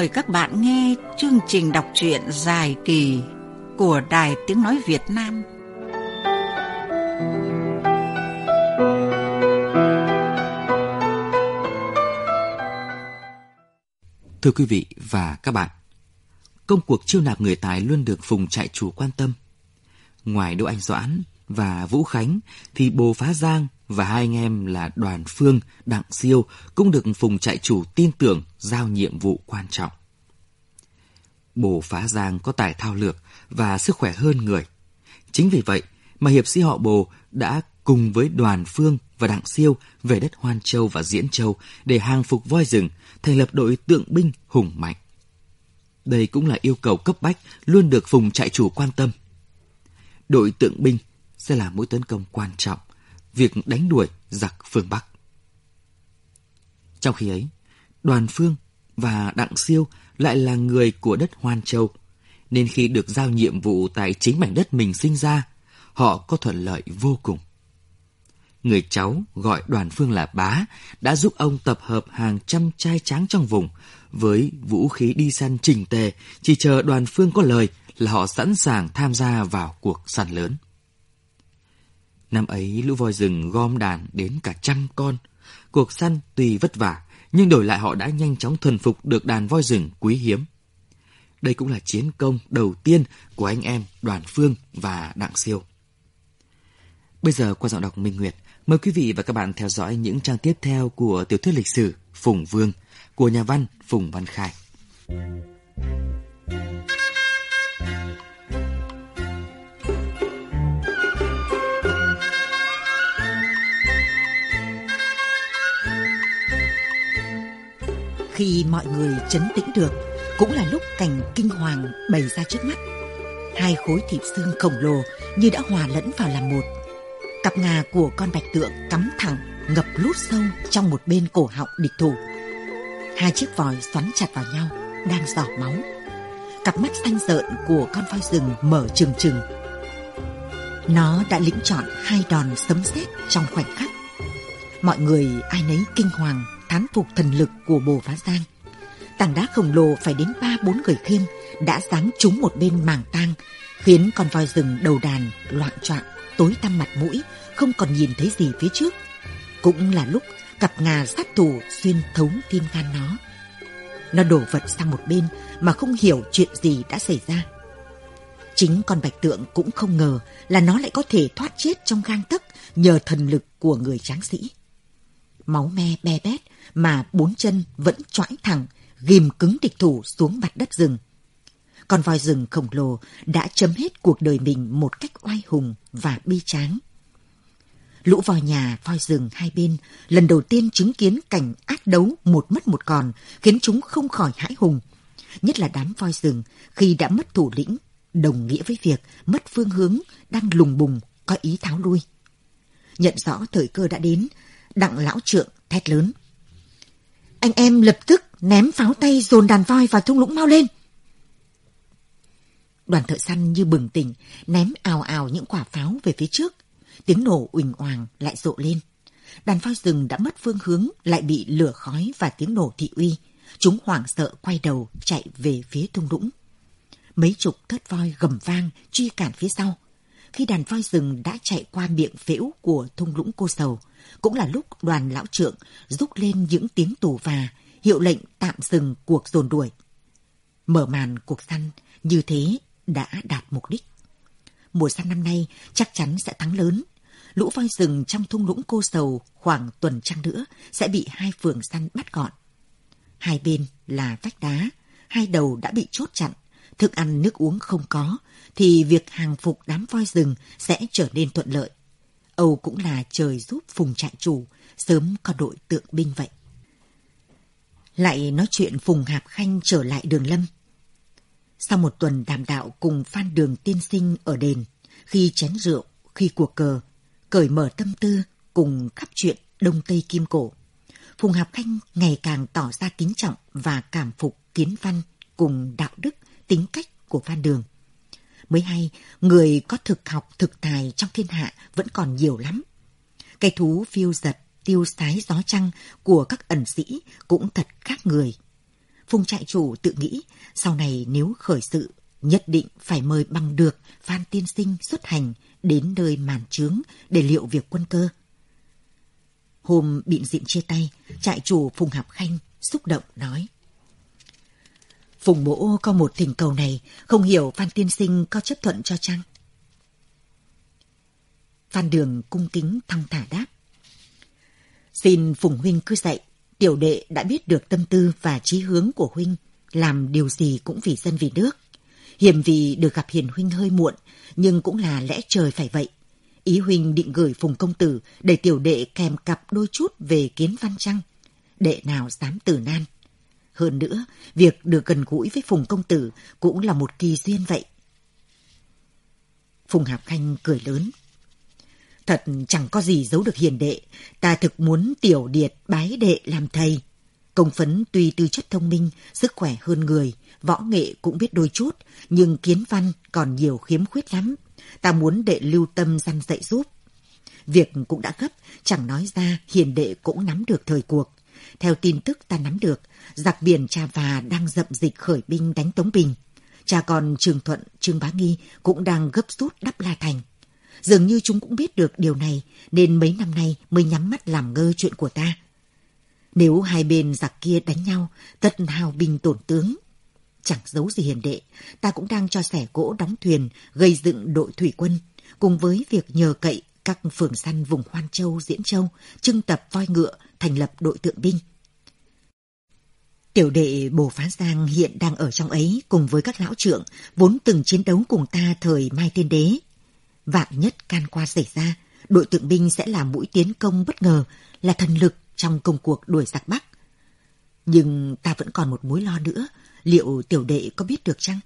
mời các bạn nghe chương trình đọc truyện dài kỳ của Đài Tiếng Nói Việt Nam. Thưa quý vị và các bạn, công cuộc chiêu nạp người tài luôn được Phùng trại chủ quan tâm. Ngoài Đỗ Anh Doãn và Vũ Khánh thì Bồ Phá Giang và hai anh em là Đoàn Phương, Đặng Siêu cũng được Phùng trại chủ tin tưởng giao nhiệm vụ quan trọng. Bồ Phá Giang có tài thao lược và sức khỏe hơn người. Chính vì vậy mà hiệp sĩ họ Bồ đã cùng với Đoàn Phương và Đặng Siêu về đất Hoan Châu và Diễn Châu để hàng phục voi rừng, thành lập đội tượng binh hùng mạnh. Đây cũng là yêu cầu cấp bách luôn được Phùng trại chủ quan tâm. Đội tượng binh sẽ là mũi tấn công quan trọng, việc đánh đuổi giặc phương Bắc. Trong khi ấy, Đoàn Phương và Đặng Siêu lại là người của đất Hoan Châu, nên khi được giao nhiệm vụ tại chính mảnh đất mình sinh ra, họ có thuận lợi vô cùng. Người cháu gọi đoàn phương là bá đã giúp ông tập hợp hàng trăm trai tráng trong vùng với vũ khí đi săn trình tề, chỉ chờ đoàn phương có lời là họ sẵn sàng tham gia vào cuộc săn lớn. Năm ấy lũ voi rừng gom đàn đến cả trăm con. Cuộc săn tuy vất vả, nhưng đổi lại họ đã nhanh chóng thuần phục được đàn voi rừng quý hiếm. Đây cũng là chiến công đầu tiên của anh em Đoàn Phương và Đặng Siêu. Bây giờ qua giọng đọc Minh Nguyệt, mời quý vị và các bạn theo dõi những trang tiếp theo của tiểu thuyết lịch sử Phùng Vương của nhà văn Phùng Văn Khai. Khi mọi người chấn tĩnh được, cũng là lúc cảnh kinh hoàng bày ra trước mắt. Hai khối thịt xương khổng lồ như đã hòa lẫn vào làm một. Cặp ngà của con bạch tượng cắm thẳng, ngập lút sâu trong một bên cổ họng địch thủ. Hai chiếc vòi xoắn chặt vào nhau, đang giỏ máu. Cặp mắt xanh rợn của con voi rừng mở trừng trừng. Nó đã lĩnh chọn hai đòn sấm sét trong khoảnh khắc. Mọi người ai nấy kinh hoàng thán phục thần lực của bồ phá giang. Tảng đá khổng lồ phải đến ba bốn người khiêng đã giáng trúng một bên màng tang, khiến con voi rừng đầu đàn loạn choạng, tối tăm mặt mũi, không còn nhìn thấy gì phía trước. Cũng là lúc cặp ngà sát thủ xuyên thấu tim gan nó. Nó đổ vật sang một bên mà không hiểu chuyện gì đã xảy ra. Chính con bạch tượng cũng không ngờ là nó lại có thể thoát chết trong gang tấc nhờ thần lực của người tráng sĩ. Máu me be bét mà bốn chân vẫn choãi thẳng, ghim cứng địch thủ xuống mặt đất rừng. Con voi rừng khổng lồ đã chấm hết cuộc đời mình một cách oai hùng và bi tráng. Lũ voi nhà, voi rừng hai bên lần đầu tiên chứng kiến cảnh ác đấu một mất một còn khiến chúng không khỏi hãi hùng. Nhất là đám voi rừng khi đã mất thủ lĩnh, đồng nghĩa với việc mất phương hướng đang lùng bùng có ý tháo lui. Nhận rõ thời cơ đã đến, đặng lão trượng thét lớn. Anh em lập tức ném pháo tay dồn đàn voi vào thung lũng mau lên. Đoàn thợ săn như bừng tỉnh, ném ào ào những quả pháo về phía trước. Tiếng nổ uỳnh oàng lại rộ lên. Đàn voi rừng đã mất phương hướng, lại bị lửa khói và tiếng nổ thị uy. Chúng hoảng sợ quay đầu chạy về phía thung lũng. Mấy chục thớt voi gầm vang truy cản phía sau. Khi đàn voi rừng đã chạy qua miệng phễu của thung lũng cô sầu, cũng là lúc đoàn lão trượng rúc lên những tiếng tù và hiệu lệnh tạm dừng cuộc dồn đuổi. Mở màn cuộc săn như thế đã đạt mục đích. Mùa săn năm nay chắc chắn sẽ thắng lớn. Lũ voi rừng trong thung lũng cô sầu khoảng tuần trăng nữa sẽ bị hai phường săn bắt gọn. Hai bên là vách đá, hai đầu đã bị chốt chặn, thức ăn nước uống không có, thì việc hàng phục đám voi rừng sẽ trở nên thuận lợi. Âu cũng là trời giúp Phùng trại chủ, sớm có đội tượng binh vậy. Lại nói chuyện Phùng Hạp Khanh trở lại đường lâm. Sau một tuần đàm đạo cùng Phan Đường tiên sinh ở đền, khi chén rượu, khi cuộc cờ, cởi mở tâm tư cùng khắp chuyện Đông Tây Kim Cổ. Phùng Hạp Khanh ngày càng tỏ ra kính trọng và cảm phục kiến văn cùng đạo đức, tính cách của Phan Đường. Mới hay, người có thực học thực tài trong thiên hạ vẫn còn nhiều lắm. Cây thú phiêu giật, tiêu sái gió trăng của các ẩn sĩ cũng thật khác người. Phùng trại chủ tự nghĩ sau này nếu khởi sự nhất định phải mời bằng được Phan Tiên Sinh xuất hành đến nơi màn trướng để liệu việc quân cơ. Hôm bịn diện chia tay, trại chủ Phùng Hạp Khanh xúc động nói. Phùng mỗ có một thỉnh cầu này, không hiểu Phan Tiên Sinh có chấp thuận cho chăng? Phan Đường cung kính thong thả đáp. Xin Phùng Huynh cứ dạy, tiểu đệ đã biết được tâm tư và trí hướng của Huynh, làm điều gì cũng vì dân vì nước. Hiểm vì được gặp Hiền Huynh hơi muộn, nhưng cũng là lẽ trời phải vậy. Ý Huynh định gửi Phùng Công Tử để tiểu đệ kèm cặp đôi chút về kiến văn trăng. Đệ nào dám tử nan. Hơn nữa, việc được gần gũi với Phùng Công Tử cũng là một kỳ duyên vậy. Phùng Hạp Khanh cười lớn. Thật chẳng có gì giấu được hiền đệ, ta thực muốn tiểu điệt bái đệ làm thầy. Công phấn tuy tư chất thông minh, sức khỏe hơn người, võ nghệ cũng biết đôi chút, nhưng kiến văn còn nhiều khiếm khuyết lắm. Ta muốn đệ lưu tâm răn dạy giúp. Việc cũng đã gấp, chẳng nói ra hiền đệ cũng nắm được thời cuộc. Theo tin tức ta nắm được, giặc biển Trà Và đang dậm dịch khởi binh đánh Tống Bình. Cha con Trường Thuận, Trương Bá Nghi cũng đang gấp rút đắp La Thành. Dường như chúng cũng biết được điều này, nên mấy năm nay mới nhắm mắt làm ngơ chuyện của ta. Nếu hai bên giặc kia đánh nhau, tất hào binh tổn tướng. Chẳng giấu gì hiền đệ, ta cũng đang cho sẻ gỗ đóng thuyền, gây dựng đội thủy quân, cùng với việc nhờ cậy các phường săn vùng Hoan Châu, Diễn Châu, trưng tập voi ngựa, thành lập đội tượng binh. Tiểu đệ Bồ Phá Giang hiện đang ở trong ấy cùng với các lão trượng vốn từng chiến đấu cùng ta thời Mai Tiên Đế. Vạn nhất can qua xảy ra, đội tượng binh sẽ là mũi tiến công bất ngờ, là thần lực trong công cuộc đuổi giặc Bắc. Nhưng ta vẫn còn một mối lo nữa, liệu tiểu đệ có biết được chăng?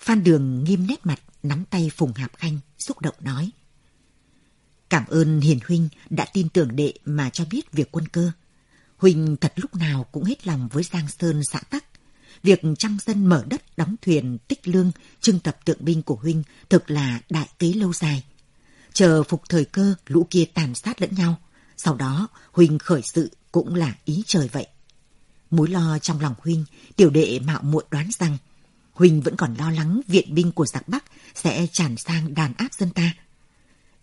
Phan Đường nghiêm nét mặt, nắm tay Phùng Hạp Khanh, xúc động nói. Cảm ơn Hiền Huynh đã tin tưởng đệ mà cho biết việc quân cơ. Huynh thật lúc nào cũng hết lòng với Giang Sơn xã Tắc. Việc trăm dân mở đất, đóng thuyền, tích lương, trưng tập tượng binh của Huynh thực là đại kế lâu dài. Chờ phục thời cơ, lũ kia tàn sát lẫn nhau. Sau đó, Huynh khởi sự cũng là ý trời vậy. Mối lo trong lòng Huynh, tiểu đệ mạo muội đoán rằng Huynh vẫn còn lo lắng viện binh của giặc Bắc sẽ tràn sang đàn áp dân ta.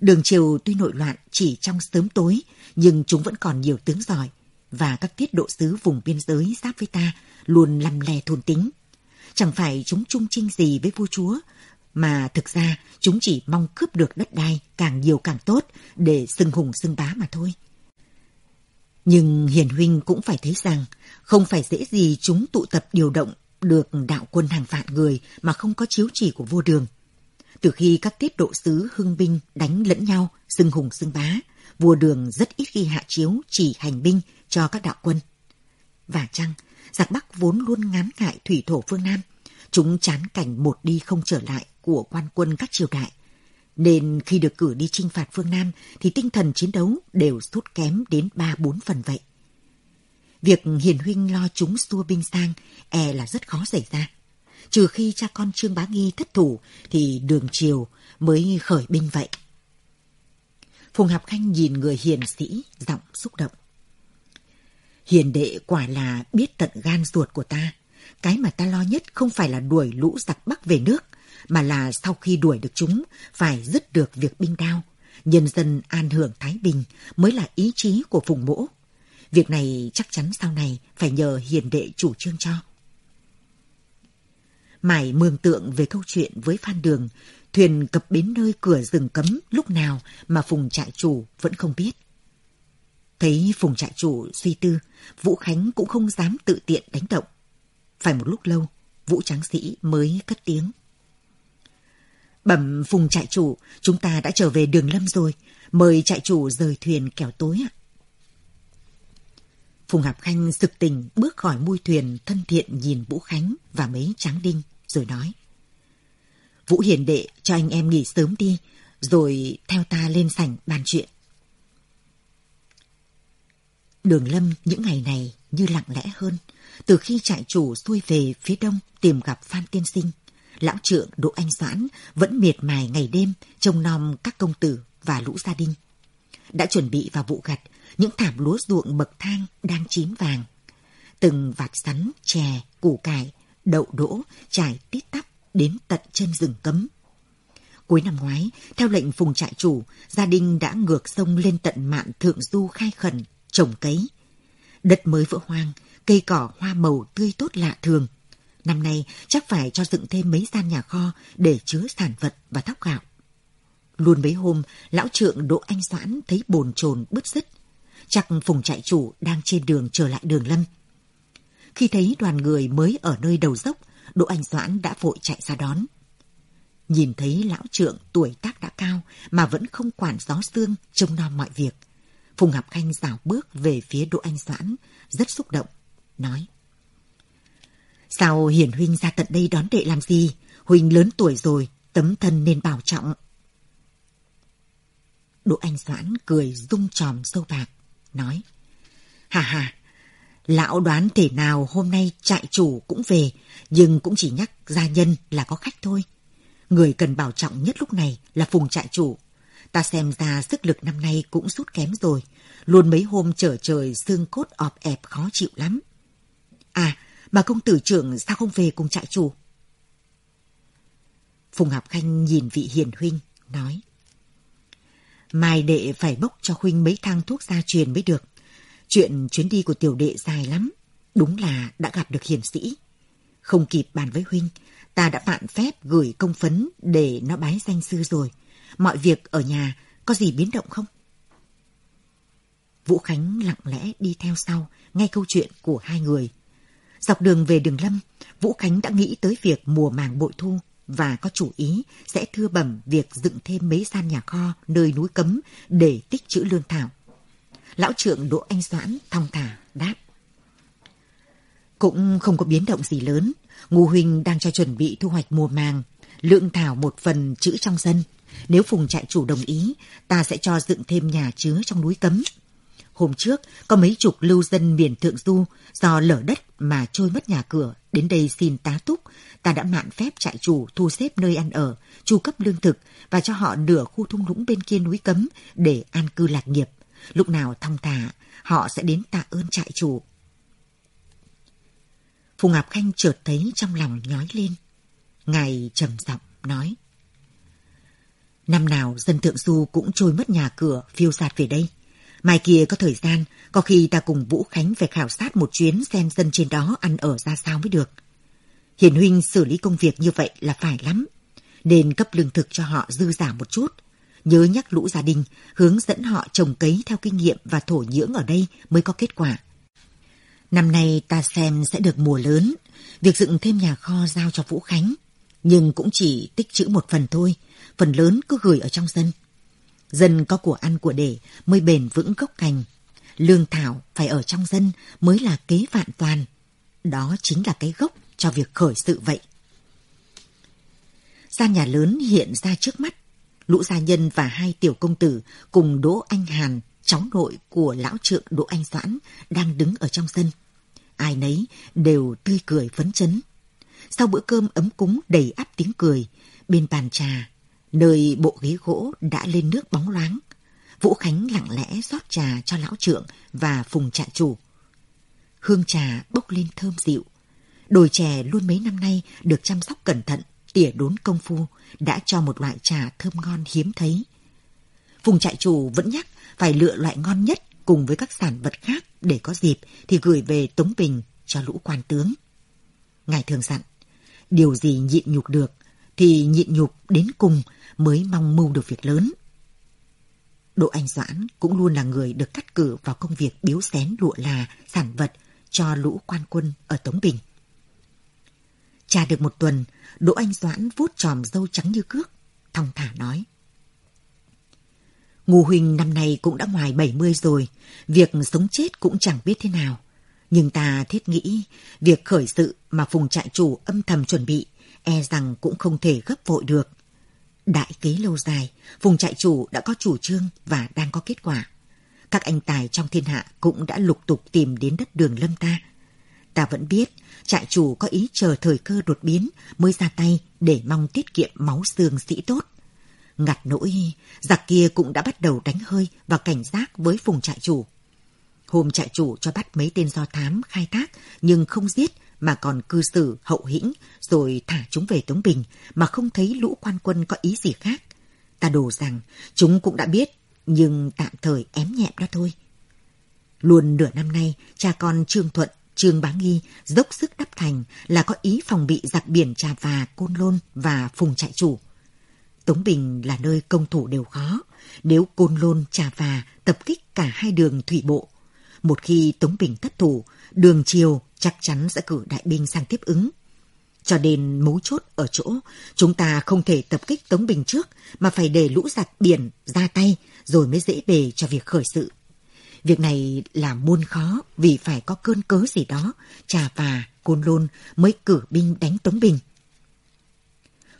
Đường triều tuy nội loạn chỉ trong sớm tối, nhưng chúng vẫn còn nhiều tướng giỏi, và các tiết độ sứ vùng biên giới giáp với ta luôn lầm le thôn tính. Chẳng phải chúng chung trinh gì với vua chúa, mà thực ra chúng chỉ mong cướp được đất đai càng nhiều càng tốt để xưng hùng xưng bá mà thôi. Nhưng Hiền Huynh cũng phải thấy rằng không phải dễ gì chúng tụ tập điều động được đạo quân hàng vạn người mà không có chiếu chỉ của vua đường. Từ khi các tiết độ sứ hưng binh đánh lẫn nhau, xưng hùng xưng bá, vua đường rất ít khi hạ chiếu chỉ hành binh cho các đạo quân. Và chăng, giặc Bắc vốn luôn ngán ngại thủy thổ phương Nam. Chúng chán cảnh một đi không trở lại của quan quân các triều đại. Nên khi được cử đi chinh phạt phương Nam thì tinh thần chiến đấu đều sút kém đến ba bốn phần vậy. Việc hiền huynh lo chúng xua binh sang e là rất khó xảy ra. Trừ khi cha con Trương Bá Nghi thất thủ thì đường triều mới khởi binh vậy. Phùng Hạp Khanh nhìn người hiền sĩ, giọng xúc động. Hiền đệ quả là biết tận gan ruột của ta. Cái mà ta lo nhất không phải là đuổi lũ giặc Bắc về nước, mà là sau khi đuổi được chúng, phải dứt được việc binh đao. Nhân dân an hưởng Thái Bình mới là ý chí của Phùng Mỗ. Việc này chắc chắn sau này phải nhờ hiền đệ chủ trương cho. Mải mường tượng về câu chuyện với Phan Đường, thuyền cập bến nơi cửa rừng cấm lúc nào mà Phùng trại chủ vẫn không biết. Thấy Phùng trại chủ suy tư, Vũ Khánh cũng không dám tự tiện đánh động. Phải một lúc lâu, Vũ Tráng Sĩ mới cất tiếng. Bẩm Phùng trại chủ, chúng ta đã trở về đường lâm rồi. Mời trại chủ rời thuyền kẻo tối ạ. Phùng Hạp Khanh sực tình bước khỏi mui thuyền thân thiện nhìn Vũ Khánh và mấy tráng đinh rồi nói. Vũ Hiền Đệ cho anh em nghỉ sớm đi, rồi theo ta lên sảnh bàn chuyện. Đường Lâm những ngày này như lặng lẽ hơn, từ khi trại chủ xuôi về phía đông tìm gặp Phan Tiên Sinh. Lão trượng Đỗ Anh Doãn vẫn miệt mài ngày đêm trông nom các công tử và lũ gia đình. Đã chuẩn bị vào vụ gặt, những thảm lúa ruộng bậc thang đang chín vàng. từng vạt sắn, chè, củ cải, đậu đỗ trải tít tắp đến tận chân rừng cấm. Cuối năm ngoái, theo lệnh phùng trại chủ, gia đình đã ngược sông lên tận mạn thượng du khai khẩn, trồng cấy. Đất mới vỡ hoang, cây cỏ hoa màu tươi tốt lạ thường. Năm nay chắc phải cho dựng thêm mấy gian nhà kho để chứa sản vật và thóc gạo. Luôn mấy hôm, lão trượng Đỗ Anh Doãn thấy bồn chồn bứt rứt. Chắc phùng trại chủ đang trên đường trở lại đường lâm. Khi thấy đoàn người mới ở nơi đầu dốc, Đỗ Anh Doãn đã vội chạy ra đón. Nhìn thấy lão trượng tuổi tác đã cao mà vẫn không quản gió xương trông nom mọi việc. Phùng Ngọc Khanh rảo bước về phía Đỗ Anh Doãn, rất xúc động, nói. Sao Hiển Huynh ra tận đây đón đệ làm gì? Huynh lớn tuổi rồi, tấm thân nên bảo trọng. Đỗ Anh Doãn cười rung tròm sâu bạc, nói. Hà hà, lão đoán thể nào hôm nay trại chủ cũng về, nhưng cũng chỉ nhắc gia nhân là có khách thôi. Người cần bảo trọng nhất lúc này là phùng trại chủ. Ta xem ra sức lực năm nay cũng rút kém rồi. Luôn mấy hôm trở trời xương cốt ọp ẹp khó chịu lắm. À, mà công tử trưởng sao không về cùng trại chủ? Phùng Ngọc Khanh nhìn vị hiền huynh, nói. Mai đệ phải bốc cho huynh mấy thang thuốc gia truyền mới được. Chuyện chuyến đi của tiểu đệ dài lắm. Đúng là đã gặp được hiền sĩ. Không kịp bàn với huynh, ta đã phạm phép gửi công phấn để nó bái danh sư rồi. Mọi việc ở nhà có gì biến động không? Vũ Khánh lặng lẽ đi theo sau, nghe câu chuyện của hai người. Dọc đường về đường lâm, Vũ Khánh đã nghĩ tới việc mùa màng bội thu và có chủ ý sẽ thưa bẩm việc dựng thêm mấy gian nhà kho nơi núi cấm để tích trữ lương thảo. Lão trưởng Đỗ Anh Doãn thong thả đáp. Cũng không có biến động gì lớn. Ngô Huynh đang cho chuẩn bị thu hoạch mùa màng. Lượng thảo một phần chữ trong dân. Nếu Phùng trại chủ đồng ý, ta sẽ cho dựng thêm nhà chứa trong núi cấm. Hôm trước, có mấy chục lưu dân miền Thượng Du do lở đất mà trôi mất nhà cửa, đến đây xin tá túc. Ta đã mạn phép trại chủ thu xếp nơi ăn ở, chu cấp lương thực và cho họ nửa khu thung lũng bên kia núi cấm để an cư lạc nghiệp. Lúc nào thong thả, họ sẽ đến tạ ơn trại chủ. Phùng Ngọc Khanh chợt thấy trong lòng nhói lên. Ngài trầm giọng nói. Năm nào dân thượng du cũng trôi mất nhà cửa, phiêu giạt về đây. Mai kia có thời gian, có khi ta cùng Vũ Khánh về khảo sát một chuyến xem dân trên đó ăn ở ra sao mới được. Hiền huynh xử lý công việc như vậy là phải lắm. Nên cấp lương thực cho họ dư giả một chút. Nhớ nhắc lũ gia đình, hướng dẫn họ trồng cấy theo kinh nghiệm và thổ nhưỡng ở đây mới có kết quả. Năm nay ta xem sẽ được mùa lớn, việc dựng thêm nhà kho giao cho Vũ Khánh. Nhưng cũng chỉ tích trữ một phần thôi, phần lớn cứ gửi ở trong dân. Dân có của ăn của để mới bền vững gốc cành. Lương thảo phải ở trong dân mới là kế vạn toàn. Đó chính là cái gốc cho việc khởi sự vậy. Gian nhà lớn hiện ra trước mắt. Lũ gia nhân và hai tiểu công tử cùng Đỗ Anh Hàn, cháu nội của lão trượng Đỗ Anh Doãn, đang đứng ở trong sân. Ai nấy đều tươi cười phấn chấn. Sau bữa cơm ấm cúng đầy áp tiếng cười, bên bàn trà, nơi bộ ghế gỗ đã lên nước bóng loáng, Vũ Khánh lặng lẽ rót trà cho lão trượng và phùng trại chủ. Hương trà bốc lên thơm dịu. Đồi chè luôn mấy năm nay được chăm sóc cẩn thận, tỉa đốn công phu, đã cho một loại trà thơm ngon hiếm thấy. Phùng trại chủ vẫn nhắc phải lựa loại ngon nhất cùng với các sản vật khác để có dịp thì gửi về Tống Bình cho lũ quan tướng. Ngài thường dặn, điều gì nhịn nhục được thì nhịn nhục đến cùng mới mong mưu được việc lớn. Đỗ Anh Doãn cũng luôn là người được cắt cử vào công việc biếu xén lụa là, sản vật cho lũ quan quân ở Tống Bình. Trà được một tuần, Đỗ Anh Doãn vuốt tròm dâu trắng như cước, thong thả nói. Ngô Huỳnh năm nay cũng đã ngoài 70 rồi, việc sống chết cũng chẳng biết thế nào. Nhưng ta thiết nghĩ, việc khởi sự mà phùng trại chủ âm thầm chuẩn bị, e rằng cũng không thể gấp vội được. Đại kế lâu dài, phùng trại chủ đã có chủ trương và đang có kết quả. Các anh tài trong thiên hạ cũng đã lục tục tìm đến đất đường lâm ta. Ta vẫn biết, trại chủ có ý chờ thời cơ đột biến mới ra tay để mong tiết kiệm máu xương sĩ tốt. Ngặt nỗi, giặc kia cũng đã bắt đầu đánh hơi và cảnh giác với vùng trại chủ. Hôm trại chủ cho bắt mấy tên do thám khai thác nhưng không giết mà còn cư xử hậu hĩnh rồi thả chúng về Tống Bình mà không thấy lũ quan quân có ý gì khác. Ta đồ rằng chúng cũng đã biết nhưng tạm thời ém nhẹm đó thôi. Luôn nửa năm nay, cha con Trương Thuận, Trương Bá Nghi dốc sức đắp thành là có ý phòng bị giặc biển Trà Và, Côn Lôn và Phùng Trại Chủ. Tống Bình là nơi công thủ đều khó. Nếu Côn Lôn, Trà Và tập kích cả hai đường thủy bộ, một khi Tống Bình thất thủ, đường chiều chắc chắn sẽ cử đại binh sang tiếp ứng. Cho nên mấu chốt ở chỗ, chúng ta không thể tập kích Tống Bình trước, mà phải để lũ giặc biển ra tay, rồi mới dễ bề cho việc khởi sự. Việc này là muôn khó vì phải có cơn cớ gì đó, trà và côn lôn mới cử binh đánh Tống Bình.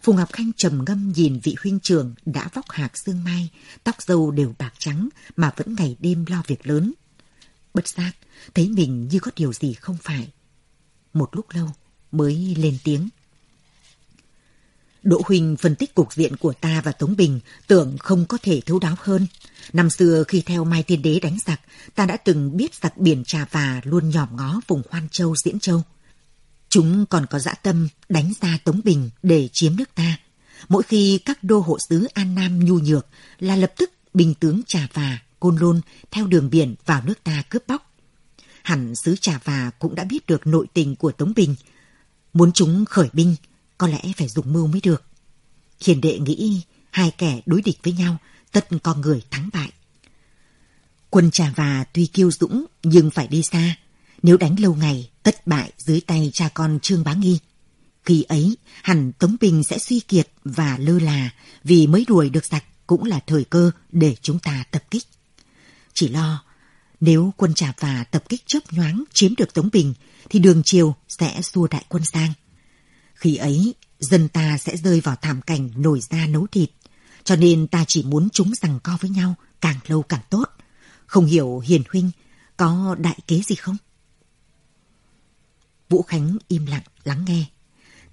phù Ngọc Khanh trầm ngâm nhìn vị huynh trưởng đã vóc hạc xương mai, tóc dâu đều bạc trắng mà vẫn ngày đêm lo việc lớn. Bất giác, thấy mình như có điều gì không phải. Một lúc lâu mới lên tiếng. Đỗ Huynh phân tích cục diện của ta và Tống Bình tưởng không có thể thấu đáo hơn. Năm xưa khi theo Mai Tiên Đế đánh giặc, ta đã từng biết giặc biển Trà Và luôn nhòm ngó vùng Hoan Châu, Diễn Châu. Chúng còn có dã tâm đánh ra Tống Bình để chiếm nước ta. Mỗi khi các đô hộ sứ An Nam nhu nhược là lập tức binh tướng Trà Và, Côn Lôn theo đường biển vào nước ta cướp bóc. Hẳn sứ Trà Và cũng đã biết được nội tình của Tống Bình. Muốn chúng khởi binh, có lẽ phải dùng mưu mới được. Hiền đệ nghĩ hai kẻ đối địch với nhau, tất con người thắng bại. Quân Trà Và tuy kiêu dũng nhưng phải đi xa. Nếu đánh lâu ngày, tất bại dưới tay cha con Trương Bá Nghi. Khi ấy, hẳn Tống Bình sẽ suy kiệt và lơ là vì mới đuổi được giặc cũng là thời cơ để chúng ta tập kích. Chỉ lo, nếu quân Trà Và tập kích chớp nhoáng chiếm được Tống Bình thì đường triều sẽ xua đại quân sang. Khi ấy, dân ta sẽ rơi vào thảm cảnh nổi da nấu thịt. Cho nên ta chỉ muốn chúng rằng co với nhau càng lâu càng tốt. Không hiểu Hiền Huynh có đại kế gì không? Vũ Khánh im lặng lắng nghe.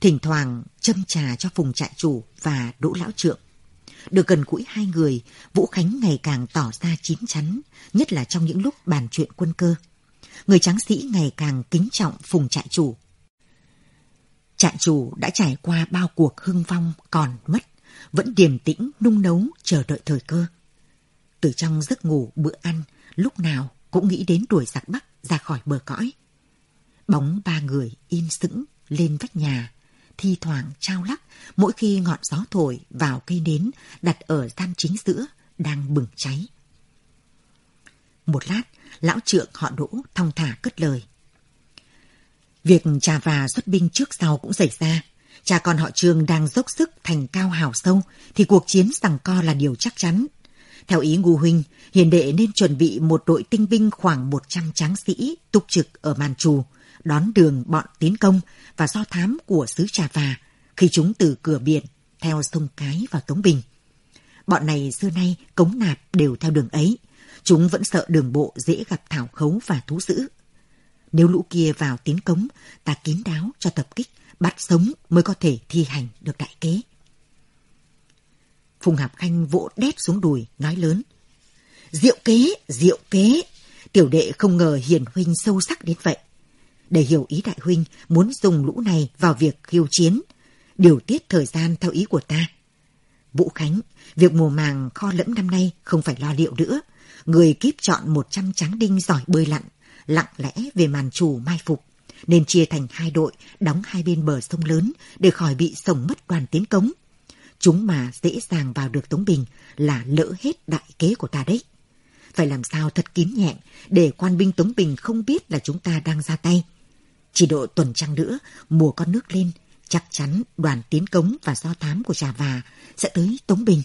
Thỉnh thoảng châm trà cho Phùng trại chủ và Đỗ Lão Trượng. Được gần gũi hai người, Vũ Khánh ngày càng tỏ ra chín chắn, nhất là trong những lúc bàn chuyện quân cơ. Người tráng sĩ ngày càng kính trọng Phùng trại chủ. Trại chủ đã trải qua bao cuộc hưng vong còn mất, vẫn điềm tĩnh nung nấu chờ đợi thời cơ. Từ trong giấc ngủ bữa ăn, lúc nào cũng nghĩ đến đuổi giặc Bắc ra khỏi bờ cõi. Bóng ba người im sững lên vách nhà, thi thoảng trao lắc mỗi khi ngọn gió thổi vào cây nến đặt ở gian chính giữa đang bừng cháy. Một lát, lão trượng họ đỗ thong thả cất lời. Việc trà và xuất binh trước sau cũng xảy ra. Cha con họ Trương đang dốc sức thành cao hào sâu, thì cuộc chiến rằng co là điều chắc chắn. Theo ý Ngô huynh, hiền đệ nên chuẩn bị một đội tinh binh khoảng 100 tráng sĩ túc trực ở màn trù, đón đường bọn tiến công và do thám của xứ Trà Và khi chúng từ cửa biển theo sông Cái vào Tống Bình. Bọn này xưa nay cống nạp đều theo đường ấy. Chúng vẫn sợ đường bộ dễ gặp thảo khấu và thú dữ. Nếu lũ kia vào tiến cống, ta kín đáo cho tập kích, bắt sống mới có thể thi hành được đại kế. Phùng Hạp Khanh vỗ đét xuống đùi, nói lớn. Diệu kế, diệu kế. Tiểu đệ không ngờ hiền huynh sâu sắc đến vậy. Để hiểu ý đại huynh muốn dùng lũ này vào việc khiêu chiến, điều tiết thời gian theo ý của ta. Vũ Khánh, việc mùa màng kho lẫm năm nay không phải lo liệu nữa. Người kiếp chọn 100 tráng đinh giỏi bơi lặn, lặng lẽ về màn chủ mai phục, nên chia thành hai đội đóng hai bên bờ sông lớn để khỏi bị sổng mất đoàn tiến cống. Chúng mà dễ dàng vào được Tống Bình là lỡ hết đại kế của ta đấy. Phải làm sao thật kín nhẹn để quan binh Tống Bình không biết là chúng ta đang ra tay. Chỉ độ tuần trăng nữa, mùa con nước lên, chắc chắn đoàn tiến cống và do thám của Trà Và sẽ tới Tống Bình.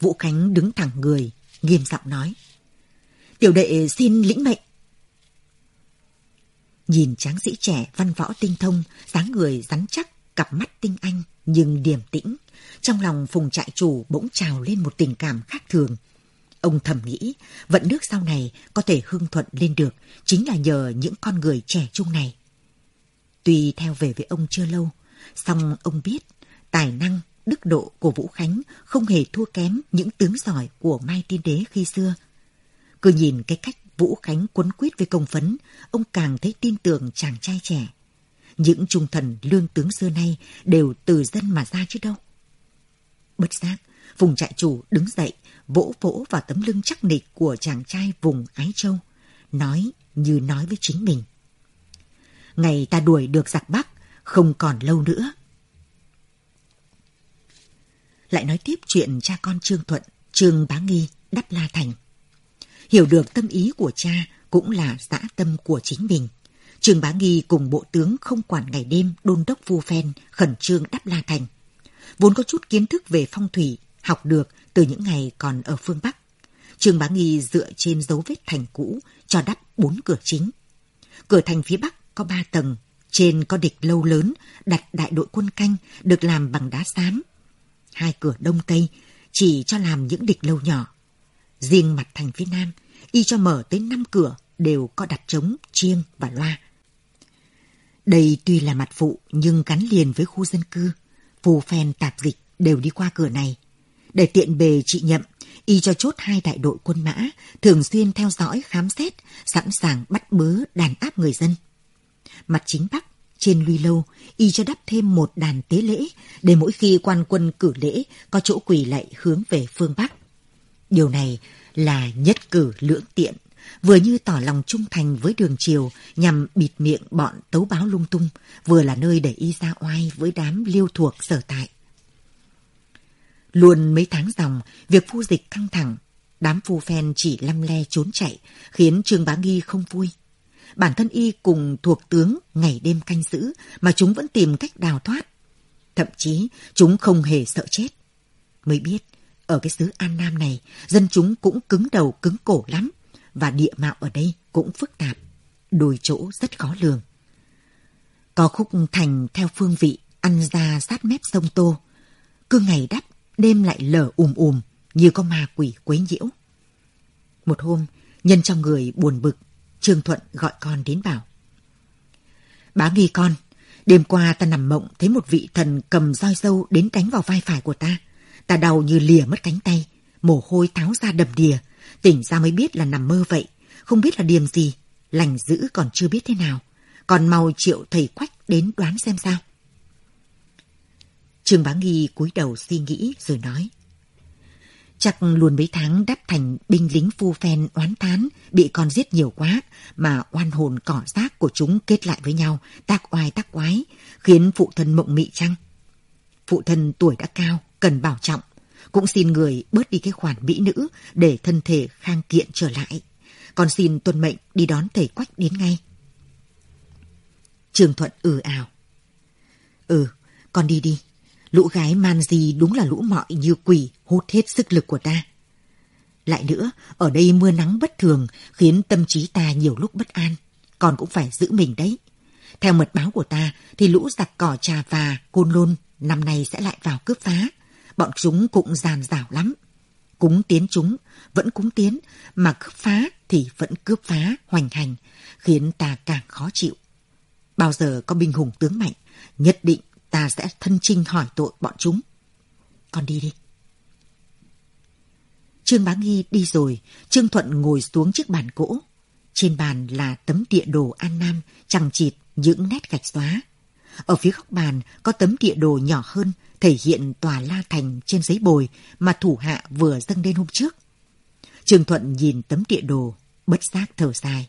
Vũ Khánh đứng thẳng người, nghiêm giọng nói. Tiểu đệ xin lĩnh mệnh. Nhìn tráng sĩ trẻ văn võ tinh thông, dáng người rắn chắc, cặp mắt tinh anh nhưng điềm tĩnh. Trong lòng phùng trại chủ bỗng trào lên một tình cảm khác thường. Ông thầm nghĩ, vận nước sau này có thể hưng thuận lên được chính là nhờ những con người trẻ trung này. Tuy theo về với ông chưa lâu, song ông biết tài năng, đức độ của Vũ Khánh không hề thua kém những tướng giỏi của Mai Tiên Đế khi xưa – cứ nhìn cái cách Vũ Khánh quấn quýt với công phấn, ông càng thấy tin tưởng chàng trai trẻ. Những trung thần lương tướng xưa nay đều từ dân mà ra chứ đâu. Bất giác, vùng trại chủ đứng dậy, vỗ vỗ vào tấm lưng chắc nịch của chàng trai vùng Ái Châu, nói như nói với chính mình. Ngày ta đuổi được giặc Bắc, không còn lâu nữa. Lại nói tiếp chuyện cha con Trương Thuận, Trương Bá Nghi, Đắp La Thành. Hiểu được tâm ý của cha cũng là dã tâm của chính mình. Trương Bá Nghi cùng bộ tướng không quản ngày đêm đôn đốc phu phen, khẩn trương đắp La Thành. Vốn có chút kiến thức về phong thủy, học được từ những ngày còn ở phương Bắc. Trương Bá Nghi dựa trên dấu vết thành cũ cho đắp bốn cửa chính. Cửa thành phía Bắc có ba tầng, trên có địch lâu lớn, đặt đại đội quân canh, được làm bằng đá xám. Hai cửa đông tây, chỉ cho làm những địch lâu nhỏ. Riêng mặt thành phía nam, y cho mở tới năm cửa đều có đặt trống, chiêng và loa. Đây tuy là mặt phụ nhưng gắn liền với khu dân cư. Phù phen tạp dịch đều đi qua cửa này. Để tiện bề trị nhậm, y cho chốt hai đại đội quân mã, thường xuyên theo dõi, khám xét, sẵn sàng bắt bớ đàn áp người dân. Mặt chính bắc, trên luy lâu, y cho đắp thêm một đàn tế lễ, để mỗi khi quan quân cử lễ có chỗ quỳ lạy hướng về phương Bắc. Điều này là nhất cử lưỡng tiện, vừa như tỏ lòng trung thành với đường triều nhằm bịt miệng bọn tấu báo lung tung, vừa là nơi để y ra oai với đám liêu thuộc sở tại. Luôn mấy tháng dòng, việc phu dịch căng thẳng, đám phu phen chỉ lăm le trốn chạy, khiến Trương Bá Nghi không vui. Bản thân y cùng thuộc tướng ngày đêm canh giữ, mà chúng vẫn tìm cách đào thoát. Thậm chí, chúng không hề sợ chết. Mới biết, ở cái xứ An Nam này, dân chúng cũng cứng đầu cứng cổ lắm, và địa mạo ở đây cũng phức tạp, đôi chỗ rất khó lường. Có khúc thành theo phương vị, ăn ra sát mép sông Tô. Cứ ngày đắp, đêm lại lở ùm ùm, như có ma quỷ quấy nhiễu. Một hôm, nhân trong người buồn bực, Trương Thuận gọi con đến bảo. Bá nghi con, đêm qua ta nằm mộng thấy một vị thần cầm roi dâu đến đánh vào vai phải của ta. Ta đau như lìa mất cánh tay, mồ hôi táo ra đầm đìa. Tỉnh ra mới biết là nằm mơ vậy, không biết là điềm gì, lành dữ còn chưa biết thế nào. Còn mau triệu thầy quách đến đoán xem sao. Trương Bá Nghi cúi đầu suy nghĩ rồi nói. Chắc luôn mấy tháng đắp thành binh lính phu phen oán thán, bị con giết nhiều quá, mà oan hồn cỏ rác của chúng kết lại với nhau, tác oai tác quái, khiến phụ thân mộng mị chăng? Phụ thân tuổi đã cao, cần bảo trọng, cũng xin người bớt đi cái khoản mỹ nữ để thân thể khang kiện trở lại. còn xin tuân mệnh đi đón thầy quách đến ngay. Trường Thuận ừ ảo. Ừ, con đi đi. Lũ gái man gì đúng là lũ mọi như quỷ hút hết sức lực của ta. Lại nữa, ở đây mưa nắng bất thường khiến tâm trí ta nhiều lúc bất an. Con cũng phải giữ mình đấy. Theo mật báo của ta thì lũ giặc cỏ trà và côn lôn năm nay sẽ lại vào cướp phá. Bọn chúng cũng giàn rào lắm. Cúng tiến chúng, vẫn cúng tiến, mà cướp phá thì vẫn cướp phá, hoành hành, khiến ta càng khó chịu. Bao giờ có binh hùng tướng mạnh, nhất định ta sẽ thân trinh hỏi tội bọn chúng. Con đi đi. Trương Bá Nghi đi rồi, Trương Thuận ngồi xuống chiếc bàn gỗ. Trên bàn là tấm địa đồ An Nam, chẳng chịt những nét gạch xóa. Ở phía góc bàn có tấm địa đồ nhỏ hơn thể hiện tòa La Thành trên giấy bồi mà thủ hạ vừa dâng lên hôm trước. Trường Thuận nhìn tấm địa đồ, bất giác thở dài.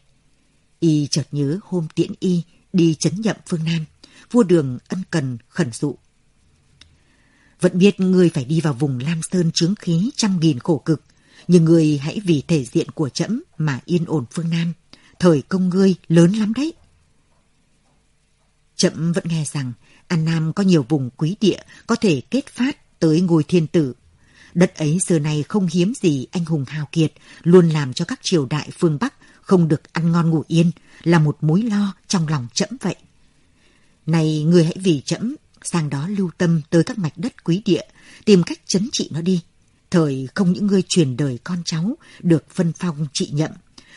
Y chợt nhớ hôm tiễn Y đi chấn nhậm phương Nam, vua đường ân cần khẩn dụ. Vẫn biết ngươi phải đi vào vùng Lam Sơn chướng khí trăm nghìn khổ cực, nhưng ngươi hãy vì thể diện của trẫm mà yên ổn phương Nam. Thời công ngươi lớn lắm đấy. Trẫm vẫn nghe rằng An Nam có nhiều vùng quý địa có thể kết phát tới ngôi thiên tử. Đất ấy xưa nay không hiếm gì anh hùng hào kiệt, luôn làm cho các triều đại phương Bắc không được ăn ngon ngủ yên, là một mối lo trong lòng trẫm vậy. Này người hãy vì trẫm sang đó lưu tâm tới các mạch đất quý địa, tìm cách chấn trị nó đi. Thời không những người truyền đời con cháu được phân phong trị nhậm,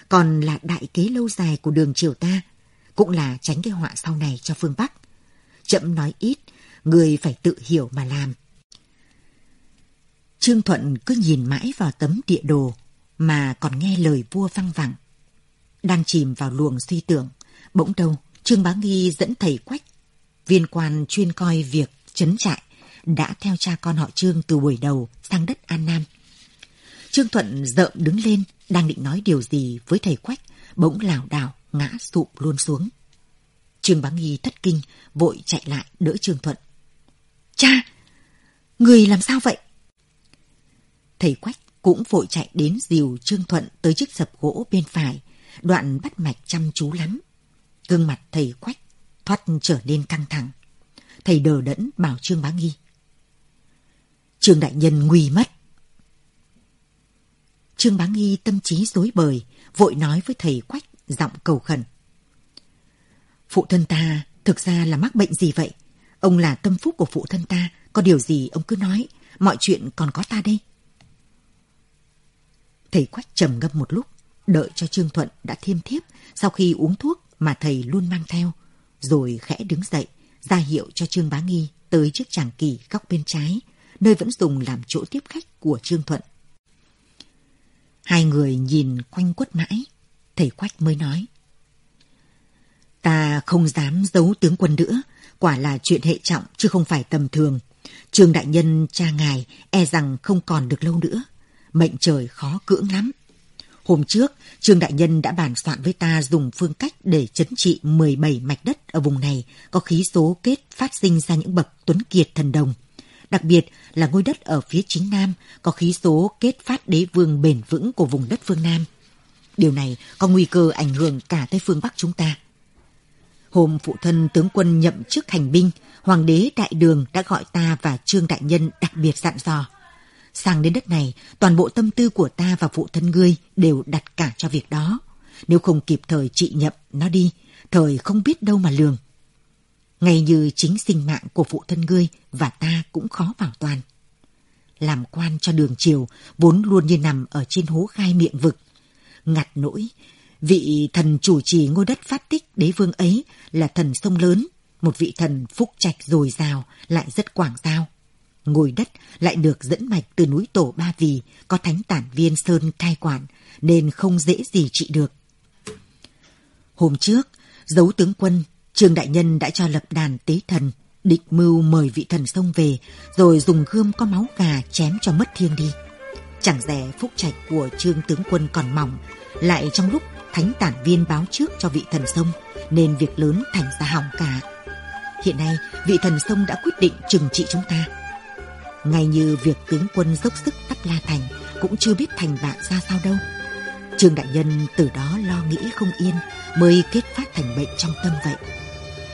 còn là đại kế lâu dài của đường triều ta, cũng là tránh cái họa sau này cho phương Bắc. Chậm nói ít, người phải tự hiểu mà làm. Trương Thuận cứ nhìn mãi vào tấm địa đồ, mà còn nghe lời vua văng vẳng. Đang chìm vào luồng suy tưởng, bỗng đâu Trương Bá Nghi dẫn thầy Quách, viên quan chuyên coi việc chấn trại, đã theo cha con họ Trương từ buổi đầu sang đất An Nam. Trương Thuận rợm đứng lên, đang định nói điều gì với thầy Quách, bỗng lảo đảo ngã sụp luôn xuống. Trương Bá Nghi thất kinh, vội chạy lại đỡ Trương Thuận. Cha! Người làm sao vậy? Thầy Quách cũng vội chạy đến dìu Trương Thuận tới chiếc sập gỗ bên phải, đoạn bắt mạch chăm chú lắm. Gương mặt thầy Quách thoát trở nên căng thẳng. Thầy đờ đẫn bảo Trương Bá Nghi. Trương Đại Nhân nguy mất. Trương Bá Nghi tâm trí dối bời, vội nói với thầy Quách, giọng cầu khẩn. Phụ thân ta thực ra là mắc bệnh gì vậy? Ông là tâm phúc của phụ thân ta, có điều gì ông cứ nói, mọi chuyện còn có ta đây. Thầy Quách trầm ngâm một lúc, đợi cho Trương Thuận đã thiêm thiếp sau khi uống thuốc mà thầy luôn mang theo, rồi khẽ đứng dậy, ra hiệu cho Trương Bá Nghi tới chiếc tràng kỳ góc bên trái, nơi vẫn dùng làm chỗ tiếp khách của Trương Thuận. Hai người nhìn quanh quất mãi, thầy Quách mới nói. Ta không dám giấu tướng quân nữa, quả là chuyện hệ trọng chứ không phải tầm thường. Trương Đại Nhân cha ngài e rằng không còn được lâu nữa. Mệnh trời khó cưỡng lắm. Hôm trước, Trương Đại Nhân đã bàn soạn với ta dùng phương cách để chấn trị 17 mạch đất ở vùng này có khí số kết phát sinh ra những bậc tuấn kiệt thần đồng. Đặc biệt là ngôi đất ở phía chính Nam có khí số kết phát đế vương bền vững của vùng đất phương Nam. Điều này có nguy cơ ảnh hưởng cả tới phương Bắc chúng ta. Hôm phụ thân tướng quân nhậm chức hành binh, Hoàng đế Đại Đường đã gọi ta và Trương Đại Nhân đặc biệt dặn dò. Sang đến đất này, toàn bộ tâm tư của ta và phụ thân ngươi đều đặt cả cho việc đó. Nếu không kịp thời trị nhậm nó đi, thời không biết đâu mà lường. Ngay như chính sinh mạng của phụ thân ngươi và ta cũng khó bảo toàn. Làm quan cho đường triều vốn luôn như nằm ở trên hố khai miệng vực. Ngặt nỗi, vị thần chủ trì ngôi đất phát tích đế vương ấy là thần sông lớn, một vị thần phúc trạch dồi dào lại rất quảng giao. Ngôi đất lại được dẫn mạch từ núi Tổ Ba Vì có thánh tản viên Sơn cai quản nên không dễ gì trị được. Hôm trước, dấu tướng quân, Trương Đại Nhân đã cho lập đàn tế thần, địch mưu mời vị thần sông về rồi dùng gươm có máu gà chém cho mất thiêng đi. Chẳng rẻ phúc trạch của Trương tướng quân còn mỏng, lại trong lúc thánh tản viên báo trước cho vị thần sông nên việc lớn thành ra hỏng cả. Hiện nay, vị thần sông đã quyết định trừng trị chúng ta ngay như việc tướng quân dốc sức tắt La Thành cũng chưa biết thành bại ra sao đâu. Trương Đại Nhân từ đó lo nghĩ không yên mới kết phát thành bệnh trong tâm vậy.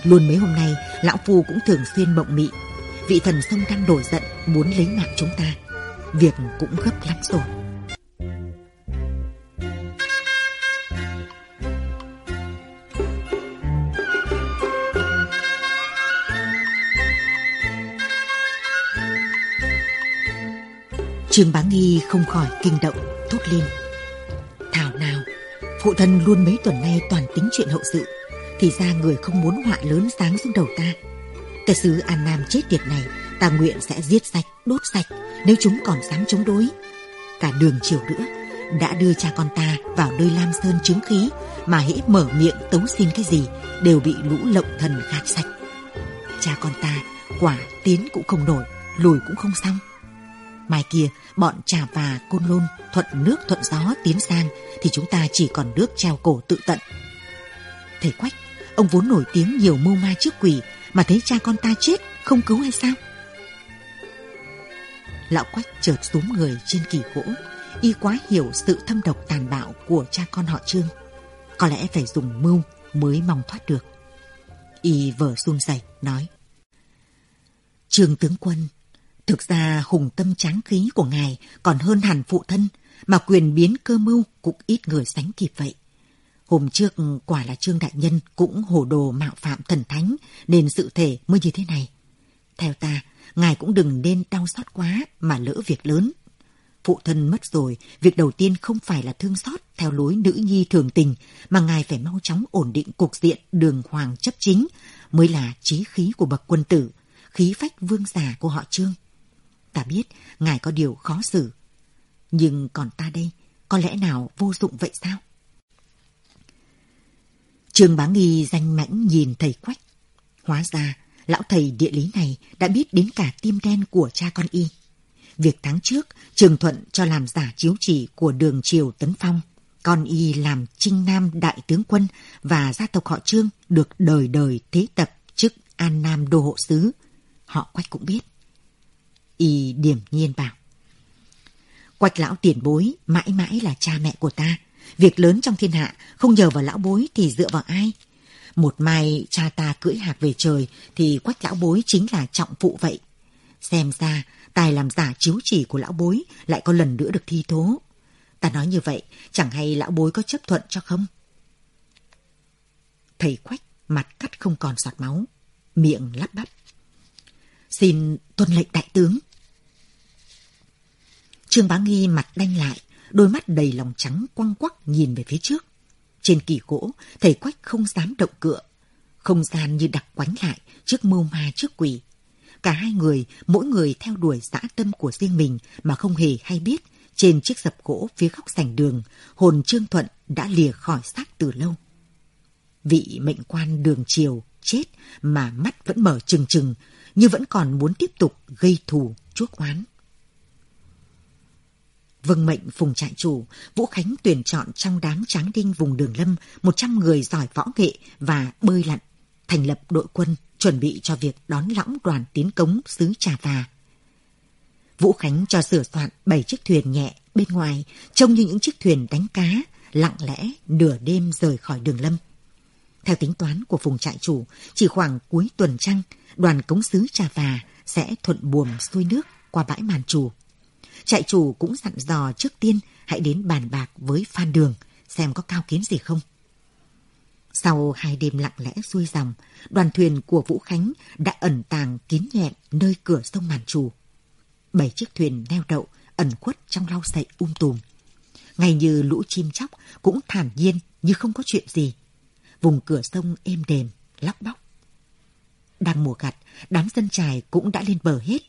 Luôn mấy hôm nay, Lão Phu cũng thường xuyên mộng mị. Vị thần sông đang nổi giận muốn lấy mạng chúng ta. Việc cũng gấp lắm rồi. Trương Bá Nghi không khỏi kinh động, thốt lên. Thảo nào, phụ thân luôn mấy tuần nay toàn tính chuyện hậu sự, thì ra người không muốn họa lớn sáng xuống đầu ta. Cái sứ An Nam chết tiệt này, ta nguyện sẽ giết sạch, đốt sạch, nếu chúng còn dám chống đối. Cả đường chiều nữa, đã đưa cha con ta vào nơi Lam Sơn chứng khí, mà hễ mở miệng tấu xin cái gì, đều bị lũ lộng thần gạt sạch. Cha con ta, quả tiến cũng không nổi, lùi cũng không xong. Mai kia, bọn trà và côn lôn thuận nước thuận gió tiến sang thì chúng ta chỉ còn nước treo cổ tự tận. Thầy Quách, ông vốn nổi tiếng nhiều mưu ma trước quỷ mà thấy cha con ta chết không cứu hay sao? Lão Quách chợt xuống người trên kỳ gỗ, y quá hiểu sự thâm độc tàn bạo của cha con họ Trương. Có lẽ phải dùng mưu mới mong thoát được. Y vờ run rẩy nói. Trương tướng quân, Thực ra hùng tâm tráng khí của ngài còn hơn hẳn phụ thân, mà quyền biến cơ mưu cũng ít người sánh kịp vậy. Hôm trước quả là Trương Đại Nhân cũng hồ đồ mạo phạm thần thánh nên sự thể mới như thế này. Theo ta, ngài cũng đừng nên đau xót quá mà lỡ việc lớn. Phụ thân mất rồi, việc đầu tiên không phải là thương xót theo lối nữ nhi thường tình, mà ngài phải mau chóng ổn định cục diện đường hoàng chấp chính mới là trí khí của bậc quân tử, khí phách vương giả của họ Trương. Ta biết ngài có điều khó xử. Nhưng còn ta đây, có lẽ nào vô dụng vậy sao? Trương Bá Nghi danh mãnh nhìn thầy Quách. Hóa ra, lão thầy địa lý này đã biết đến cả tim đen của cha con y. Việc tháng trước, Trường Thuận cho làm giả chiếu chỉ của đường triều Tấn Phong. Con y làm trinh nam đại tướng quân và gia tộc họ Trương được đời đời thế tập chức An Nam đô hộ sứ. Họ Quách cũng biết. Y điềm nhiên bảo. Quách lão tiền bối mãi mãi là cha mẹ của ta. Việc lớn trong thiên hạ không nhờ vào lão bối thì dựa vào ai? Một mai cha ta cưỡi hạc về trời thì quách lão bối chính là trọng phụ vậy. Xem ra tài làm giả chiếu chỉ của lão bối lại có lần nữa được thi thố. Ta nói như vậy, chẳng hay lão bối có chấp thuận cho không? Thầy quách mặt cắt không còn giọt máu, miệng lắp bắp. Xin tuân lệnh đại tướng. Trương Bá Nghi mặt đanh lại, đôi mắt đầy lòng trắng quăng quắc nhìn về phía trước. Trên kỳ gỗ, thầy Quách không dám động cựa. Không gian như đặc quánh lại trước mưu ma trước quỷ. Cả hai người, mỗi người theo đuổi dã tâm của riêng mình mà không hề hay biết. Trên chiếc dập gỗ phía góc sảnh đường, hồn Trương Thuận đã lìa khỏi xác từ lâu. Vị mệnh quan đường chiều chết mà mắt vẫn mở trừng trừng, như vẫn còn muốn tiếp tục gây thù chuốc oán. Vâng mệnh phùng trại chủ, Vũ Khánh tuyển chọn trong đám tráng đinh vùng đường lâm 100 người giỏi võ nghệ và bơi lặn, thành lập đội quân chuẩn bị cho việc đón lõng đoàn tiến cống xứ Trà Và. Vũ Khánh cho sửa soạn 7 chiếc thuyền nhẹ bên ngoài, trông như những chiếc thuyền đánh cá, lặng lẽ nửa đêm rời khỏi đường lâm. Theo tính toán của vùng trại chủ, chỉ khoảng cuối tuần trăng, đoàn cống xứ Trà Và sẽ thuận buồm xuôi nước qua bãi màn trù Trại chủ cũng dặn dò trước tiên hãy đến bàn bạc với Phan Đường xem có cao kiến gì không. Sau hai đêm lặng lẽ xuôi dòng, đoàn thuyền của Vũ Khánh đã ẩn tàng kín nhẹm nơi cửa sông Màn Trù. Bảy chiếc thuyền neo đậu, ẩn khuất trong lau sậy um tùm. Ngay như lũ chim chóc cũng thản nhiên như không có chuyện gì. Vùng cửa sông êm đềm, lóc bóc. Đang mùa gặt, đám dân trài cũng đã lên bờ hết.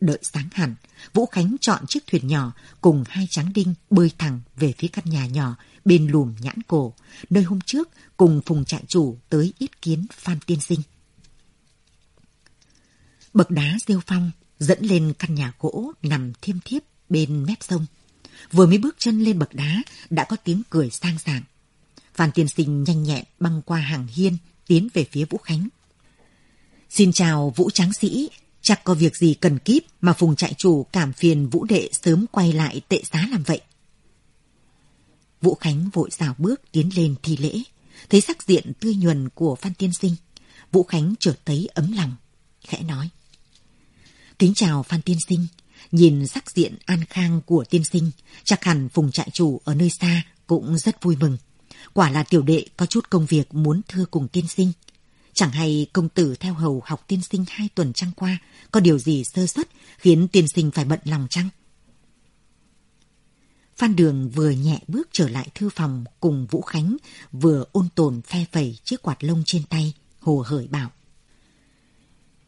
Đợi sáng hẳn, Vũ Khánh chọn chiếc thuyền nhỏ cùng hai tráng đinh bơi thẳng về phía căn nhà nhỏ bên lùm nhãn cổ, nơi hôm trước cùng phùng trại chủ tới ít kiến Phan Tiên Sinh. Bậc đá rêu phong dẫn lên căn nhà gỗ nằm thiêm thiếp bên mép sông. Vừa mới bước chân lên bậc đá đã có tiếng cười sang sảng. Phan Tiên Sinh nhanh nhẹn băng qua hàng hiên tiến về phía Vũ Khánh. Xin chào Vũ Tráng Sĩ, Chắc có việc gì cần kíp mà Phùng trại chủ cảm phiền Vũ Đệ sớm quay lại tệ giá làm vậy. Vũ Khánh vội rào bước tiến lên thi lễ. Thấy sắc diện tươi nhuần của Phan Tiên Sinh, Vũ Khánh chợt thấy ấm lòng, khẽ nói. Kính chào Phan Tiên Sinh, nhìn sắc diện an khang của tiên sinh, chắc hẳn Phùng trại chủ ở nơi xa cũng rất vui mừng. Quả là tiểu đệ có chút công việc muốn thưa cùng tiên sinh. Chẳng hay công tử theo hầu học tiên sinh hai tuần trăng qua, có điều gì sơ suất khiến tiên sinh phải bận lòng chăng? Phan Đường vừa nhẹ bước trở lại thư phòng cùng Vũ Khánh, vừa ôn tồn phe phẩy chiếc quạt lông trên tay, hồ hởi bảo.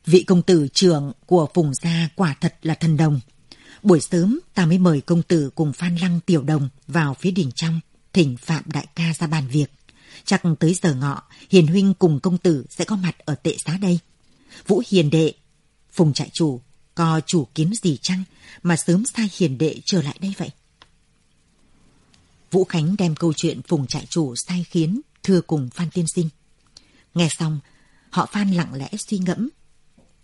Vị công tử trưởng của Phùng Gia quả thật là thần đồng. Buổi sớm ta mới mời công tử cùng Phan Lăng Tiểu Đồng vào phía đình trong, thỉnh Phạm Đại ca ra bàn việc. Chắc tới giờ ngọ, Hiền Huynh cùng công tử sẽ có mặt ở tệ xá đây. Vũ Hiền Đệ, Phùng trại chủ, có chủ kiến gì chăng mà sớm sai Hiền Đệ trở lại đây vậy? Vũ Khánh đem câu chuyện Phùng trại chủ sai khiến thưa cùng Phan Tiên Sinh. Nghe xong, họ Phan lặng lẽ suy ngẫm.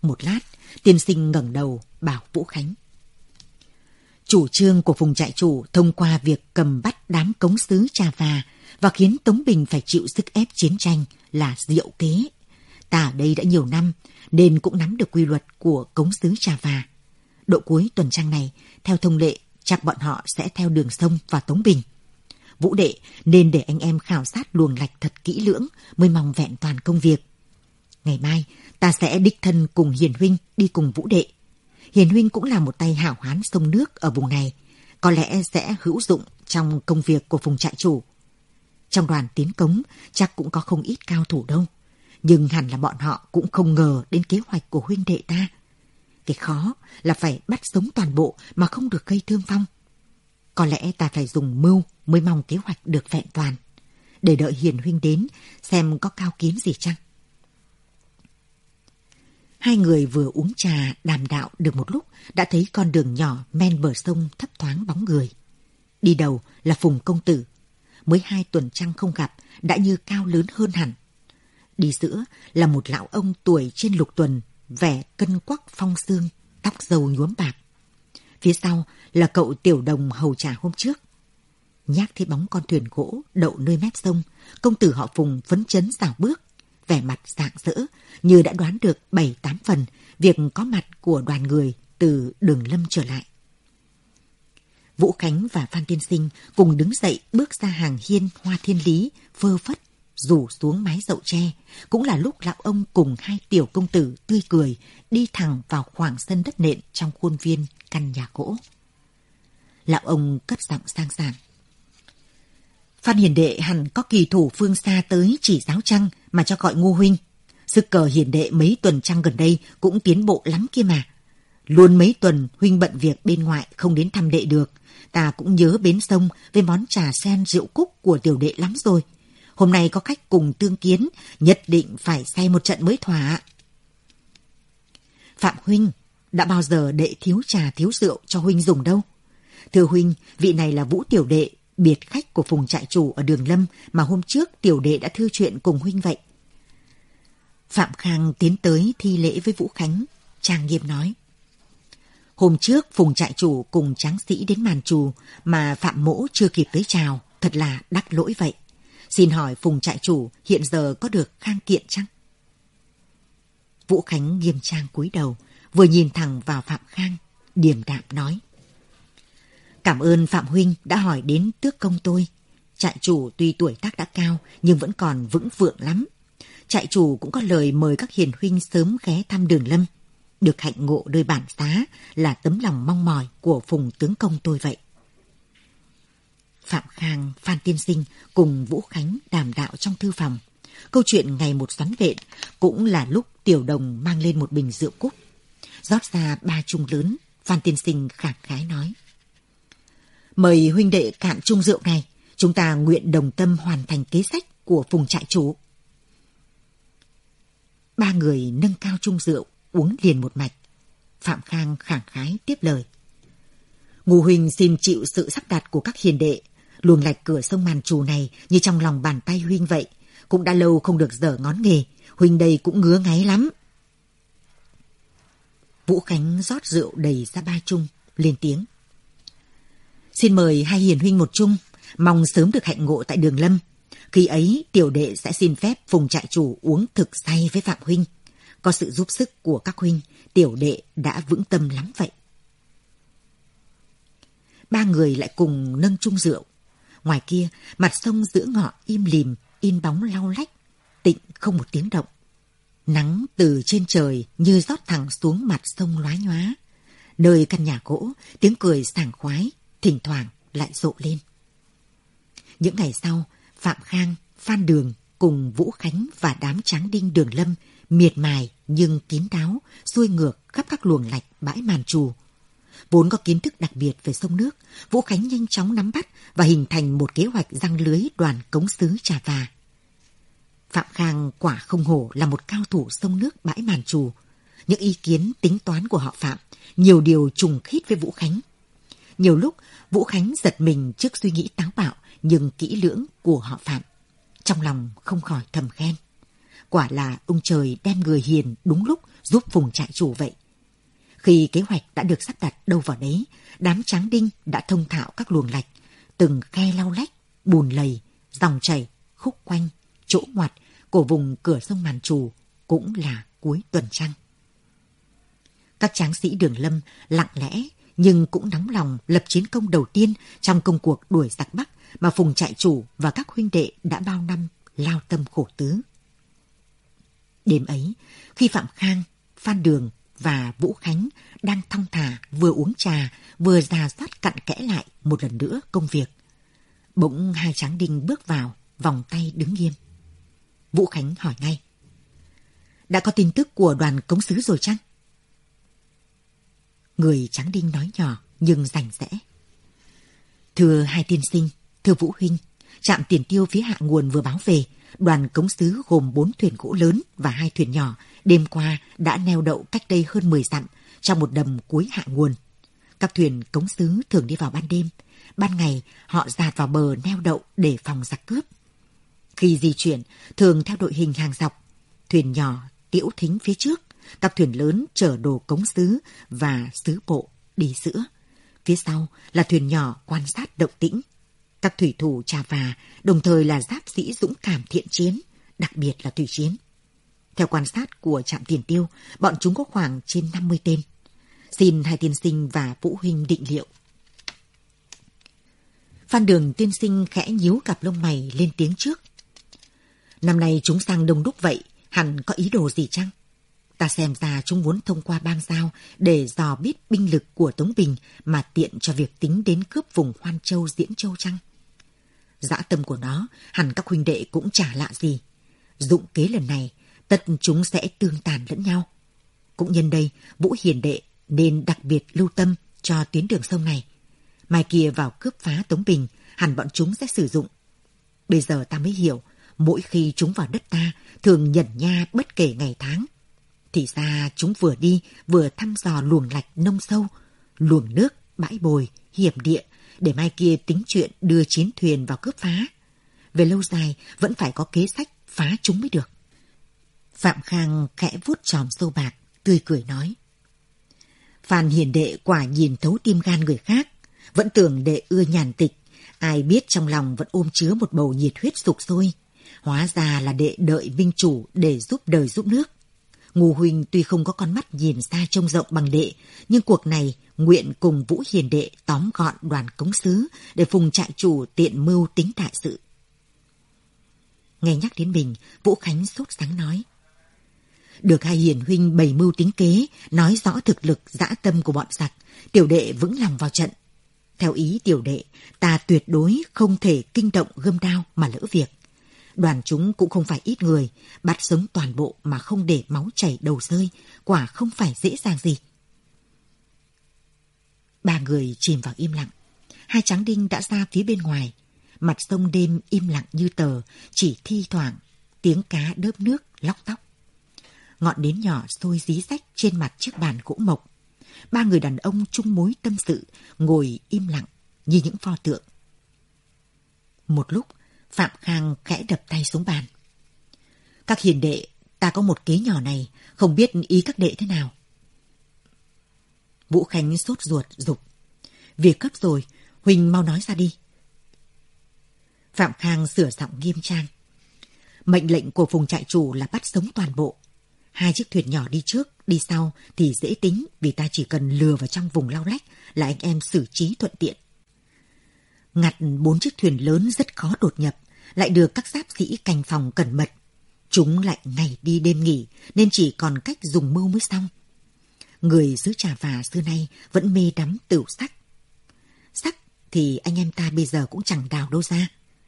Một lát, tiên sinh ngẩng đầu bảo Vũ Khánh. Chủ trương của Phùng trại chủ thông qua việc cầm bắt đám cống sứ trà và và khiến Tống Bình phải chịu sức ép chiến tranh là diệu kế. Ta ở đây đã nhiều năm nên cũng nắm được quy luật của cống xứ Trà Và. Độ cuối tuần trăng này, theo thông lệ, chắc bọn họ sẽ theo đường sông và Tống Bình. Vũ đệ nên để anh em khảo sát luồng lạch thật kỹ lưỡng mới mong vẹn toàn công việc. Ngày mai, ta sẽ đích thân cùng Hiền Huynh đi cùng Vũ đệ. Hiền Huynh cũng là một tay hảo hán sông nước ở vùng này. Có lẽ sẽ hữu dụng trong công việc của vùng trại chủ. Trong đoàn tiến cống, chắc cũng có không ít cao thủ đâu. Nhưng hẳn là bọn họ cũng không ngờ đến kế hoạch của huynh đệ ta. Cái khó là phải bắt sống toàn bộ mà không được gây thương vong. Có lẽ ta phải dùng mưu mới mong kế hoạch được vẹn toàn. Để đợi Hiền Huynh đến, xem có cao kiến gì chăng? Hai người vừa uống trà, đàm đạo được một lúc, đã thấy con đường nhỏ men bờ sông thấp thoáng bóng người. Đi đầu là Phùng Công Tử. Mới hai tuần trăng không gặp đã như cao lớn hơn hẳn. Đi giữa là một lão ông tuổi trên lục tuần, vẻ cân quắc phong xương, tóc dầu nhuốm bạc. Phía sau là cậu tiểu đồng hầu trà hôm trước. Nhác thấy bóng con thuyền gỗ đậu nơi mép sông, công tử họ Phùng phấn chấn rào bước, vẻ mặt rạng rỡ, như đã đoán được bảy tám phần việc có mặt của đoàn người từ đường lâm trở lại. Vũ Khánh và Phan Tiên Sinh cùng đứng dậy bước ra hàng hiên hoa thiên lý, phơ phất, rủ xuống mái dậu tre. Cũng là lúc lão ông cùng hai tiểu công tử tươi cười đi thẳng vào khoảng sân đất nện trong khuôn viên căn nhà gỗ. Lão ông cất giọng sang sảng. Phan Hiền Đệ hẳn có kỳ thủ phương xa tới chỉ giáo trăng mà cho gọi ngô huynh. Sức cờ hiền đệ mấy tuần trăng gần đây cũng tiến bộ lắm kia mà. Luôn mấy tuần huynh bận việc bên ngoại không đến thăm đệ được. Ta cũng nhớ bến sông với món trà sen rượu cúc của tiểu đệ lắm rồi. Hôm nay có khách cùng tương kiến, nhất định phải say một trận mới thỏa. Phạm huynh, đã bao giờ đệ thiếu trà thiếu rượu cho huynh dùng đâu? Thưa huynh, vị này là Vũ Tiểu Đệ, biệt khách của phùng trại chủ ở đường Lâm mà hôm trước Tiểu Đệ đã thư chuyện cùng huynh vậy. Phạm Khang tiến tới thi lễ với Vũ Khánh, trang nghiêm nói. Hôm trước Phùng trại chủ cùng tráng sĩ đến màn trù mà Phạm Mỗ chưa kịp tới chào, thật là đắc lỗi vậy. Xin hỏi Phùng trại chủ hiện giờ có được khang kiện chăng? Vũ Khánh nghiêm trang cúi đầu, vừa nhìn thẳng vào Phạm Khang, điềm đạm nói. Cảm ơn Phạm Huynh đã hỏi đến tước công tôi. Trại chủ tuy tuổi tác đã cao nhưng vẫn còn vững vượng lắm. Trại chủ cũng có lời mời các hiền huynh sớm ghé thăm đường lâm. Được hạnh ngộ nơi bản xá là tấm lòng mong mỏi của phùng tướng công tôi vậy. Phạm Khang, Phan Tiên Sinh cùng Vũ Khánh đàm đạo trong thư phòng. Câu chuyện ngày một xoắn vện cũng là lúc Tiểu Đồng mang lên một bình rượu cúc. rót ra ba chung lớn, Phan Tiên Sinh khẳng khái nói. Mời huynh đệ cạn chung rượu này, chúng ta nguyện đồng tâm hoàn thành kế sách của phùng trại chủ. Ba người nâng cao chung rượu, uống liền một mạch. Phạm Khang khẳng khái tiếp lời. Ngô Huynh xin chịu sự sắp đặt của các hiền đệ, luồng lạch cửa sông màn trù này như trong lòng bàn tay Huynh vậy. Cũng đã lâu không được dở ngón nghề, Huynh đây cũng ngứa ngáy lắm. Vũ Khánh rót rượu đầy ra ba chung, lên tiếng. Xin mời hai hiền huynh một chung, mong sớm được hạnh ngộ tại đường lâm. Khi ấy, tiểu đệ sẽ xin phép phùng trại chủ uống thực say với Phạm huynh. Có sự giúp sức của các huynh, tiểu đệ đã vững tâm lắm vậy. Ba người lại cùng nâng chung rượu. Ngoài kia, mặt sông giữa ngọ im lìm, in bóng lau lách, tịnh không một tiếng động. Nắng từ trên trời như rót thẳng xuống mặt sông lóa nhóa. Nơi căn nhà gỗ, tiếng cười sảng khoái, thỉnh thoảng lại rộ lên. Những ngày sau, Phạm Khang, Phan Đường cùng Vũ Khánh và đám tráng đinh đường lâm miệt mài nhưng kín đáo, xuôi ngược khắp các luồng lạch bãi màn trù. Vốn có kiến thức đặc biệt về sông nước, Vũ Khánh nhanh chóng nắm bắt và hình thành một kế hoạch răng lưới đoàn cống xứ trà và. Phạm Khang quả không hổ là một cao thủ sông nước bãi màn trù. Những ý kiến tính toán của họ Phạm, nhiều điều trùng khít với Vũ Khánh. Nhiều lúc, Vũ Khánh giật mình trước suy nghĩ táo bạo nhưng kỹ lưỡng của họ Phạm. Trong lòng không khỏi thầm khen. Quả là ông trời đem người hiền đúng lúc giúp phùng trại chủ vậy. Khi kế hoạch đã được sắp đặt đâu vào đấy, đám tráng đinh đã thông thạo các luồng lạch, từng khe lau lách, bùn lầy, dòng chảy, khúc quanh, chỗ ngoặt của vùng cửa sông Màn Trù cũng là cuối tuần trăng. Các tráng sĩ đường lâm lặng lẽ nhưng cũng nóng lòng lập chiến công đầu tiên trong công cuộc đuổi giặc Bắc mà Phùng trại chủ và các huynh đệ đã bao năm lao tâm khổ tứ. Đêm ấy, khi Phạm Khang, Phan Đường và Vũ Khánh đang thong thả vừa uống trà vừa ra soát cặn kẽ lại một lần nữa công việc. Bỗng hai tráng đinh bước vào, vòng tay đứng nghiêm. Vũ Khánh hỏi ngay. Đã có tin tức của đoàn cống sứ rồi chăng? Người tráng đinh nói nhỏ nhưng rành rẽ. Thưa hai tiên sinh, thưa Vũ Huynh, trạm tiền tiêu phía hạ nguồn vừa báo về, đoàn cống sứ gồm bốn thuyền gỗ lớn và hai thuyền nhỏ đêm qua đã neo đậu cách đây hơn 10 dặm trong một đầm cuối hạ nguồn. Các thuyền cống sứ thường đi vào ban đêm, ban ngày họ dạt vào bờ neo đậu để phòng giặc cướp. Khi di chuyển, thường theo đội hình hàng dọc, thuyền nhỏ tiễu thính phía trước, các thuyền lớn chở đồ cống sứ và sứ bộ đi giữa. Phía sau là thuyền nhỏ quan sát động tĩnh. Các thủy thủ trà và đồng thời là giáp sĩ dũng cảm thiện chiến, đặc biệt là thủy chiến. Theo quan sát của trạm tiền tiêu, bọn chúng có khoảng trên 50 tên. Xin hai tiên sinh và Vũ Huynh định liệu. Phan Đường tiên sinh khẽ nhíu cặp lông mày lên tiếng trước. Năm nay chúng sang đông đúc vậy, hẳn có ý đồ gì chăng? Ta xem ra chúng muốn thông qua bang giao để dò biết binh lực của Tống Bình mà tiện cho việc tính đến cướp vùng Hoan Châu Diễn Châu chăng? Dã tâm của nó, hẳn các huynh đệ cũng chả lạ gì. Dụng kế lần này, tất chúng sẽ tương tàn lẫn nhau. Cũng nhân đây, Vũ Hiền Đệ nên đặc biệt lưu tâm cho tuyến đường sông này. Mai kia vào cướp phá Tống Bình, hẳn bọn chúng sẽ sử dụng. Bây giờ ta mới hiểu, mỗi khi chúng vào đất ta, thường nhẩn nha bất kể ngày tháng. Thì ra chúng vừa đi, vừa thăm dò luồng lạch nông sâu, luồng nước, bãi bồi, hiểm địa, để mai kia tính chuyện đưa chiến thuyền vào cướp phá. Về lâu dài, vẫn phải có kế sách phá chúng mới được. Phạm Khang khẽ vuốt tròm sâu bạc, tươi cười nói. Phan Hiền Đệ quả nhìn thấu tim gan người khác, vẫn tưởng đệ ưa nhàn tịch, ai biết trong lòng vẫn ôm chứa một bầu nhiệt huyết sục sôi. Hóa ra là đệ đợi vinh chủ để giúp đời giúp nước. Ngô Huynh tuy không có con mắt nhìn xa trông rộng bằng đệ, nhưng cuộc này nguyện cùng Vũ Hiền Đệ tóm gọn đoàn cống sứ để phùng trại chủ tiện mưu tính đại sự. Nghe nhắc đến mình, Vũ Khánh sốt sáng nói. Được hai hiền huynh bày mưu tính kế, nói rõ thực lực dã tâm của bọn giặc, tiểu đệ vững lòng vào trận. Theo ý tiểu đệ, ta tuyệt đối không thể kinh động gươm đao mà lỡ việc. Đoàn chúng cũng không phải ít người, bắt sống toàn bộ mà không để máu chảy đầu rơi, quả không phải dễ dàng gì. Ba người chìm vào im lặng. Hai tráng đinh đã ra phía bên ngoài. Mặt sông đêm im lặng như tờ, chỉ thi thoảng tiếng cá đớp nước lóc tóc ngọn nến nhỏ sôi dí rách trên mặt chiếc bàn gỗ mộc. Ba người đàn ông chung mối tâm sự, ngồi im lặng như những pho tượng. Một lúc, Phạm Khang khẽ đập tay xuống bàn. Các hiền đệ, ta có một kế nhỏ này, không biết ý các đệ thế nào. Vũ Khánh sốt ruột, dục Việc cấp rồi, Huỳnh mau nói ra đi. Phạm Khang sửa giọng nghiêm trang. Mệnh lệnh của vùng trại chủ là bắt sống toàn bộ. Hai chiếc thuyền nhỏ đi trước, đi sau thì dễ tính vì ta chỉ cần lừa vào trong vùng lao lách là anh em xử trí thuận tiện. Ngặt bốn chiếc thuyền lớn rất khó đột nhập, lại được các giáp sĩ canh phòng cẩn mật. Chúng lại ngày đi đêm nghỉ nên chỉ còn cách dùng mưu mới xong. Người xứ trà và xưa nay vẫn mê đắm tửu sắc. Sắc thì anh em ta bây giờ cũng chẳng đào đâu ra.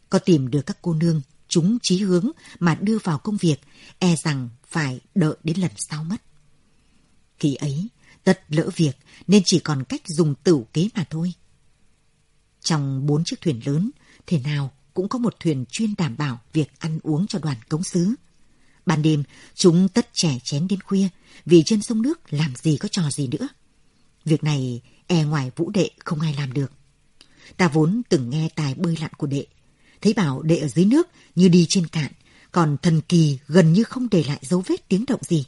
Có tìm được các cô nương chúng chí hướng mà đưa vào công việc, e rằng phải đợi đến lần sau mất. Khi ấy, tất lỡ việc nên chỉ còn cách dùng tửu kế mà thôi. Trong bốn chiếc thuyền lớn, thế nào cũng có một thuyền chuyên đảm bảo việc ăn uống cho đoàn cống sứ. Ban đêm, chúng tất trẻ chén đến khuya, vì trên sông nước làm gì có trò gì nữa. Việc này e ngoài vũ đệ không ai làm được. Ta vốn từng nghe tài bơi lặn của đệ, thấy bảo đệ ở dưới nước như đi trên cạn, còn thần kỳ gần như không để lại dấu vết tiếng động gì.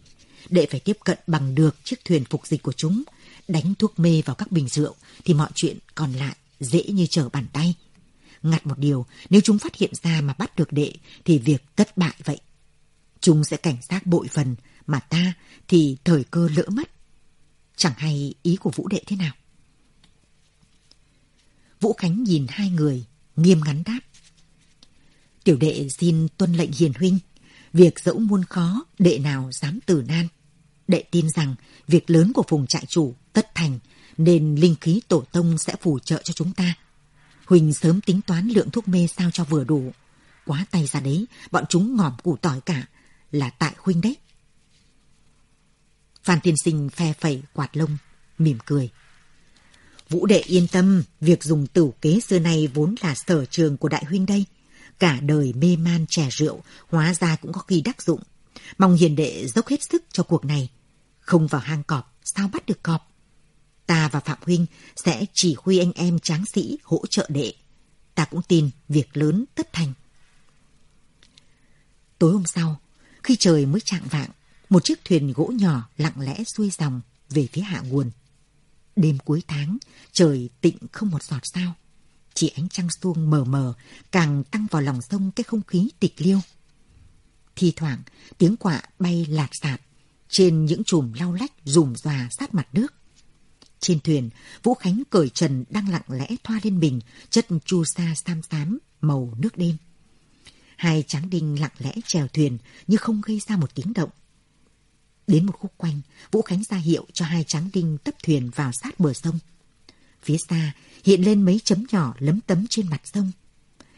Đệ phải tiếp cận bằng được chiếc thuyền phục dịch của chúng, đánh thuốc mê vào các bình rượu thì mọi chuyện còn lại dễ như trở bàn tay. Ngặt một điều, nếu chúng phát hiện ra mà bắt được đệ thì việc tất bại vậy. Chúng sẽ cảnh giác bội phần, mà ta thì thời cơ lỡ mất. Chẳng hay ý của Vũ Đệ thế nào. Vũ Khánh nhìn hai người, nghiêm ngắn đáp. Tiểu đệ xin tuân lệnh hiền huynh. Việc dẫu muôn khó, đệ nào dám tử nan. Đệ tin rằng việc lớn của vùng trại chủ tất thành, nên linh khí tổ tông sẽ phù trợ cho chúng ta. Huỳnh sớm tính toán lượng thuốc mê sao cho vừa đủ. Quá tay ra đấy, bọn chúng ngòm củ tỏi cả, là tại Huynh đấy. Phan tiên sinh phe phẩy quạt lông, mỉm cười. Vũ đệ yên tâm, việc dùng tử kế xưa nay vốn là sở trường của đại huynh đây. Cả đời mê man chè rượu, hóa ra cũng có khi đắc dụng. Mong hiền đệ dốc hết sức cho cuộc này. Không vào hang cọp, sao bắt được cọp? Ta và Phạm Huynh sẽ chỉ huy anh em tráng sĩ hỗ trợ đệ. Ta cũng tin việc lớn tất thành. Tối hôm sau, khi trời mới trạng vạng, một chiếc thuyền gỗ nhỏ lặng lẽ xuôi dòng về phía hạ nguồn. Đêm cuối tháng, trời tịnh không một giọt sao. Chỉ ánh trăng xuông mờ mờ càng tăng vào lòng sông cái không khí tịch liêu. Thì thoảng, tiếng quạ bay lạt sạt trên những chùm lau lách rùm rà sát mặt nước. Trên thuyền, Vũ Khánh cởi trần đang lặng lẽ thoa lên mình chất chu sa sam xám màu nước đêm. Hai tráng đinh lặng lẽ chèo thuyền như không gây ra một tiếng động. Đến một khúc quanh, Vũ Khánh ra hiệu cho hai tráng đinh tấp thuyền vào sát bờ sông. Phía xa hiện lên mấy chấm nhỏ lấm tấm trên mặt sông.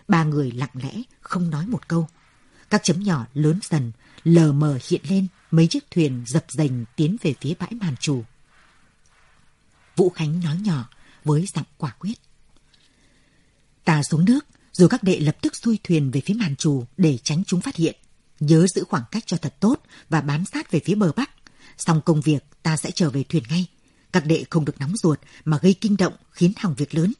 Ba người lặng lẽ, không nói một câu. Các chấm nhỏ lớn dần, lờ mờ hiện lên mấy chiếc thuyền dập dềnh tiến về phía bãi màn trù. Vũ Khánh nói nhỏ với giọng quả quyết. Ta xuống nước, rồi các đệ lập tức xuôi thuyền về phía màn trù để tránh chúng phát hiện. Nhớ giữ khoảng cách cho thật tốt và bám sát về phía bờ bắc. Xong công việc, ta sẽ trở về thuyền ngay. Các đệ không được nóng ruột mà gây kinh động khiến hỏng việc lớn.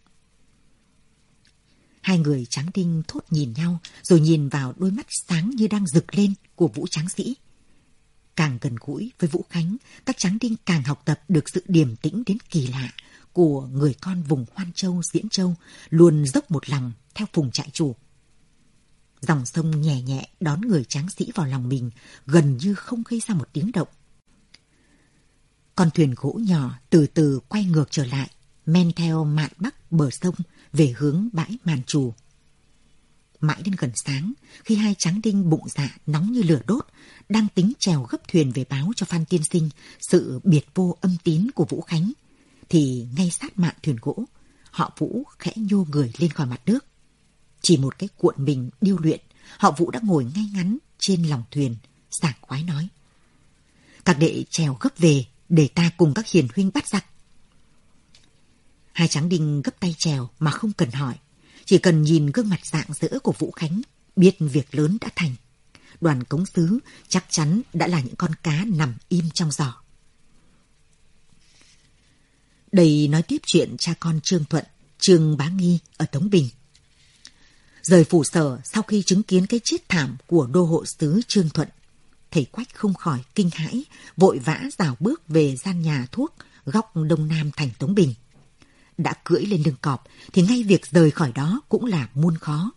Hai người tráng đinh thốt nhìn nhau rồi nhìn vào đôi mắt sáng như đang rực lên của Vũ Tráng Sĩ. Càng gần gũi với Vũ Khánh, các tráng đinh càng học tập được sự điềm tĩnh đến kỳ lạ của người con vùng Hoan Châu, Diễn Châu, luôn dốc một lòng theo phùng trại chủ. Dòng sông nhẹ nhẹ đón người tráng sĩ vào lòng mình, gần như không gây ra một tiếng động. Con thuyền gỗ nhỏ từ từ quay ngược trở lại, men theo mạn bắc bờ sông về hướng bãi màn trù. Mãi đến gần sáng, khi hai tráng đinh bụng dạ nóng như lửa đốt, đang tính trèo gấp thuyền về báo cho Phan Tiên Sinh sự biệt vô âm tín của Vũ Khánh, thì ngay sát mạn thuyền gỗ, họ Vũ khẽ nhô người lên khỏi mặt nước. Chỉ một cái cuộn mình điêu luyện, họ Vũ đã ngồi ngay ngắn trên lòng thuyền, sảng khoái nói. Các đệ trèo gấp về để ta cùng các hiền huynh bắt giặc. Hai tráng đinh gấp tay trèo mà không cần hỏi, chỉ cần nhìn gương mặt dạng dỡ của Vũ Khánh, biết việc lớn đã thành. Đoàn cống sứ chắc chắn đã là những con cá nằm im trong giỏ. Đây nói tiếp chuyện cha con Trương Thuận, Trương Bá Nghi ở Tống Bình. Rời phủ sở sau khi chứng kiến cái chết thảm của đô hộ sứ Trương Thuận, thầy Quách không khỏi kinh hãi, vội vã rào bước về gian nhà thuốc góc đông nam thành Tống Bình. Đã cưỡi lên lưng cọp thì ngay việc rời khỏi đó cũng là muôn khó.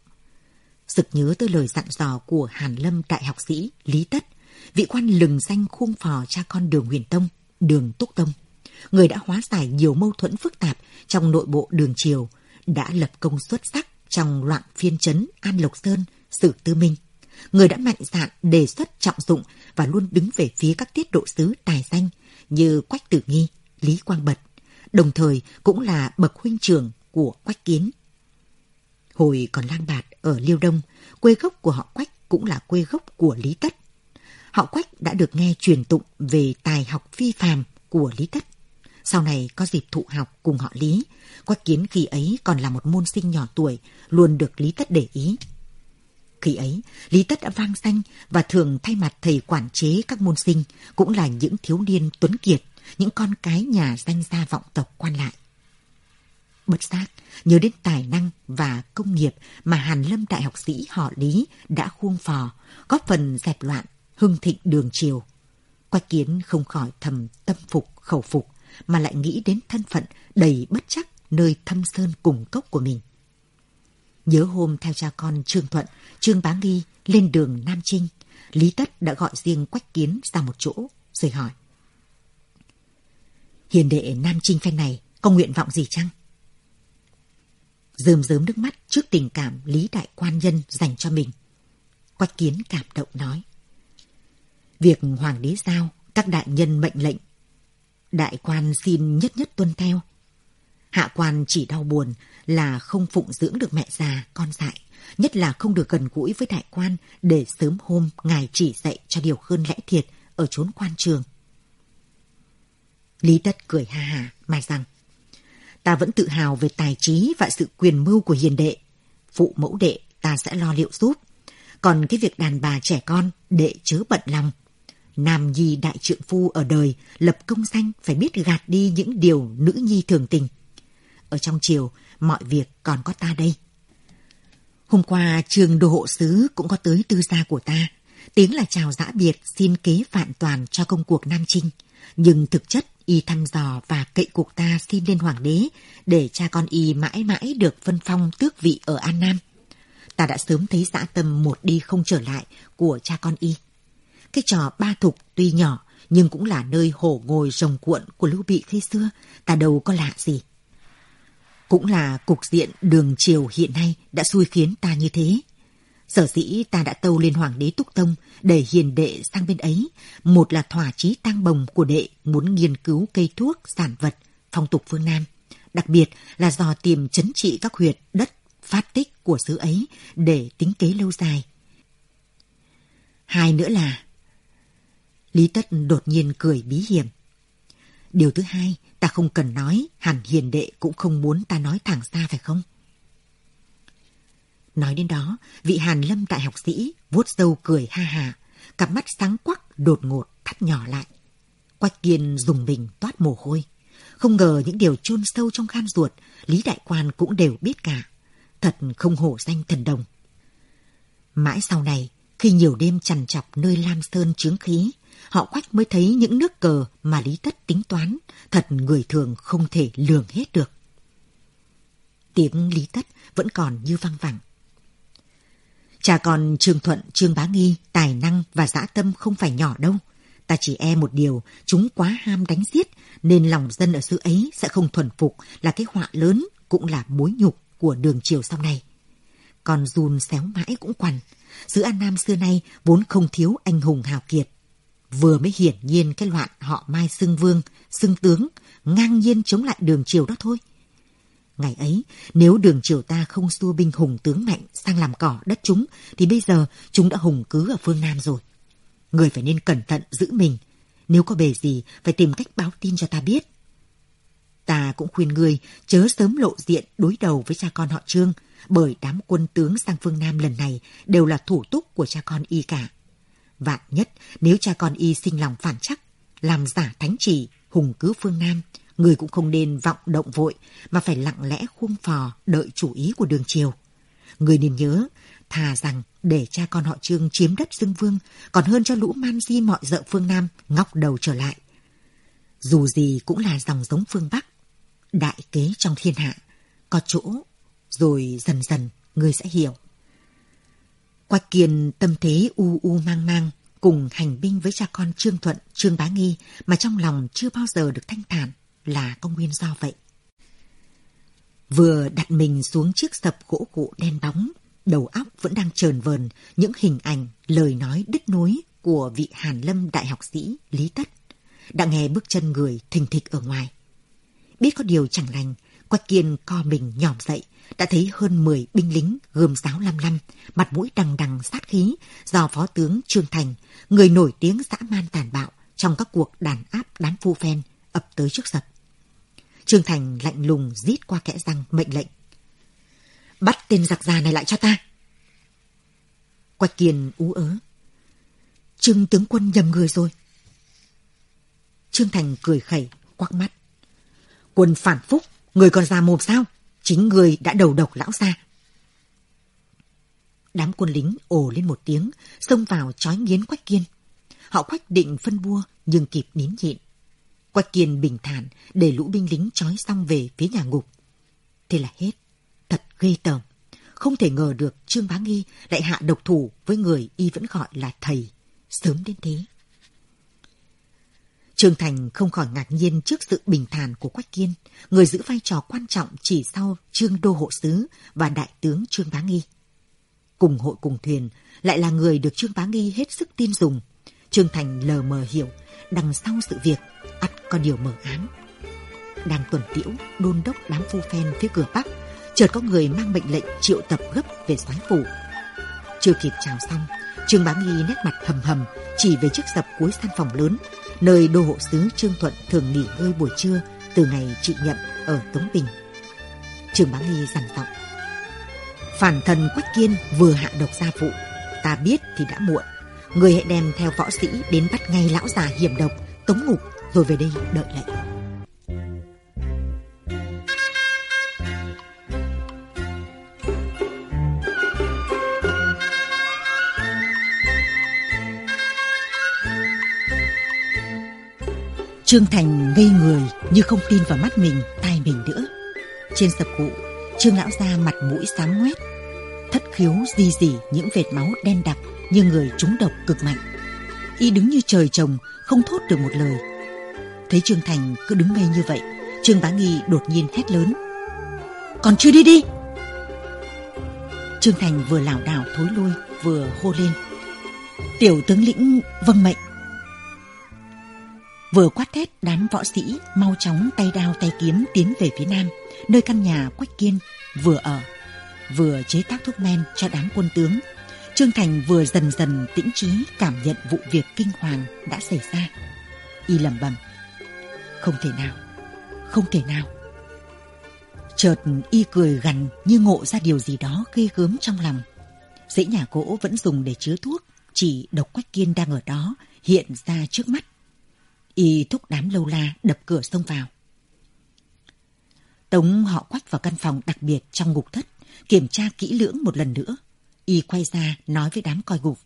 Sực nhớ tới lời dặn dò của Hàn Lâm đại học sĩ Lý Tất, vị quan lừng danh khuôn phò cha con đường huyền tông, đường túc tông. Người đã hóa giải nhiều mâu thuẫn phức tạp trong nội bộ đường triều, đã lập công xuất sắc trong loạn phiên chấn An Lộc Sơn, Sử Tư Minh. Người đã mạnh dạn đề xuất trọng dụng và luôn đứng về phía các tiết độ sứ tài danh như Quách Tử Nghi, Lý Quang Bật, đồng thời cũng là bậc huynh trưởng của Quách Kiến. Hồi còn lang bạt ở Liêu Đông, quê gốc của họ Quách cũng là quê gốc của Lý Tất. Họ Quách đã được nghe truyền tụng về tài học phi phàm của Lý Tất. Sau này có dịp thụ học cùng họ Lý, Quách Kiến khi ấy còn là một môn sinh nhỏ tuổi, luôn được Lý Tất để ý. Khi ấy, Lý Tất đã vang danh và thường thay mặt thầy quản chế các môn sinh, cũng là những thiếu niên tuấn kiệt, những con cái nhà danh gia vọng tộc quan lại. Bất giác, nhớ đến tài năng và công nghiệp mà Hàn Lâm Đại học sĩ họ Lý đã khuôn phò, góp phần dẹp loạn, hưng thịnh đường triều. Quách kiến không khỏi thầm tâm phục, khẩu phục, mà lại nghĩ đến thân phận đầy bất chắc nơi thâm sơn cùng cốc của mình. Nhớ hôm theo cha con Trương Thuận, Trương Bá Nghi lên đường Nam Trinh, Lý Tất đã gọi riêng Quách Kiến ra một chỗ, rồi hỏi. Hiền đệ Nam Trinh phen này có nguyện vọng gì chăng? Dơm dớm nước mắt trước tình cảm Lý Đại Quan Nhân dành cho mình. Quách Kiến cảm động nói. Việc Hoàng đế giao, các đại nhân mệnh lệnh. Đại quan xin nhất nhất tuân theo. Hạ quan chỉ đau buồn là không phụng dưỡng được mẹ già, con dại, nhất là không được gần gũi với đại quan để sớm hôm ngài chỉ dạy cho điều hơn lẽ thiệt ở chốn quan trường. Lý Tất cười ha hà mà rằng Ta vẫn tự hào về tài trí và sự quyền mưu của hiền đệ. Phụ mẫu đệ ta sẽ lo liệu giúp. Còn cái việc đàn bà trẻ con, đệ chớ bận lòng. Nam nhi đại trượng phu ở đời, lập công danh phải biết gạt đi những điều nữ nhi thường tình. Ở trong triều, mọi việc còn có ta đây. Hôm qua, trường đô hộ sứ cũng có tới tư gia của ta. Tiếng là chào giã biệt xin kế vạn toàn cho công cuộc Nam Trinh. Nhưng thực chất, y thăm dò và cậy cuộc ta xin lên hoàng đế để cha con y mãi mãi được phân phong tước vị ở An Nam. Ta đã sớm thấy dã tâm một đi không trở lại của cha con y. Cái trò ba thục tuy nhỏ nhưng cũng là nơi hổ ngồi rồng cuộn của Lưu Bị khi xưa, ta đâu có lạ gì. Cũng là cục diện đường triều hiện nay đã xui khiến ta như thế. Sở dĩ ta đã tâu lên hoàng đế Túc Tông để hiền đệ sang bên ấy. Một là thỏa chí tăng bồng của đệ muốn nghiên cứu cây thuốc, sản vật, phong tục phương Nam. Đặc biệt là dò tìm chấn trị các huyệt đất phát tích của xứ ấy để tính kế lâu dài. Hai nữa là Lý Tất đột nhiên cười bí hiểm. Điều thứ hai, ta không cần nói, hẳn hiền đệ cũng không muốn ta nói thẳng ra phải không? Nói đến đó, vị hàn lâm đại học sĩ vuốt râu cười ha hà, cặp mắt sáng quắc đột ngột thắt nhỏ lại. Quách kiên dùng mình toát mồ hôi. Không ngờ những điều chôn sâu trong khan ruột, Lý Đại Quan cũng đều biết cả. Thật không hổ danh thần đồng. Mãi sau này, khi nhiều đêm chằn chọc nơi Lam Sơn chướng khí, họ quách mới thấy những nước cờ mà Lý Tất tính toán, thật người thường không thể lường hết được. Tiếng Lý Tất vẫn còn như văng vẳng. Cha con Trương Thuận, Trương Bá Nghi, tài năng và dã tâm không phải nhỏ đâu. Ta chỉ e một điều, chúng quá ham đánh giết, nên lòng dân ở xứ ấy sẽ không thuần phục là cái họa lớn, cũng là mối nhục của đường triều sau này. Còn dùn xéo mãi cũng quằn, xứ An Nam xưa nay vốn không thiếu anh hùng hào kiệt. Vừa mới hiển nhiên cái loạn họ Mai xưng vương, xưng tướng, ngang nhiên chống lại đường triều đó thôi. Ngày ấy, nếu đường triều ta không xua binh hùng tướng mạnh sang làm cỏ đất chúng, thì bây giờ chúng đã hùng cứ ở phương Nam rồi. Người phải nên cẩn thận giữ mình. Nếu có bề gì, phải tìm cách báo tin cho ta biết. Ta cũng khuyên người chớ sớm lộ diện đối đầu với cha con họ Trương, bởi đám quân tướng sang phương Nam lần này đều là thủ túc của cha con y cả. Vạn nhất, nếu cha con y sinh lòng phản chắc, làm giả thánh chỉ, hùng cứ phương Nam, người cũng không nên vọng động vội, mà phải lặng lẽ khuôn phò đợi chủ ý của đường triều. Người nên nhớ, thà rằng để cha con họ Trương chiếm đất xưng vương, còn hơn cho lũ man di mọi dợ phương Nam ngóc đầu trở lại. Dù gì cũng là dòng giống phương Bắc, đại kế trong thiên hạ, có chỗ, rồi dần dần người sẽ hiểu. Quách Kiên tâm thế u u mang mang, cùng hành binh với cha con Trương Thuận, Trương Bá Nghi mà trong lòng chưa bao giờ được thanh thản là có nguyên do vậy. Vừa đặt mình xuống chiếc sập gỗ cụ đen bóng, đầu óc vẫn đang trờn vờn những hình ảnh, lời nói đứt nối của vị Hàn Lâm đại học sĩ Lý Tất. Đã nghe bước chân người thình thịch ở ngoài. Biết có điều chẳng lành, Quách Kiên co mình nhòm dậy, đã thấy hơn 10 binh lính gươm giáo lăm lăm, mặt mũi đằng đằng sát khí do phó tướng Trương Thành, người nổi tiếng dã man tàn bạo trong các cuộc đàn áp đám phu phen ập tới trước sập. Trương Thành lạnh lùng rít qua kẽ răng mệnh lệnh. Bắt tên giặc già này lại cho ta. Quách Kiên ú ớ. Trương tướng quân nhầm người rồi. Trương Thành cười khẩy, quắc mắt. Quân phản phúc, người còn già mồm sao? Chính người đã đầu độc lão gia. Đám quân lính ồ lên một tiếng, xông vào trói nghiến Quách Kiên. Họ Quách định phân bua, nhưng kịp nín nhịn. Quách Kiên bình thản để lũ binh lính trói xong về phía nhà ngục. Thế là hết. Thật ghê tởm. Không thể ngờ được Trương Bá Nghi lại hạ độc thủ với người y vẫn gọi là thầy. Sớm đến thế. Trương Thành không khỏi ngạc nhiên trước sự bình thản của Quách Kiên, người giữ vai trò quan trọng chỉ sau Trương Đô Hộ Sứ và Đại tướng Trương Bá Nghi. Cùng hội cùng thuyền lại là người được Trương Bá Nghi hết sức tin dùng. Trương Thành lờ mờ hiểu, đằng sau sự việc, ắt có điều mở án. Đang tuần tiễu, đôn đốc đám phu phen phía cửa Bắc, chợt có người mang mệnh lệnh triệu tập gấp về soái phủ. Chưa kịp chào xong, Trương Bá Nghi nét mặt hầm hầm chỉ về chiếc sập cuối sân phòng lớn, nơi đô hộ sứ Trương Thuận thường nghỉ ngơi buổi trưa từ ngày chị nhậm ở Tống Bình. Trường Bá Nghi dằn giọng. Phản thần Quách Kiên vừa hạ độc gia phụ, ta biết thì đã muộn. Người hãy đem theo võ sĩ đến bắt ngay lão già hiểm độc, tống ngục rồi về đây đợi lệnh. Trương Thành ngây người như không tin vào mắt mình, tai mình nữa. Trên sập cụ, Trương lão gia mặt mũi xám ngoét, thất khiếu di dỉ những vệt máu đen đặc như người trúng độc cực mạnh. Y đứng như trời trồng, không thốt được một lời. Thấy Trương Thành cứ đứng ngây như vậy, Trương Bá Nghi đột nhiên hét lớn. Còn chưa đi đi! Trương Thành vừa lảo đảo thối lui, vừa hô lên. Tiểu tướng lĩnh vâng mệnh. Vừa quát thét đám võ sĩ mau chóng tay đao tay kiếm tiến về phía nam, nơi căn nhà Quách Kiên vừa ở, vừa chế tác thuốc men cho đám quân tướng. Trương Thành vừa dần dần tĩnh trí cảm nhận vụ việc kinh hoàng đã xảy ra. Y lẩm bẩm, không thể nào, không thể nào. Chợt y cười gằn như ngộ ra điều gì đó ghê gớm trong lòng. Dãy nhà gỗ vẫn dùng để chứa thuốc, chỉ độc Quách Kiên đang ở đó hiện ra trước mắt. Y thúc đám lâu la đập cửa xông vào. Tống họ quách vào căn phòng đặc biệt trong ngục thất, kiểm tra kỹ lưỡng một lần nữa. Y quay ra nói với đám coi ngục.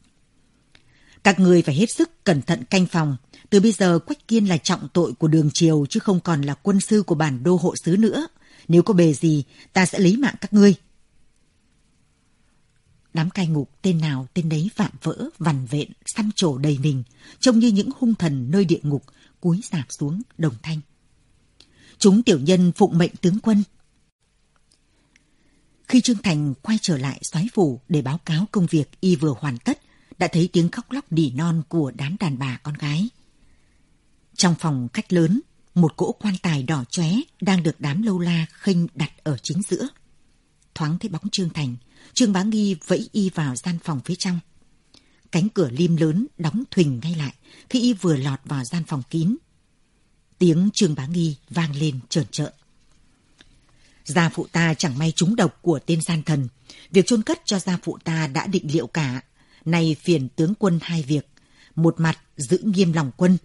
Các người phải hết sức cẩn thận canh phòng. Từ bây giờ Quách Kiên là trọng tội của đường triều chứ không còn là quân sư của bản đô hộ sứ nữa. Nếu có bề gì, ta sẽ lấy mạng các ngươi. Đám cai ngục tên nào tên đấy vạm vỡ, vằn vện, xăm trổ đầy mình, trông như những hung thần nơi địa ngục, cúi giảm xuống đồng thanh. Chúng tiểu nhân phụng mệnh tướng quân. Khi Trương Thành quay trở lại xoáy phủ để báo cáo công việc y vừa hoàn tất, đã thấy tiếng khóc lóc đỉ non của đám đàn bà con gái. Trong phòng khách lớn, một cỗ quan tài đỏ chóe đang được đám lâu la khênh đặt ở chính giữa. Thoáng thấy bóng Trương Thành, Trương Bá Nghi vẫy y vào gian phòng phía trong. Cánh cửa lim lớn đóng thình ngay lại khi y vừa lọt vào gian phòng kín. Tiếng Trương Bá Nghi vang lên trởn trợn. Gia phụ ta chẳng may trúng độc của tên gian thần. Việc chôn cất cho gia phụ ta đã định liệu cả. Này phiền tướng quân hai việc. Một mặt giữ nghiêm lòng quân.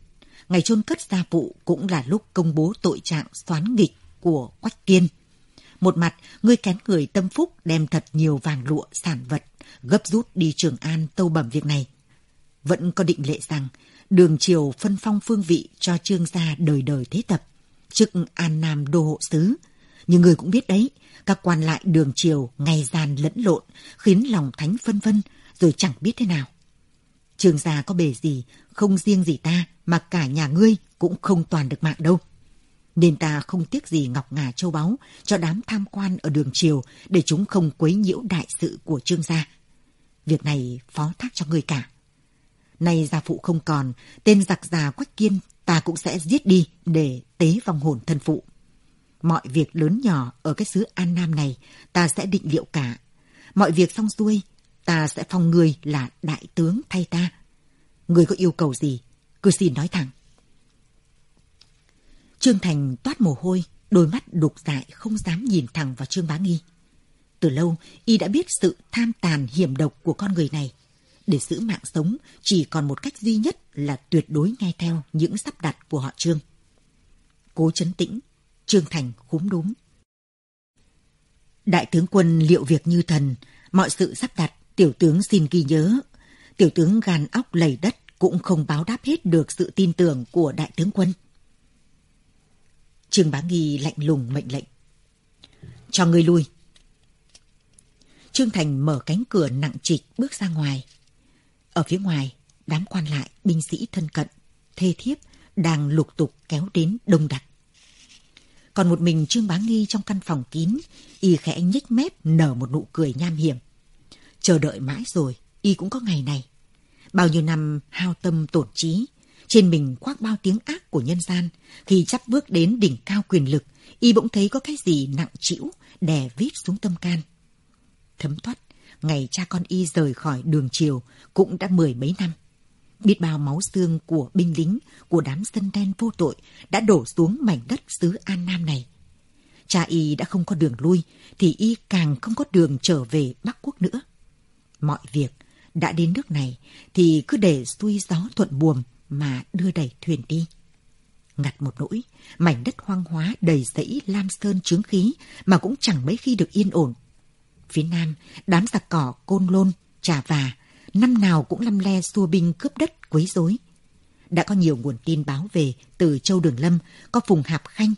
Ngày chôn cất gia phụ cũng là lúc công bố tội trạng xoán nghịch của Quách Kiên. Một mặt, ngươi kén người tâm phúc đem thật nhiều vàng lụa, sản vật, gấp rút đi Trường An tâu bẩm việc này. Vẫn có định lệ rằng, đường triều phân phong phương vị cho trương gia đời đời thế tập, chức An Nam đô hộ sứ. Nhưng người cũng biết đấy, các quan lại đường triều ngày gian lẫn lộn, khiến lòng thánh phân vân, rồi chẳng biết thế nào. Trương gia có bề gì, không riêng gì ta, mà cả nhà ngươi cũng không toàn được mạng đâu nên ta không tiếc gì ngọc ngà châu báu cho đám tham quan ở đường triều để chúng không quấy nhiễu đại sự của trương gia. Việc này phó thác cho người cả. Nay gia phụ không còn, tên giặc già Quách Kiên ta cũng sẽ giết đi để tế vong hồn thân phụ. Mọi việc lớn nhỏ ở cái xứ An Nam này ta sẽ định liệu cả. Mọi việc xong xuôi, ta sẽ phong người là đại tướng thay ta. Người có yêu cầu gì, cứ xin nói thẳng. Trương Thành toát mồ hôi, đôi mắt đục dại không dám nhìn thẳng vào Trương Bá Nghi. Từ lâu, y đã biết sự tham tàn hiểm độc của con người này. Để giữ mạng sống, chỉ còn một cách duy nhất là tuyệt đối nghe theo những sắp đặt của họ Trương. Cố chấn tĩnh, Trương Thành khúm đúng. Đại tướng quân liệu việc như thần, mọi sự sắp đặt, tiểu tướng xin ghi nhớ. Tiểu tướng gàn óc lầy đất cũng không báo đáp hết được sự tin tưởng của đại tướng quân. Trương Bá Nghi lạnh lùng mệnh lệnh. Cho người lui. Trương Thành mở cánh cửa nặng trịch bước ra ngoài. Ở phía ngoài, đám quan lại, binh sĩ thân cận, thê thiếp đang lục tục kéo đến đông đặc. Còn một mình Trương Bá Nghi trong căn phòng kín, y khẽ nhếch mép nở một nụ cười nham hiểm. Chờ đợi mãi rồi, y cũng có ngày này. Bao nhiêu năm hao tâm tổn trí, trên mình khoác bao tiếng ác của nhân gian, khi chắp bước đến đỉnh cao quyền lực, y bỗng thấy có cái gì nặng trĩu đè vít xuống tâm can. Thấm thoát, ngày cha con y rời khỏi đường chiều cũng đã mười mấy năm. biết bao máu xương của binh lính, của đám dân đen vô tội đã đổ xuống mảnh đất xứ An Nam này. Cha y đã không có đường lui, thì y càng không có đường trở về Bắc Quốc nữa. Mọi việc đã đến nước này thì cứ để xuôi gió thuận buồm mà đưa đẩy thuyền đi. Ngặt một nỗi, mảnh đất hoang hóa đầy dãy lam sơn trướng khí mà cũng chẳng mấy khi được yên ổn. Phía nam, đám giặc cỏ côn lôn, trà và, năm nào cũng lăm le xua binh cướp đất quấy rối. Đã có nhiều nguồn tin báo về từ Châu Đường Lâm có Phùng Hạp Khanh,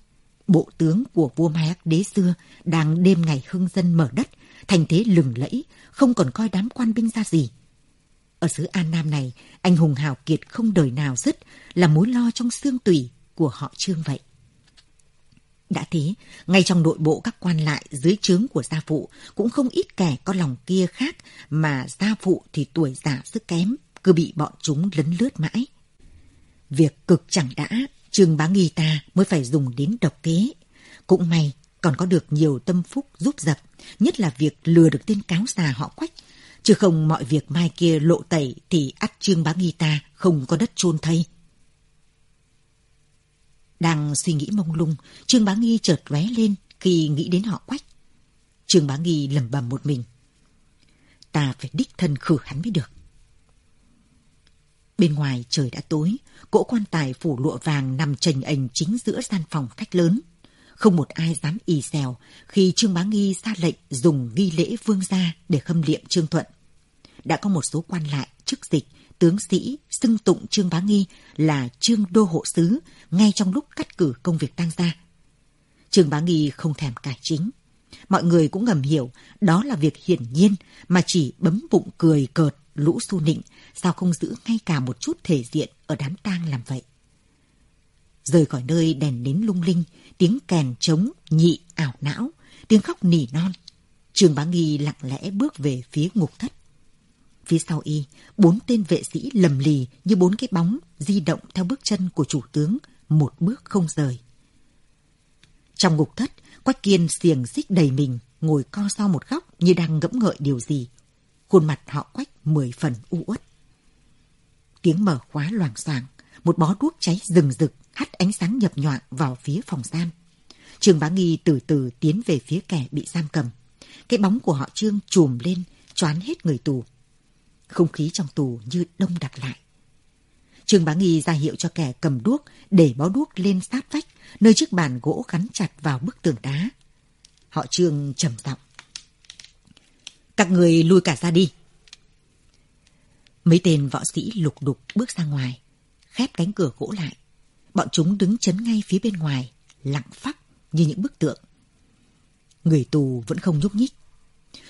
bộ tướng của vua Mai Ác đế xưa đang đêm ngày hưng dân mở đất, thành thế lừng lẫy, không còn coi đám quan binh ra gì. Ở xứ An Nam này, anh hùng hào kiệt không đời nào dứt là mối lo trong xương tủy của họ trương vậy. Đã thế, ngay trong nội bộ các quan lại dưới trướng của gia phụ cũng không ít kẻ có lòng kia khác mà gia phụ thì tuổi già sức kém, cứ bị bọn chúng lấn lướt mãi. Việc cực chẳng đã, Trương Bá Nghi ta mới phải dùng đến độc kế. Cũng may còn có được nhiều tâm phúc giúp dập, nhất là việc lừa được tên cáo già họ quách. Chứ không mọi việc mai kia lộ tẩy thì ắt Trương Bá Nghi ta không có đất chôn thây. Đang suy nghĩ mông lung, Trương Bá Nghi chợt lóe lên khi nghĩ đến họ quách. Trương Bá Nghi lẩm bẩm một mình. Ta phải đích thân khử hắn mới được. Bên ngoài trời đã tối, cỗ quan tài phủ lụa vàng nằm trành ảnh chính giữa gian phòng khách lớn. Không một ai dám ì xèo khi Trương Bá Nghi ra lệnh dùng nghi lễ vương gia để khâm liệm Trương Thuận. Đã có một số quan lại, chức dịch, tướng sĩ xưng tụng Trương Bá Nghi là Trương Đô Hộ Sứ ngay trong lúc cắt cử công việc tăng gia. Trương Bá Nghi không thèm cải chính. Mọi người cũng ngầm hiểu đó là việc hiển nhiên mà chỉ bấm bụng cười cợt lũ su nịnh sao không giữ ngay cả một chút thể diện ở đám tang làm vậy. Rời khỏi nơi đèn nến lung linh, tiếng kèn trống nhị ảo não, tiếng khóc nỉ non. Trường Bá Nghi lặng lẽ bước về phía ngục thất. Phía sau y, bốn tên vệ sĩ lầm lì như bốn cái bóng di động theo bước chân của chủ tướng, một bước không rời. Trong ngục thất, Quách Kiên xiềng xích đầy mình, ngồi co sau một góc như đang ngẫm ngợi điều gì. Khuôn mặt họ Quách mười phần u uất. Tiếng mở khóa loảng xoảng, một bó đuốc cháy rừng rực hắt ánh sáng nhập nhọn vào phía phòng giam. Trương Bá Nghi từ từ tiến về phía kẻ bị giam cầm. Cái bóng của họ Trương chùm lên, choán hết người tù. Không khí trong tù như đông đặc lại. Trương Bá Nghi ra hiệu cho kẻ cầm đuốc để bó đuốc lên sát vách, nơi chiếc bàn gỗ gắn chặt vào bức tường đá. Họ Trương trầm giọng. Các người lui cả ra đi. Mấy tên võ sĩ lục đục bước ra ngoài, khép cánh cửa gỗ lại. Bọn chúng đứng chấn ngay phía bên ngoài, lặng phắc như những bức tượng. Người tù vẫn không nhúc nhích.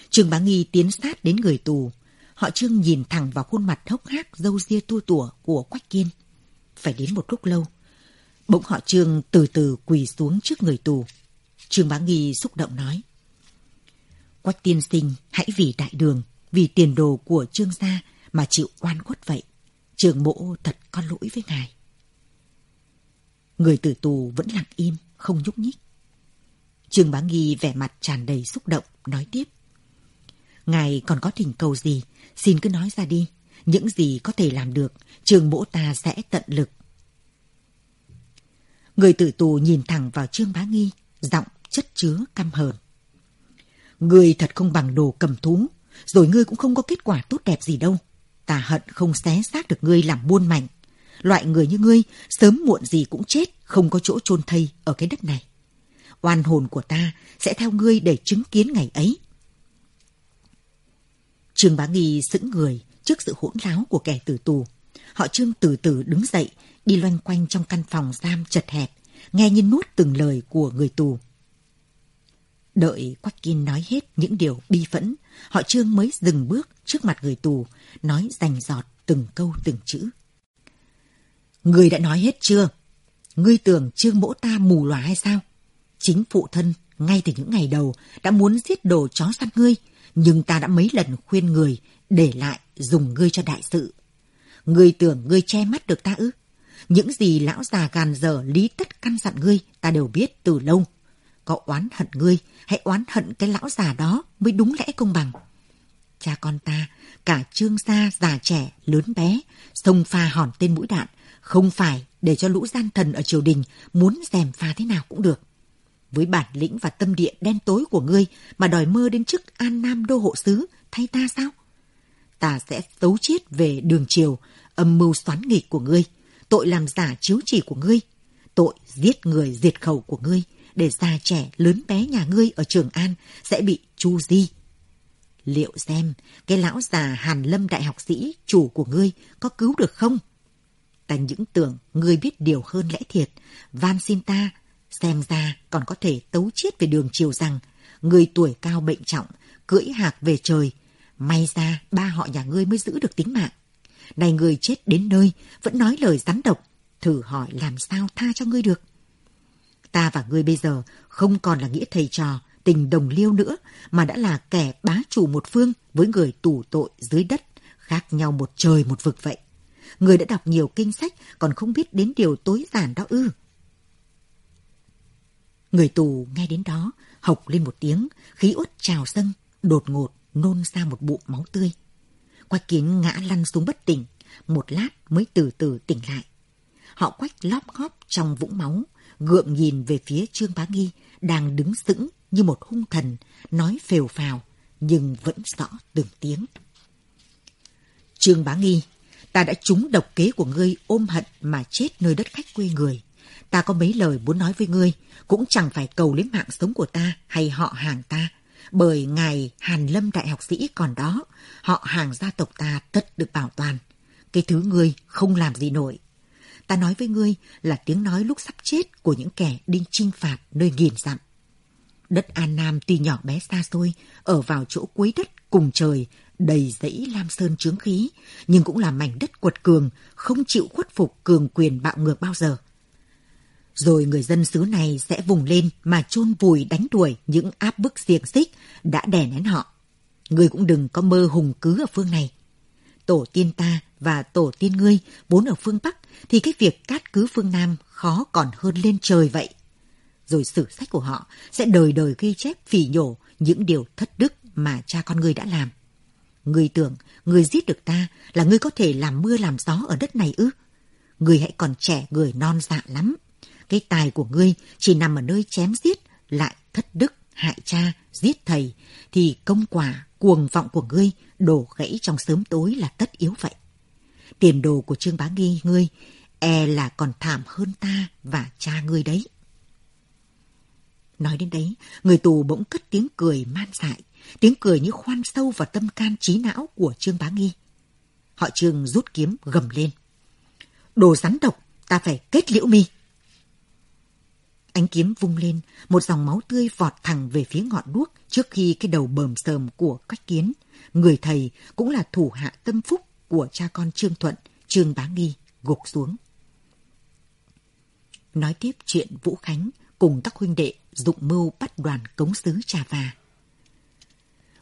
Trương Bá Nghi tiến sát đến người tù. Họ Trương nhìn thẳng vào khuôn mặt hốc hác dâu ria tua tủa của Quách Kiên. Phải đến một lúc lâu. Bỗng họ Trương từ từ quỳ xuống trước người tù. Trương Bá Nghi xúc động nói. Quách tiên sinh hãy vì đại đường, vì tiền đồ của trương gia mà chịu oan khuất vậy. Trường mộ thật có lỗi với ngài. Người tử tù vẫn lặng im, không nhúc nhích. Trương Bá Nghi vẻ mặt tràn đầy xúc động, nói tiếp. Ngài còn có thỉnh cầu gì, xin cứ nói ra đi. Những gì có thể làm được, trường mộ ta sẽ tận lực. Người tử tù nhìn thẳng vào Trương Bá Nghi, giọng chất chứa căm hờn. Ngươi thật không bằng đồ cầm thú, rồi ngươi cũng không có kết quả tốt đẹp gì đâu. Ta hận không xé xác được ngươi làm buôn mảnh, Loại người như ngươi sớm muộn gì cũng chết, không có chỗ chôn thây ở cái đất này. Oan hồn của ta sẽ theo ngươi để chứng kiến ngày ấy. Trương Bá Nghi sững người trước sự hỗn láo của kẻ tử tù. Họ Trương từ từ đứng dậy, đi loanh quanh trong căn phòng giam chật hẹp, nghe như nuốt từng lời của người tù. Đợi Quách Kim nói hết những điều bi phẫn, họ Trương mới dừng bước trước mặt người tù, nói rành giọt từng câu từng chữ. Người đã nói hết chưa? Ngươi tưởng Trương Mỗ ta mù lòa hay sao? Chính phụ thân, ngay từ những ngày đầu, đã muốn giết đồ chó săn ngươi, nhưng ta đã mấy lần khuyên người để lại dùng ngươi cho đại sự. Ngươi tưởng ngươi che mắt được ta ư? Những gì lão già gàn dở lý tất căn dặn ngươi, ta đều biết từ lâu có oán hận ngươi, hãy oán hận cái lão già đó mới đúng lẽ công bằng. cha con ta, cả trương gia già trẻ, lớn bé, sông pha hòn tên mũi đạn, không phải để cho lũ gian thần ở triều đình muốn dèm pha thế nào cũng được. Với bản lĩnh và tâm địa đen tối của ngươi mà đòi mơ đến chức an nam đô hộ sứ thay ta sao? Ta sẽ tấu chiết về đường triều, âm mưu xoắn nghịch của ngươi, tội làm giả chiếu chỉ của ngươi, tội giết người diệt khẩu của ngươi, để già trẻ lớn bé nhà ngươi ở Trường An sẽ bị chu di. Liệu xem cái lão già Hàn Lâm đại học sĩ chủ của ngươi có cứu được không? Ta những tưởng ngươi biết điều hơn lẽ thiệt, van xin ta, xem ra còn có thể tấu chiết về đường chiều rằng người tuổi cao bệnh trọng, cưỡi hạc về trời, may ra ba họ nhà ngươi mới giữ được tính mạng. Này người chết đến nơi, vẫn nói lời rắn độc, thử hỏi làm sao tha cho ngươi được. Ta và ngươi bây giờ không còn là nghĩa thầy trò, tình đồng liêu nữa, mà đã là kẻ bá chủ một phương với người tù tội dưới đất, khác nhau một trời một vực vậy. Người đã đọc nhiều kinh sách còn không biết đến điều tối giản đó ư. Người tù nghe đến đó, hộc lên một tiếng, khí uất trào dâng, đột ngột nôn ra một bụng máu tươi. Quách kiến ngã lăn xuống bất tỉnh, một lát mới từ từ tỉnh lại. Họ quách lóp góp trong vũng máu, gượng nhìn về phía Trương Bá Nghi, đang đứng sững như một hung thần, nói phều phào, nhưng vẫn rõ từng tiếng. Trương Bá Nghi, ta đã trúng độc kế của ngươi ôm hận mà chết nơi đất khách quê người. Ta có mấy lời muốn nói với ngươi, cũng chẳng phải cầu lấy mạng sống của ta hay họ hàng ta, bởi ngài Hàn Lâm đại học sĩ còn đó, họ hàng gia tộc ta tất được bảo toàn. Cái thứ ngươi không làm gì nổi, ta nói với ngươi là tiếng nói lúc sắp chết của những kẻ đi chinh phạt nơi nghìn dặm. Đất An Nam tuy nhỏ bé xa xôi, ở vào chỗ cuối đất cùng trời, đầy dãy lam sơn chướng khí, nhưng cũng là mảnh đất quật cường, không chịu khuất phục cường quyền bạo ngược bao giờ. Rồi người dân xứ này sẽ vùng lên mà chôn vùi đánh đuổi những áp bức xiềng xích đã đè nén họ. ngươi cũng đừng có mơ hùng cứ ở phương này. Tổ tiên ta và tổ tiên ngươi vốn ở phương Bắc thì cái việc cát cứ phương Nam khó còn hơn lên trời vậy. Rồi sử sách của họ sẽ đời đời ghi chép phỉ nhổ những điều thất đức mà cha con người đã làm. người tưởng người giết được ta là người có thể làm mưa làm gió ở đất này ư? người hãy còn trẻ người non dạ lắm. Cái tài của ngươi chỉ nằm ở nơi chém giết lại thất đức hại cha, giết thầy thì công quả cuồng vọng của ngươi đổ gãy trong sớm tối là tất yếu vậy. Tiền đồ của Trương Bá Nghi ngươi e là còn thảm hơn ta và cha ngươi đấy. Nói đến đấy, người tù bỗng cất tiếng cười man dại, tiếng cười như khoan sâu vào tâm can trí não của Trương Bá Nghi. Họ Trương rút kiếm gầm lên. Đồ rắn độc, ta phải kết liễu mi. Ánh kiếm vung lên, một dòng máu tươi vọt thẳng về phía ngọn đuốc trước khi cái đầu bờm sờm của cách kiến. Người thầy cũng là thủ hạ tâm phúc của cha con Trương Thuận, Trương Bá Nghi gục xuống. Nói tiếp chuyện Vũ Khánh cùng các huynh đệ dụng mưu bắt đoàn cống sứ trà và.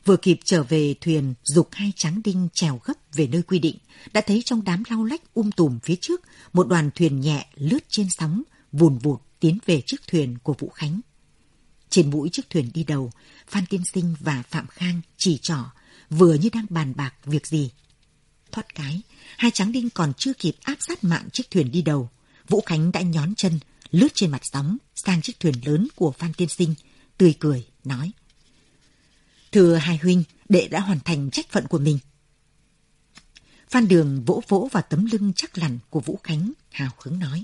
Vừa kịp trở về thuyền dục hai tráng đinh trèo gấp về nơi quy định, đã thấy trong đám lau lách um tùm phía trước một đoàn thuyền nhẹ lướt trên sóng, vùn vụt tiến về chiếc thuyền của Vũ Khánh. Trên mũi chiếc thuyền đi đầu, Phan Tiên Sinh và Phạm Khang chỉ trỏ, vừa như đang bàn bạc việc gì. Thoát cái, hai tráng đinh còn chưa kịp áp sát mạng chiếc thuyền đi đầu. Vũ Khánh đã nhón chân, lướt trên mặt sóng sang chiếc thuyền lớn của Phan Tiên Sinh, tươi cười, nói. Thưa hai huynh, đệ đã hoàn thành trách phận của mình. Phan Đường vỗ vỗ vào tấm lưng chắc lành của Vũ Khánh, hào hứng nói.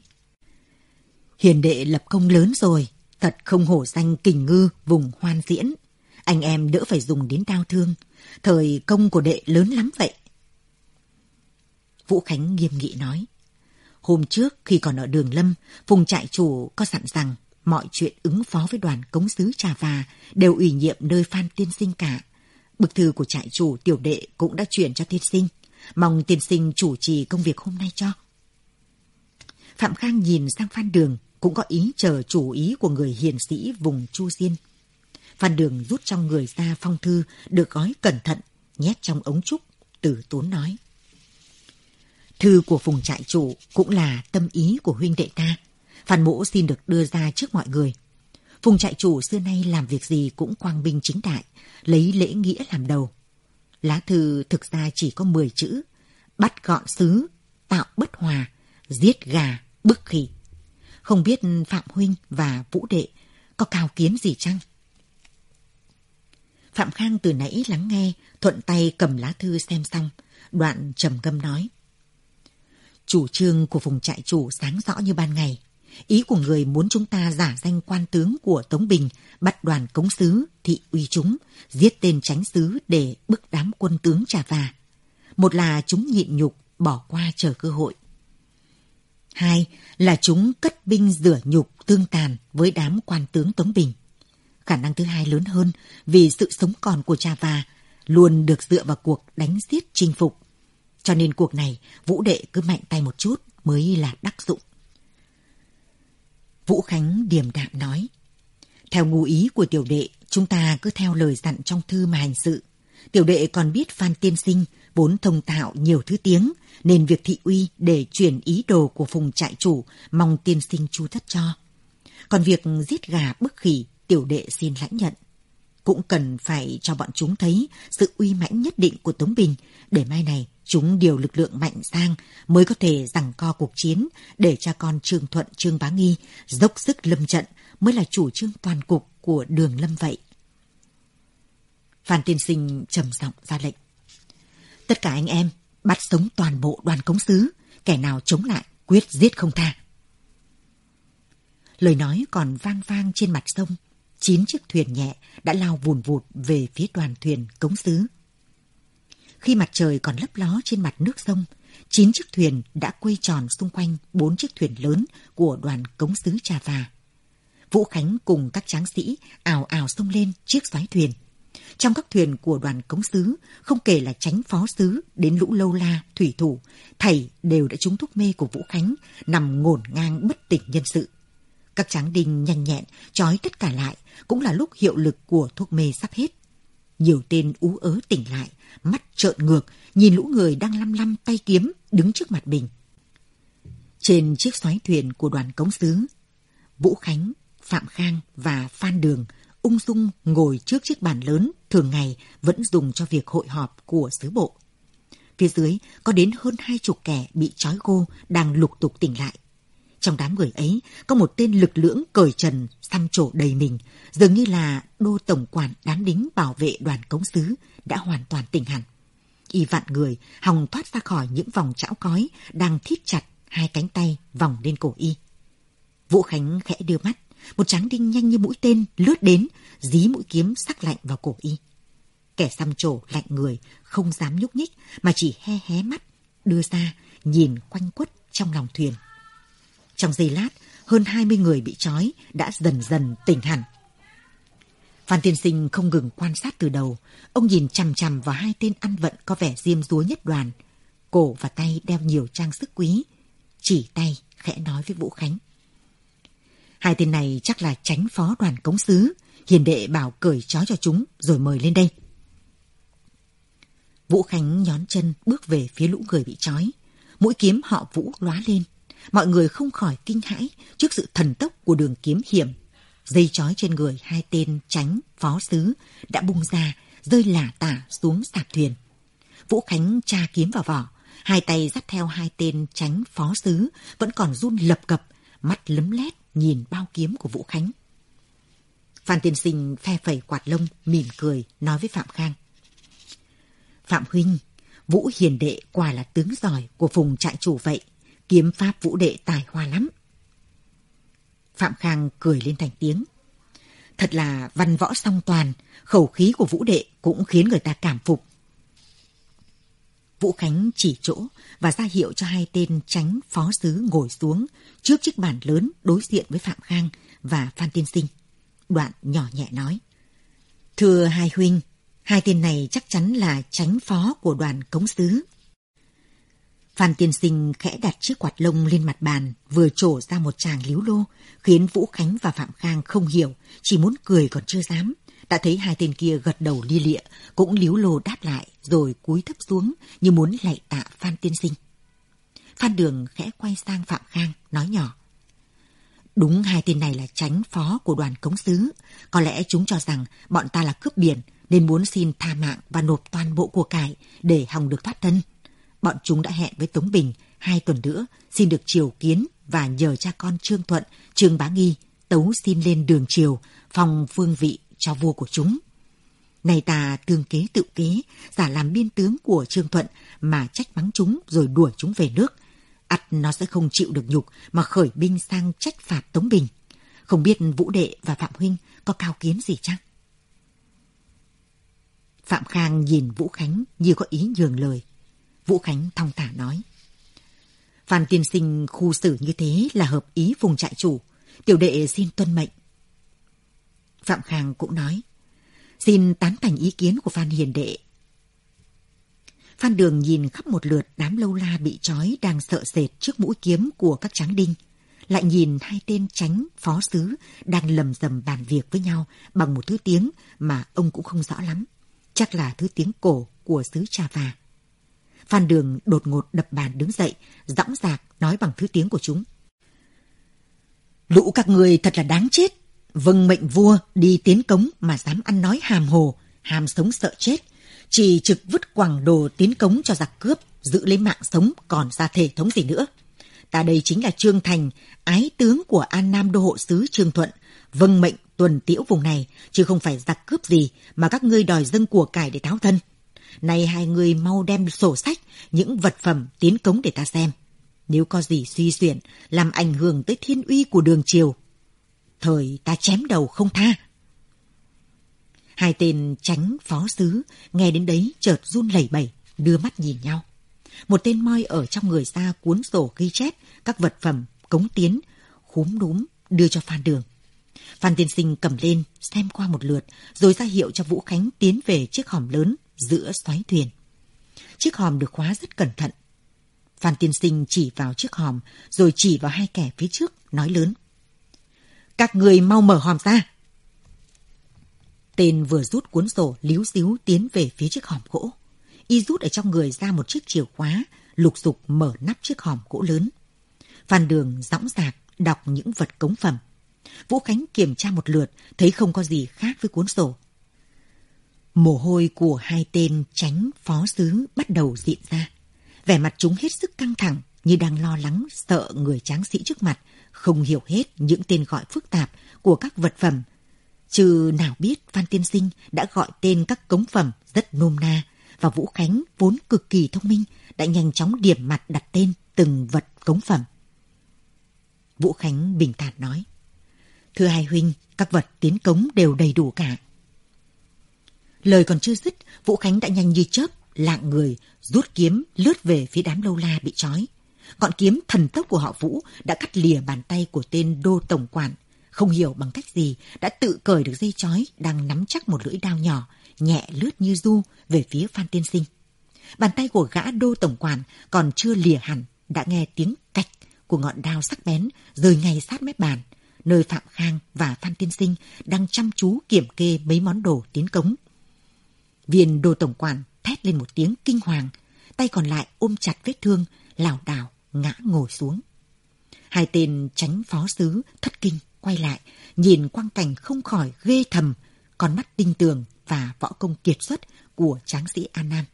Hiền đệ lập công lớn rồi, thật không hổ danh kình ngư vùng hoan diễn. Anh em đỡ phải dùng đến đau thương, thời công của đệ lớn lắm vậy. Vũ Khánh nghiêm nghị nói. Hôm trước khi còn ở đường Lâm, Phùng trại chủ có dặn rằng mọi chuyện ứng phó với đoàn cống sứ Trà Và đều ủy nhiệm nơi Phan Tiên Sinh cả. Bức thư của trại chủ tiểu đệ cũng đã chuyển cho tiên sinh. Mong tiên sinh chủ trì công việc hôm nay cho. Phạm Khang nhìn sang Phan Đường, cũng có ý chờ chủ ý của người hiền sĩ vùng Chu Diên. Phan Đường rút trong người ra phong thư được gói cẩn thận, nhét trong ống trúc, từ tốn nói. Thư của phùng trại chủ cũng là tâm ý của huynh đệ ta. Phan mỗ xin được đưa ra trước mọi người. Phùng trại chủ xưa nay làm việc gì cũng quang minh chính đại, lấy lễ nghĩa làm đầu. Lá thư thực ra chỉ có 10 chữ. Bắt gọn sứ, tạo bất hòa, giết gà, bức khỉ. Không biết Phạm Huynh và Vũ Đệ có cao kiến gì chăng? Phạm Khang từ nãy lắng nghe, thuận tay cầm lá thư xem xong, đoạn trầm ngâm nói. Chủ trương của vùng trại chủ sáng rõ như ban ngày. Ý của người muốn chúng ta giả danh quan tướng của Tống Bình, bắt đoàn cống sứ, thị uy chúng, giết tên tránh sứ để bức đám quân tướng trả và. Một là chúng nhịn nhục, bỏ qua chờ cơ hội. Hai là chúng cất binh rửa nhục tương tàn với đám quan tướng Tống Bình. Khả năng thứ hai lớn hơn vì sự sống còn của trà Và luôn được dựa vào cuộc đánh giết chinh phục. Cho nên cuộc này Vũ Đệ cứ mạnh tay một chút mới là đắc dụng. Vũ Khánh điềm đạm nói. Theo ngụ ý của tiểu đệ, chúng ta cứ theo lời dặn trong thư mà hành sự. Tiểu đệ còn biết Phan Tiên Sinh vốn thông tạo nhiều thứ tiếng, nên việc thị uy để chuyển ý đồ của phùng trại chủ mong tiên sinh chu thất cho. Còn việc giết gà bức khỉ, tiểu đệ xin lãnh nhận. Cũng cần phải cho bọn chúng thấy sự uy mãnh nhất định của Tống Bình, để mai này chúng điều lực lượng mạnh sang mới có thể giằng co cuộc chiến để cha con Trương Thuận Trương Bá Nghi dốc sức lâm trận mới là chủ trương toàn cục của đường lâm vậy. Phan Tiên Sinh trầm giọng ra lệnh. Tất cả anh em bắt sống toàn bộ đoàn cống sứ, kẻ nào chống lại quyết giết không tha. Lời nói còn vang vang trên mặt sông, chín chiếc thuyền nhẹ đã lao vùn vụt về phía đoàn thuyền cống sứ. Khi mặt trời còn lấp ló trên mặt nước sông, chín chiếc thuyền đã quay tròn xung quanh bốn chiếc thuyền lớn của đoàn cống sứ Trà Và. Vũ Khánh cùng các tráng sĩ ảo ảo xông lên chiếc xoáy thuyền. Trong các thuyền của đoàn cống sứ, không kể là tránh phó sứ đến lũ lâu la, thủy thủ, thầy đều đã trúng thuốc mê của Vũ Khánh, nằm ngổn ngang bất tỉnh nhân sự. Các tráng đinh nhanh nhẹn, trói tất cả lại, cũng là lúc hiệu lực của thuốc mê sắp hết. Nhiều tên ú ớ tỉnh lại, mắt trợn ngược, nhìn lũ người đang lăm lăm tay kiếm đứng trước mặt mình. Trên chiếc xoáy thuyền của đoàn cống sứ, Vũ Khánh, Phạm Khang và Phan Đường ung dung ngồi trước chiếc bàn lớn thường ngày vẫn dùng cho việc hội họp của sứ bộ. Phía dưới có đến hơn hai chục kẻ bị trói gô đang lục tục tỉnh lại. Trong đám người ấy có một tên lực lưỡng cởi trần xăm trổ đầy mình, dường như là đô tổng quản đám đính bảo vệ đoàn cống sứ đã hoàn toàn tỉnh hẳn. Y vạn người hòng thoát ra khỏi những vòng chảo cói đang thít chặt hai cánh tay vòng lên cổ y. Vũ Khánh khẽ đưa mắt, một tráng đinh nhanh như mũi tên lướt đến, dí mũi kiếm sắc lạnh vào cổ y. Kẻ xăm trổ lạnh người, không dám nhúc nhích mà chỉ he hé mắt, đưa ra nhìn quanh quất trong lòng thuyền. Trong giây lát, hơn 20 người bị trói đã dần dần tỉnh hẳn. Phan Tiên Sinh không ngừng quan sát từ đầu. Ông nhìn chằm chằm vào hai tên ăn vận có vẻ diêm dúa nhất đoàn. Cổ và tay đeo nhiều trang sức quý. Chỉ tay khẽ nói với Vũ Khánh. Hai tên này chắc là tránh phó đoàn cống sứ. Hiền đệ bảo cởi trói cho chúng rồi mời lên đây. Vũ Khánh nhón chân bước về phía lũ người bị trói. Mũi kiếm họ Vũ lóa lên. Mọi người không khỏi kinh hãi trước sự thần tốc của đường kiếm hiểm. Dây chói trên người hai tên tránh phó sứ đã bung ra, rơi lả tả xuống sạp thuyền. Vũ Khánh tra kiếm vào vỏ, hai tay dắt theo hai tên tránh phó sứ vẫn còn run lập cập, mắt lấm lét nhìn bao kiếm của Vũ Khánh. Phan Tiên Sinh phe phẩy quạt lông, mỉm cười, nói với Phạm Khang. Phạm Huynh, Vũ Hiền Đệ quả là tướng giỏi của vùng trại chủ vậy. Kiếm pháp Vũ Đệ tài hoa lắm. Phạm Khang cười lên thành tiếng. Thật là văn võ song toàn, khẩu khí của Vũ Đệ cũng khiến người ta cảm phục. Vũ Khánh chỉ chỗ và ra hiệu cho hai tên tránh phó sứ ngồi xuống trước chiếc bàn lớn đối diện với Phạm Khang và Phan Tiên Sinh. Đoạn nhỏ nhẹ nói. Thưa hai huynh, hai tên này chắc chắn là tránh phó của đoàn cống sứ. Phan Tiên Sinh khẽ đặt chiếc quạt lông lên mặt bàn, vừa trổ ra một tràng líu lô, khiến Vũ Khánh và Phạm Khang không hiểu, chỉ muốn cười còn chưa dám. Đã thấy hai tên kia gật đầu lia lịa, cũng líu lô đáp lại, rồi cúi thấp xuống như muốn lạy tạ Phan Tiên Sinh. Phan Đường khẽ quay sang Phạm Khang, nói nhỏ. Đúng hai tên này là tránh phó của đoàn cống sứ. Có lẽ chúng cho rằng bọn ta là cướp biển, nên muốn xin tha mạng và nộp toàn bộ của cải để hòng được thoát thân. Bọn chúng đã hẹn với Tống Bình hai tuần nữa xin được triều kiến và nhờ cha con Trương Thuận, Trương Bá Nghi tấu xin lên đường triều, phòng phương vị cho vua của chúng. Này ta tương kế tự kế, giả làm biên tướng của Trương Thuận mà trách mắng chúng rồi đuổi chúng về nước. ắt nó sẽ không chịu được nhục mà khởi binh sang trách phạt Tống Bình. Không biết Vũ Đệ và Phạm Huynh có cao kiến gì chăng? Phạm Khang nhìn Vũ Khánh như có ý nhường lời. Vũ Khánh thong thả nói. Phan tiên sinh khu xử như thế là hợp ý vùng trại chủ. Tiểu đệ xin tuân mệnh. Phạm Khang cũng nói. Xin tán thành ý kiến của Phan Hiền Đệ. Phan Đường nhìn khắp một lượt đám lâu la bị trói đang sợ sệt trước mũi kiếm của các tráng đinh. Lại nhìn hai tên tránh phó sứ đang lầm rầm bàn việc với nhau bằng một thứ tiếng mà ông cũng không rõ lắm. Chắc là thứ tiếng cổ của xứ Trà Và. Phan Đường đột ngột đập bàn đứng dậy, dõng dạc nói bằng thứ tiếng của chúng. Lũ các người thật là đáng chết. Vâng mệnh vua đi tiến cống mà dám ăn nói hàm hồ, hàm sống sợ chết. Chỉ trực vứt quảng đồ tiến cống cho giặc cướp, giữ lấy mạng sống còn ra thể thống gì nữa. Ta đây chính là Trương Thành, ái tướng của An Nam Đô Hộ Sứ Trương Thuận. Vâng mệnh tuần tiễu vùng này, chứ không phải giặc cướp gì mà các ngươi đòi dâng của cải để tháo thân. Này hai người mau đem sổ sách, những vật phẩm tiến cống để ta xem. Nếu có gì suy xuyển, làm ảnh hưởng tới thiên uy của đường triều. Thời ta chém đầu không tha. Hai tên tránh phó sứ, nghe đến đấy chợt run lẩy bẩy, đưa mắt nhìn nhau. Một tên moi ở trong người ra cuốn sổ ghi chép các vật phẩm cống tiến, khúm núm đưa cho Phan Đường. Phan Tiên Sinh cầm lên, xem qua một lượt, rồi ra hiệu cho Vũ Khánh tiến về chiếc hòm lớn giữa xoáy thuyền. Chiếc hòm được khóa rất cẩn thận. Phan Tiên Sinh chỉ vào chiếc hòm, rồi chỉ vào hai kẻ phía trước, nói lớn. Các người mau mở hòm ra. Tên vừa rút cuốn sổ líu xíu tiến về phía chiếc hòm gỗ. Y rút ở trong người ra một chiếc chìa khóa, lục dục mở nắp chiếc hòm gỗ lớn. Phan Đường dõng dạc đọc những vật cống phẩm. Vũ Khánh kiểm tra một lượt, thấy không có gì khác với cuốn sổ. Mồ hôi của hai tên tránh phó sứ bắt đầu diện ra. Vẻ mặt chúng hết sức căng thẳng như đang lo lắng sợ người tráng sĩ trước mặt không hiểu hết những tên gọi phức tạp của các vật phẩm. Chứ nào biết Phan Tiên Sinh đã gọi tên các cống phẩm rất nôm na và Vũ Khánh vốn cực kỳ thông minh đã nhanh chóng điểm mặt đặt tên từng vật cống phẩm. Vũ Khánh bình thản nói. Thưa hai huynh, các vật tiến cống đều đầy đủ cả. Lời còn chưa dứt, Vũ Khánh đã nhanh như chớp, lạng người, rút kiếm lướt về phía đám lâu la bị trói. Ngọn kiếm thần tốc của họ Vũ đã cắt lìa bàn tay của tên đô tổng quản. Không hiểu bằng cách gì đã tự cởi được dây chói đang nắm chắc một lưỡi dao nhỏ, nhẹ lướt như du về phía Phan Tiên Sinh. Bàn tay của gã đô tổng quản còn chưa lìa hẳn, đã nghe tiếng cạch của ngọn đao sắc bén rơi ngay sát mép bàn, nơi Phạm Khang và Phan Tiên Sinh đang chăm chú kiểm kê mấy món đồ tiến cống. Viên đô tổng quản thét lên một tiếng kinh hoàng, tay còn lại ôm chặt vết thương, lảo đảo ngã ngồi xuống. Hai tên tránh phó sứ thất kinh quay lại, nhìn quang cảnh không khỏi ghê thầm, con mắt tinh tường và võ công kiệt xuất của tráng sĩ An Nam.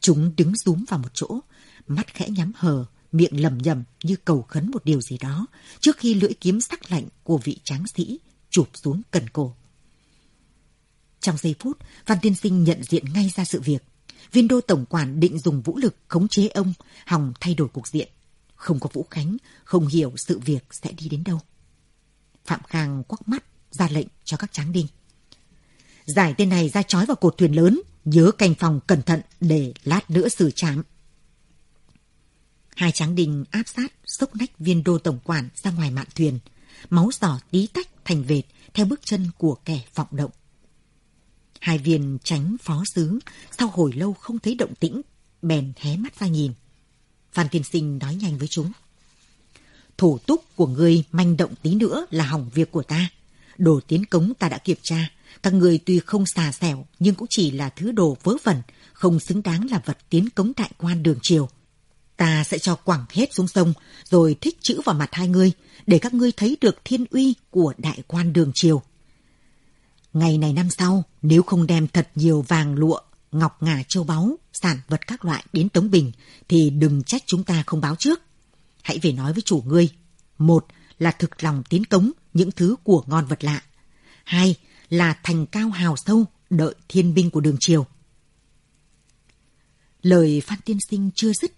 Chúng đứng rúm vào một chỗ, mắt khẽ nhắm hờ, miệng lầm nhầm như cầu khấn một điều gì đó trước khi lưỡi kiếm sắc lạnh của vị tráng sĩ chụp xuống cần cổ. Trong giây phút, Văn Tiên Sinh nhận diện ngay ra sự việc. Viên đô tổng quản định dùng vũ lực khống chế ông, hòng thay đổi cục diện. Không có Vũ Khánh, không hiểu sự việc sẽ đi đến đâu. Phạm Khang quắc mắt, ra lệnh cho các tráng đinh. Giải tên này ra trói vào cột thuyền lớn, nhớ canh phòng cẩn thận để lát nữa xử trảm. Hai tráng đinh áp sát, xốc nách viên đô tổng quản ra ngoài mạn thuyền. Máu giỏ tí tách thành vệt theo bước chân của kẻ vọng động. Hai viên tránh phó sứ, sau hồi lâu không thấy động tĩnh, bèn hé mắt ra nhìn. Phan Tiên Sinh nói nhanh với chúng. Thủ túc của người manh động tí nữa là hỏng việc của ta. Đồ tiến cống ta đã kiểm tra. Các người tuy không xà xẻo nhưng cũng chỉ là thứ đồ vớ vẩn, không xứng đáng là vật tiến cống đại quan đường triều. Ta sẽ cho quẳng hết xuống sông, rồi thích chữ vào mặt hai ngươi, để các ngươi thấy được thiên uy của đại quan đường triều. Ngày này năm sau, nếu không đem thật nhiều vàng lụa, ngọc ngà châu báu, sản vật các loại đến Tống Bình, thì đừng trách chúng ta không báo trước. Hãy về nói với chủ ngươi. Một là thực lòng tiến cống những thứ của ngon vật lạ. Hai là thành cao hào sâu, đợi thiên binh của đường triều. Lời Phan Tiên Sinh chưa dứt,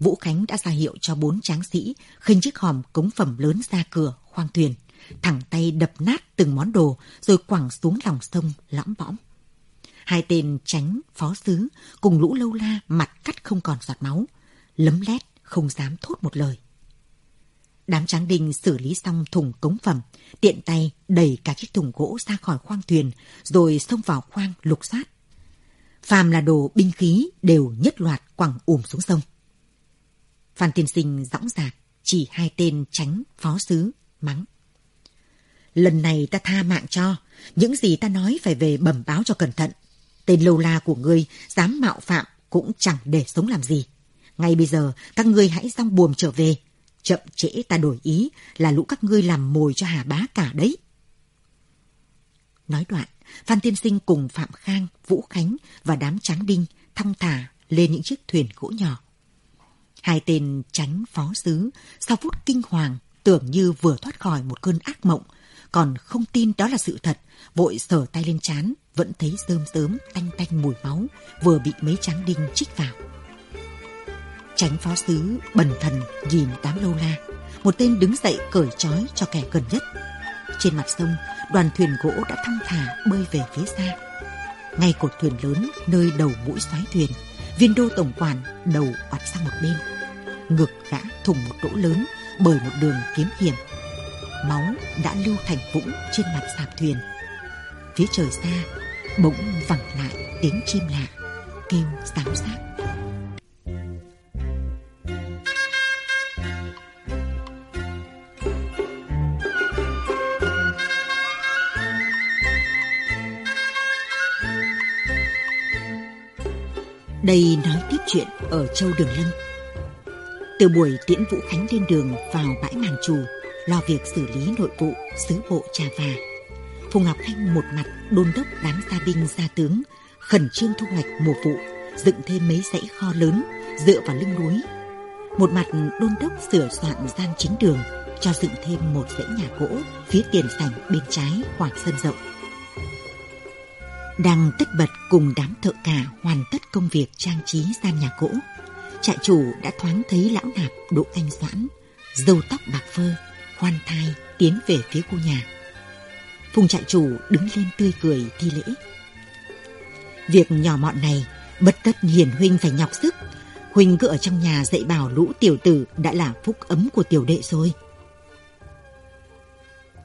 Vũ Khánh đã ra hiệu cho bốn tráng sĩ khinh chiếc hòm cống phẩm lớn ra cửa khoang thuyền, thẳng tay đập nát từng món đồ rồi quẳng xuống lòng sông lõm bõm. Hai tên tránh phó sứ cùng lũ lâu la mặt cắt không còn giọt máu, lấm lét không dám thốt một lời. Đám tráng đinh xử lý xong thùng cống phẩm, tiện tay đẩy cả chiếc thùng gỗ ra khỏi khoang thuyền, rồi xông vào khoang lục soát. Phàm là đồ binh khí đều nhất loạt quẳng ùm xuống sông. Phan Tiên Sinh dõng dạc, chỉ hai tên tránh phó sứ, mắng. Lần này ta tha mạng cho, những gì ta nói phải về bẩm báo cho cẩn thận. Tên lâu la của ngươi dám mạo phạm cũng chẳng để sống làm gì. Ngay bây giờ, các ngươi hãy rong buồm trở về. Chậm trễ ta đổi ý là lũ các ngươi làm mồi cho hà bá cả đấy. Nói đoạn, Phan Tiên Sinh cùng Phạm Khang, Vũ Khánh và đám tráng đinh thong thả lên những chiếc thuyền gỗ nhỏ. Hai tên tránh phó sứ, sau phút kinh hoàng, tưởng như vừa thoát khỏi một cơn ác mộng, còn không tin đó là sự thật, vội sờ tay lên chán, vẫn thấy rơm sớm tanh tanh mùi máu, vừa bị mấy tráng đinh chích vào. Tránh phó sứ bần thần nhìn đám lâu la, một tên đứng dậy cởi trói cho kẻ gần nhất. Trên mặt sông, đoàn thuyền gỗ đã thong thả bơi về phía xa. Ngay cột thuyền lớn nơi đầu mũi xoáy thuyền, viên đô tổng quản đầu oặt sang một bên. Ngực gã thủng một lỗ lớn bởi một đường kiếm hiểm. Máu đã lưu thành vũng trên mặt sạp thuyền. Phía trời xa, bỗng vẳng lại tiếng chim lạ, kêu giáo giác. Đây nói tiếp chuyện ở Châu Đường Lâm. Từ buổi tiễn Vũ Khánh lên đường vào bãi màng trù, lo việc xử lý nội vụ, sứ bộ trà và. Phùng Ngọc Khanh một mặt đôn đốc đám gia binh gia tướng, khẩn trương thu hoạch mùa vụ, dựng thêm mấy dãy kho lớn dựa vào lưng núi. Một mặt đôn đốc sửa soạn gian chính đường, cho dựng thêm một dãy nhà gỗ phía tiền sảnh bên trái khoảng sân rộng đang tất bật cùng đám thợ cả hoàn tất công việc trang trí gian nhà gỗ. Trại chủ đã thoáng thấy lão nạp Đỗ Anh Doãn, dâu tóc bạc phơ, khoan thai tiến về phía khu nhà. Phùng trại chủ đứng lên tươi cười thi lễ. Việc nhỏ mọn này, bất tất hiền huynh phải nhọc sức. Huynh cứ ở trong nhà dạy bảo lũ tiểu tử đã là phúc ấm của tiểu đệ rồi.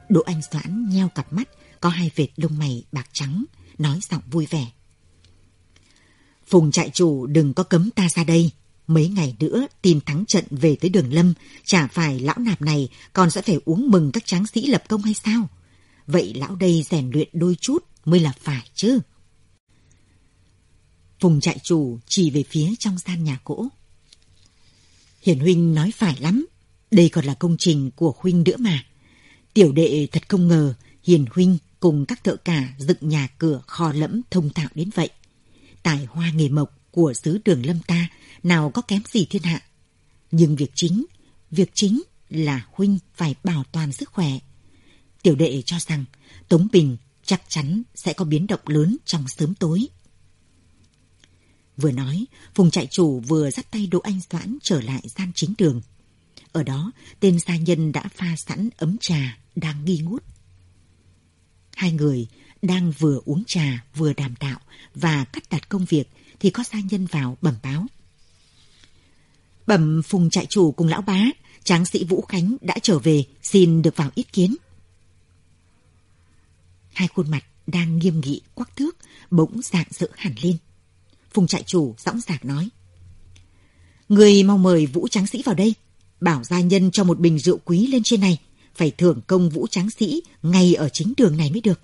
Đỗ Anh Doãn nheo cặp mắt, có hai vệt lông mày bạc trắng, nói giọng vui vẻ. Phùng trại chủ đừng có cấm ta ra đây. Mấy ngày nữa tin thắng trận về tới đường lâm, chả phải lão nạp này còn sẽ phải uống mừng các tráng sĩ lập công hay sao? Vậy lão đây rèn luyện đôi chút mới là phải chứ. Phùng trại chủ chỉ về phía trong gian nhà cỗ. Hiển huynh nói phải lắm, đây còn là công trình của huynh nữa mà. Tiểu đệ thật không ngờ Hiền huynh cùng các thợ cả dựng nhà cửa kho lẫm thông thạo đến vậy. Tài hoa nghề mộc của xứ đường lâm ta nào có kém gì thiên hạ. Nhưng việc chính, việc chính là huynh phải bảo toàn sức khỏe. Tiểu đệ cho rằng Tống Bình chắc chắn sẽ có biến động lớn trong sớm tối. Vừa nói, Phùng trại chủ vừa dắt tay Đỗ Anh Doãn trở lại gian chính đường. Ở đó, tên gia nhân đã pha sẵn ấm trà, đang nghi ngút. Hai người đang vừa uống trà vừa đàm đạo và cắt đặt công việc thì có gia nhân vào bẩm báo. Bẩm phùng trại chủ cùng lão bá, tráng sĩ Vũ Khánh đã trở về, xin được vào ý kiến. Hai khuôn mặt đang nghiêm nghị quắc thước, bỗng dạng dỡ hẳn lên. Phùng trại chủ dõng dạc nói. Người mau mời Vũ Tráng Sĩ vào đây, bảo gia nhân cho một bình rượu quý lên trên này phải thưởng công vũ tráng sĩ ngay ở chính đường này mới được.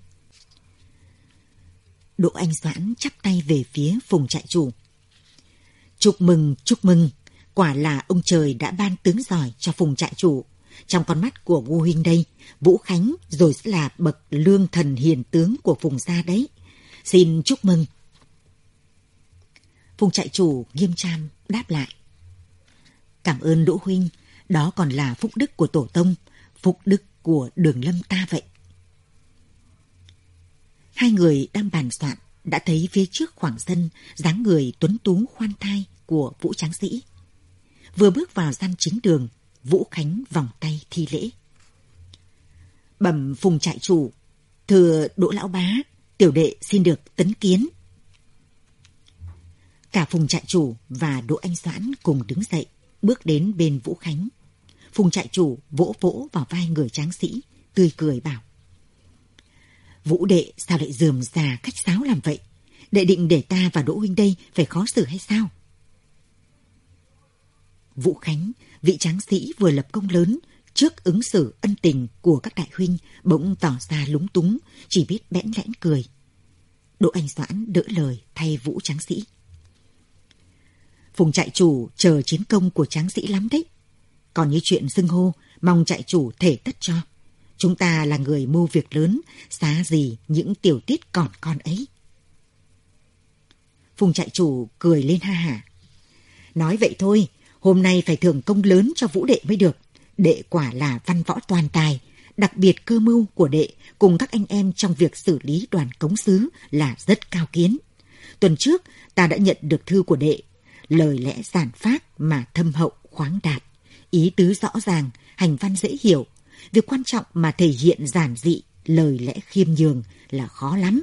Đỗ Anh Doãn chắp tay về phía phùng trại chủ. Chúc mừng, chúc mừng, quả là ông trời đã ban tướng giỏi cho phùng trại chủ. Trong con mắt của Ngô Huynh đây, Vũ Khánh rồi sẽ là bậc lương thần hiền tướng của vùng gia đấy. Xin chúc mừng. Phùng trại chủ nghiêm trang đáp lại. Cảm ơn Đỗ Huynh, đó còn là phúc đức của Tổ Tông, phúc đức của đường lâm ta vậy. Hai người đang bàn soạn, đã thấy phía trước khoảng sân dáng người tuấn tú khoan thai của Vũ Tráng Sĩ. Vừa bước vào gian chính đường, Vũ Khánh vòng tay thi lễ. Bẩm phùng trại chủ, thưa Đỗ Lão Bá, tiểu đệ xin được tấn kiến. Cả phùng trại chủ và Đỗ Anh Doãn cùng đứng dậy, bước đến bên Vũ Khánh. Phùng trại chủ vỗ vỗ vào vai người tráng sĩ, tươi cười bảo. Vũ đệ sao lại dườm già cách sáo làm vậy? Đệ định để ta và Đỗ Huynh đây phải khó xử hay sao? Vũ Khánh, vị tráng sĩ vừa lập công lớn, trước ứng xử ân tình của các đại huynh bỗng tỏ ra lúng túng, chỉ biết bẽn lẽn cười. Đỗ Anh Doãn đỡ lời thay Vũ tráng sĩ. Phùng trại chủ chờ chiến công của tráng sĩ lắm đấy. Còn như chuyện xưng hô, mong trại chủ thể tất cho. Chúng ta là người mưu việc lớn, xá gì những tiểu tiết còn con ấy. Phùng trại chủ cười lên ha hả. Nói vậy thôi, hôm nay phải thưởng công lớn cho vũ đệ mới được. Đệ quả là văn võ toàn tài, đặc biệt cơ mưu của đệ cùng các anh em trong việc xử lý đoàn cống sứ là rất cao kiến. Tuần trước, ta đã nhận được thư của đệ, lời lẽ giản phát mà thâm hậu khoáng đạt, ý tứ rõ ràng, hành văn dễ hiểu. Việc quan trọng mà thể hiện giản dị, lời lẽ khiêm nhường là khó lắm.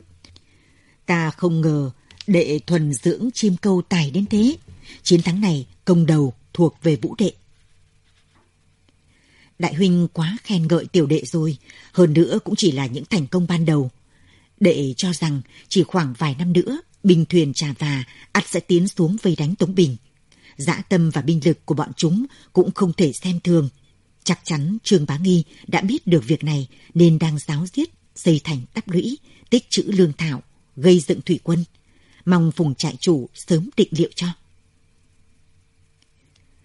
Ta không ngờ đệ thuần dưỡng chim câu tài đến thế. Chiến thắng này công đầu thuộc về vũ đệ. Đại huynh quá khen ngợi tiểu đệ rồi, hơn nữa cũng chỉ là những thành công ban đầu. Đệ cho rằng chỉ khoảng vài năm nữa, binh thuyền trà và ắt sẽ tiến xuống vây đánh Tống Bình. Dã tâm và binh lực của bọn chúng cũng không thể xem thường. Chắc chắn Trương Bá Nghi đã biết được việc này nên đang giáo giết, xây thành đắp lũy, tích trữ lương thảo, gây dựng thủy quân. Mong Phùng trại chủ sớm định liệu cho.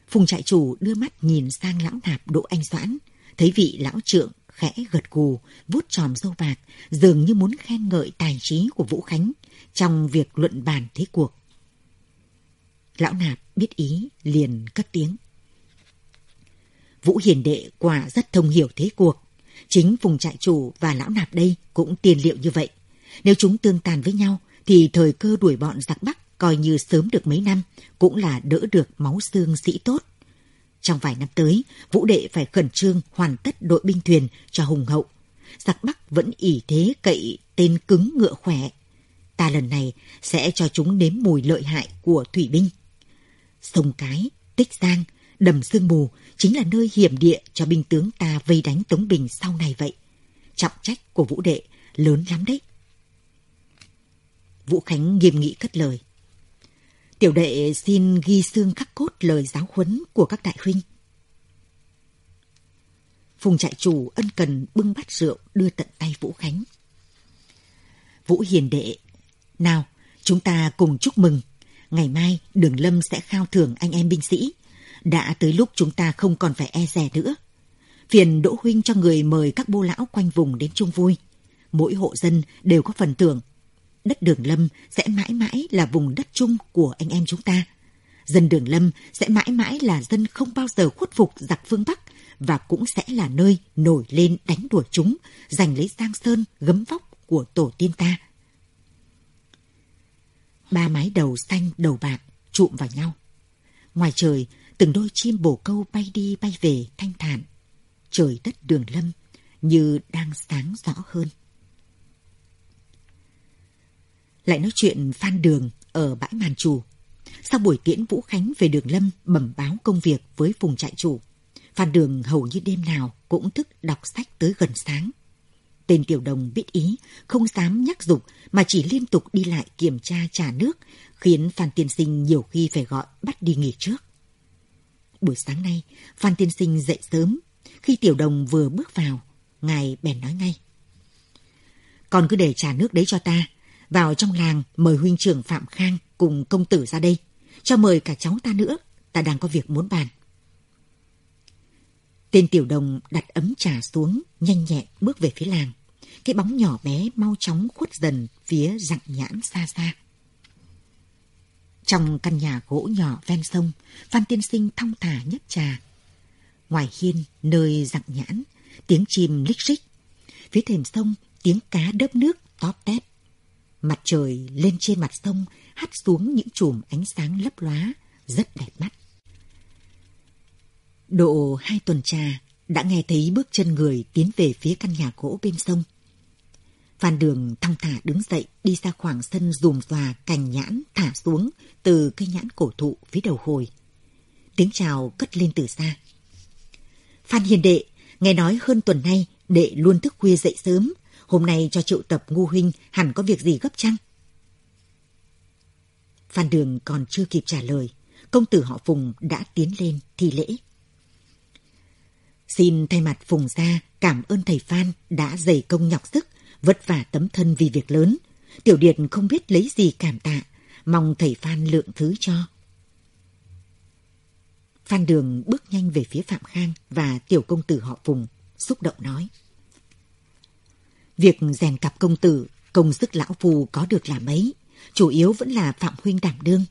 Phùng trại chủ đưa mắt nhìn sang lão nạp Đỗ Anh Doãn, thấy vị lão trượng khẽ gật gù, vuốt tròm dâu bạc, dường như muốn khen ngợi tài trí của Vũ Khánh trong việc luận bàn thế cuộc. Lão nạp biết ý, liền cất tiếng. Vũ Hiền Đệ quả rất thông hiểu thế cuộc. Chính Phùng trại chủ và lão nạp đây cũng tiền liệu như vậy. Nếu chúng tương tàn với nhau, thì thời cơ đuổi bọn giặc Bắc coi như sớm được mấy năm, cũng là đỡ được máu xương sĩ tốt. Trong vài năm tới, Vũ Đệ phải khẩn trương hoàn tất đội binh thuyền cho hùng hậu. Giặc Bắc vẫn ỉ thế cậy tên cứng ngựa khỏe. Ta lần này sẽ cho chúng nếm mùi lợi hại của thủy binh. Sông Cái, Tích Giang, Đầm Sương Mù chính là nơi hiểm địa cho binh tướng ta vây đánh Tống Bình sau này vậy. Trọng trách của Vũ Đệ lớn lắm đấy. Vũ Khánh nghiêm nghị cất lời. Tiểu đệ xin ghi xương khắc cốt lời giáo huấn của các đại huynh. Phùng trại chủ ân cần bưng bát rượu đưa tận tay Vũ Khánh. Vũ hiền đệ, nào chúng ta cùng chúc mừng. Ngày mai đường lâm sẽ khao thưởng anh em binh sĩ. Đã tới lúc chúng ta không còn phải e rè nữa. Phiền Đỗ Huynh cho người mời các bô lão quanh vùng đến chung vui. Mỗi hộ dân đều có phần thưởng đất Đường Lâm sẽ mãi mãi là vùng đất chung của anh em chúng ta. Dân Đường Lâm sẽ mãi mãi là dân không bao giờ khuất phục giặc phương Bắc và cũng sẽ là nơi nổi lên đánh đuổi chúng, giành lấy Giang Sơn gấm vóc của tổ tiên ta. Ba mái đầu xanh đầu bạc trụm vào nhau. Ngoài trời, từng đôi chim bồ câu bay đi bay về thanh thản. Trời đất đường lâm như đang sáng rõ hơn lại nói chuyện Phan Đường ở bãi màn chủ. Sau buổi tiễn Vũ Khánh về đường Lâm bẩm báo công việc với vùng trại chủ, Phan Đường hầu như đêm nào cũng thức đọc sách tới gần sáng. Tên tiểu đồng biết ý, không dám nhắc dục mà chỉ liên tục đi lại kiểm tra trà nước, khiến Phan Tiên Sinh nhiều khi phải gọi bắt đi nghỉ trước. Buổi sáng nay, Phan Tiên Sinh dậy sớm. Khi tiểu đồng vừa bước vào, ngài bèn nói ngay. Con cứ để trà nước đấy cho ta, vào trong làng mời huynh trưởng Phạm Khang cùng công tử ra đây. Cho mời cả cháu ta nữa, ta đang có việc muốn bàn. Tên tiểu đồng đặt ấm trà xuống, nhanh nhẹn bước về phía làng. Cái bóng nhỏ bé mau chóng khuất dần phía dặng nhãn xa xa. Trong căn nhà gỗ nhỏ ven sông, Phan Tiên Sinh thong thả nhấp trà. Ngoài hiên, nơi dặng nhãn, tiếng chim lích rích. Phía thềm sông, tiếng cá đớp nước tóp tép. Mặt trời lên trên mặt sông hắt xuống những chùm ánh sáng lấp lóa, rất đẹp mắt. Độ hai tuần trà, đã nghe thấy bước chân người tiến về phía căn nhà gỗ bên sông. Phan Đường thong thả đứng dậy đi ra khoảng sân dùm xòa cành nhãn thả xuống từ cây nhãn cổ thụ phía đầu hồi. Tiếng chào cất lên từ xa. Phan Hiền Đệ, nghe nói hơn tuần nay đệ luôn thức khuya dậy sớm. Hôm nay cho triệu tập ngu huynh hẳn có việc gì gấp chăng? Phan Đường còn chưa kịp trả lời. Công tử họ Phùng đã tiến lên thi lễ. Xin thay mặt Phùng gia cảm ơn thầy Phan đã dày công nhọc sức, vất vả tấm thân vì việc lớn. Tiểu Điệt không biết lấy gì cảm tạ, mong thầy Phan lượng thứ cho. Phan Đường bước nhanh về phía Phạm Khang và tiểu công tử họ Phùng, xúc động nói. Việc rèn cặp công tử, công sức lão phù có được là mấy, chủ yếu vẫn là Phạm Huynh đảm đương.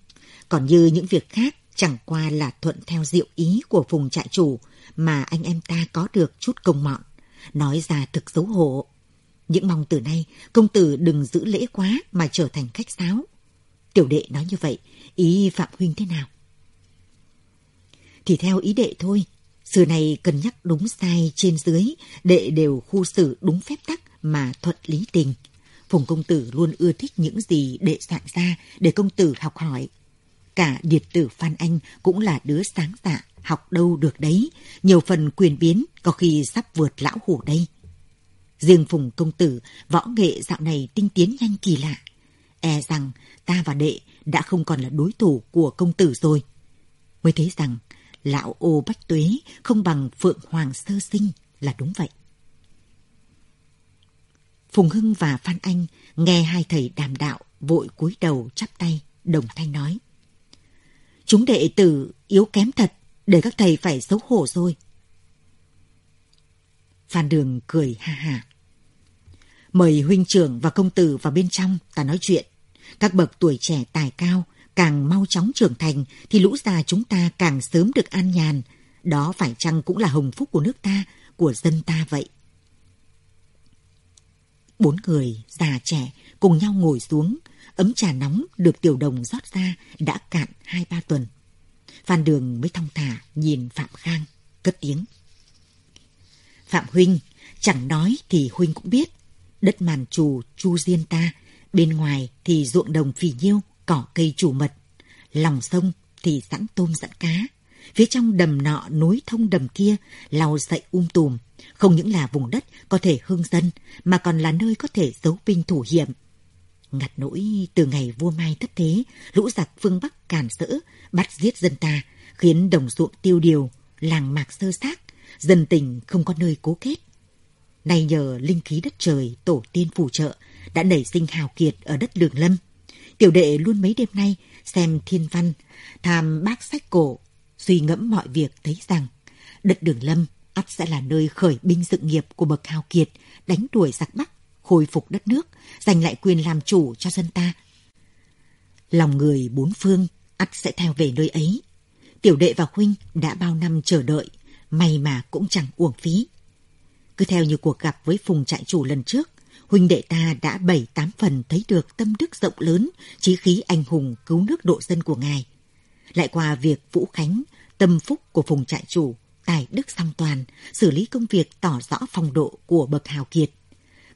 Còn như những việc khác, chẳng qua là thuận theo diệu ý của vùng trại chủ mà anh em ta có được chút công mọn. Nói ra thực xấu hổ. Những mong từ nay, công tử đừng giữ lễ quá mà trở thành khách sáo. Tiểu đệ nói như vậy, ý Phạm Huynh thế nào? Thì theo ý đệ thôi. Xưa này cần nhắc đúng sai trên dưới, đệ đều khu xử đúng phép tắc mà thuận lý tình. Phùng công tử luôn ưa thích những gì đệ soạn ra để công tử học hỏi. Cả điệt tử Phan Anh cũng là đứa sáng tạo học đâu được đấy, nhiều phần quyền biến có khi sắp vượt lão hủ đây. Riêng Phùng công tử, võ nghệ dạo này tinh tiến nhanh kỳ lạ. E rằng ta và đệ đã không còn là đối thủ của công tử rồi. Mới thấy rằng lão ô bách tuế không bằng phượng hoàng sơ sinh là đúng vậy. Phùng Hưng và Phan Anh nghe hai thầy đàm đạo vội cúi đầu chắp tay, đồng thanh nói. Chúng đệ tử yếu kém thật, để các thầy phải xấu hổ rồi. Phan Đường cười ha ha. Mời huynh trưởng và công tử vào bên trong ta nói chuyện. Các bậc tuổi trẻ tài cao càng mau chóng trưởng thành thì lũ già chúng ta càng sớm được an nhàn. Đó phải chăng cũng là hồng phúc của nước ta, của dân ta vậy? Bốn người, già trẻ, cùng nhau ngồi xuống. Ấm trà nóng được tiểu đồng rót ra đã cạn hai ba tuần. Phan Đường mới thong thả nhìn Phạm Khang, cất tiếng. Phạm Huynh, chẳng nói thì Huynh cũng biết. Đất màn trù chu diên ta, bên ngoài thì ruộng đồng phì nhiêu, cỏ cây chủ mật. Lòng sông thì sẵn tôm sẵn cá. Phía trong đầm nọ núi thông đầm kia, lau dậy um tùm. Không những là vùng đất có thể hương dân, mà còn là nơi có thể giấu binh thủ hiểm. Ngặt nỗi từ ngày vua Mai thất thế, lũ giặc phương Bắc càn rỡ, bắt giết dân ta, khiến đồng ruộng tiêu điều, làng mạc sơ xác, dân tình không có nơi cố kết. Nay nhờ linh khí đất trời, tổ tiên phù trợ, đã nảy sinh hào kiệt ở đất đường lâm. Tiểu đệ luôn mấy đêm nay xem thiên văn, tham bác sách cổ, suy ngẫm mọi việc thấy rằng đất đường lâm ắt sẽ là nơi khởi binh dựng nghiệp của bậc hào kiệt, đánh đuổi giặc Bắc, khôi phục đất nước, giành lại quyền làm chủ cho dân ta. Lòng người bốn phương ắt sẽ theo về nơi ấy. Tiểu đệ và huynh đã bao năm chờ đợi, may mà cũng chẳng uổng phí. Cứ theo như cuộc gặp với Phùng trại chủ lần trước, huynh đệ ta đã bảy tám phần thấy được tâm đức rộng lớn, chí khí anh hùng cứu nước độ dân của ngài. Lại qua việc Vũ Khánh, tâm phúc của Phùng trại chủ, tài đức song toàn, xử lý công việc tỏ rõ phong độ của bậc hào kiệt.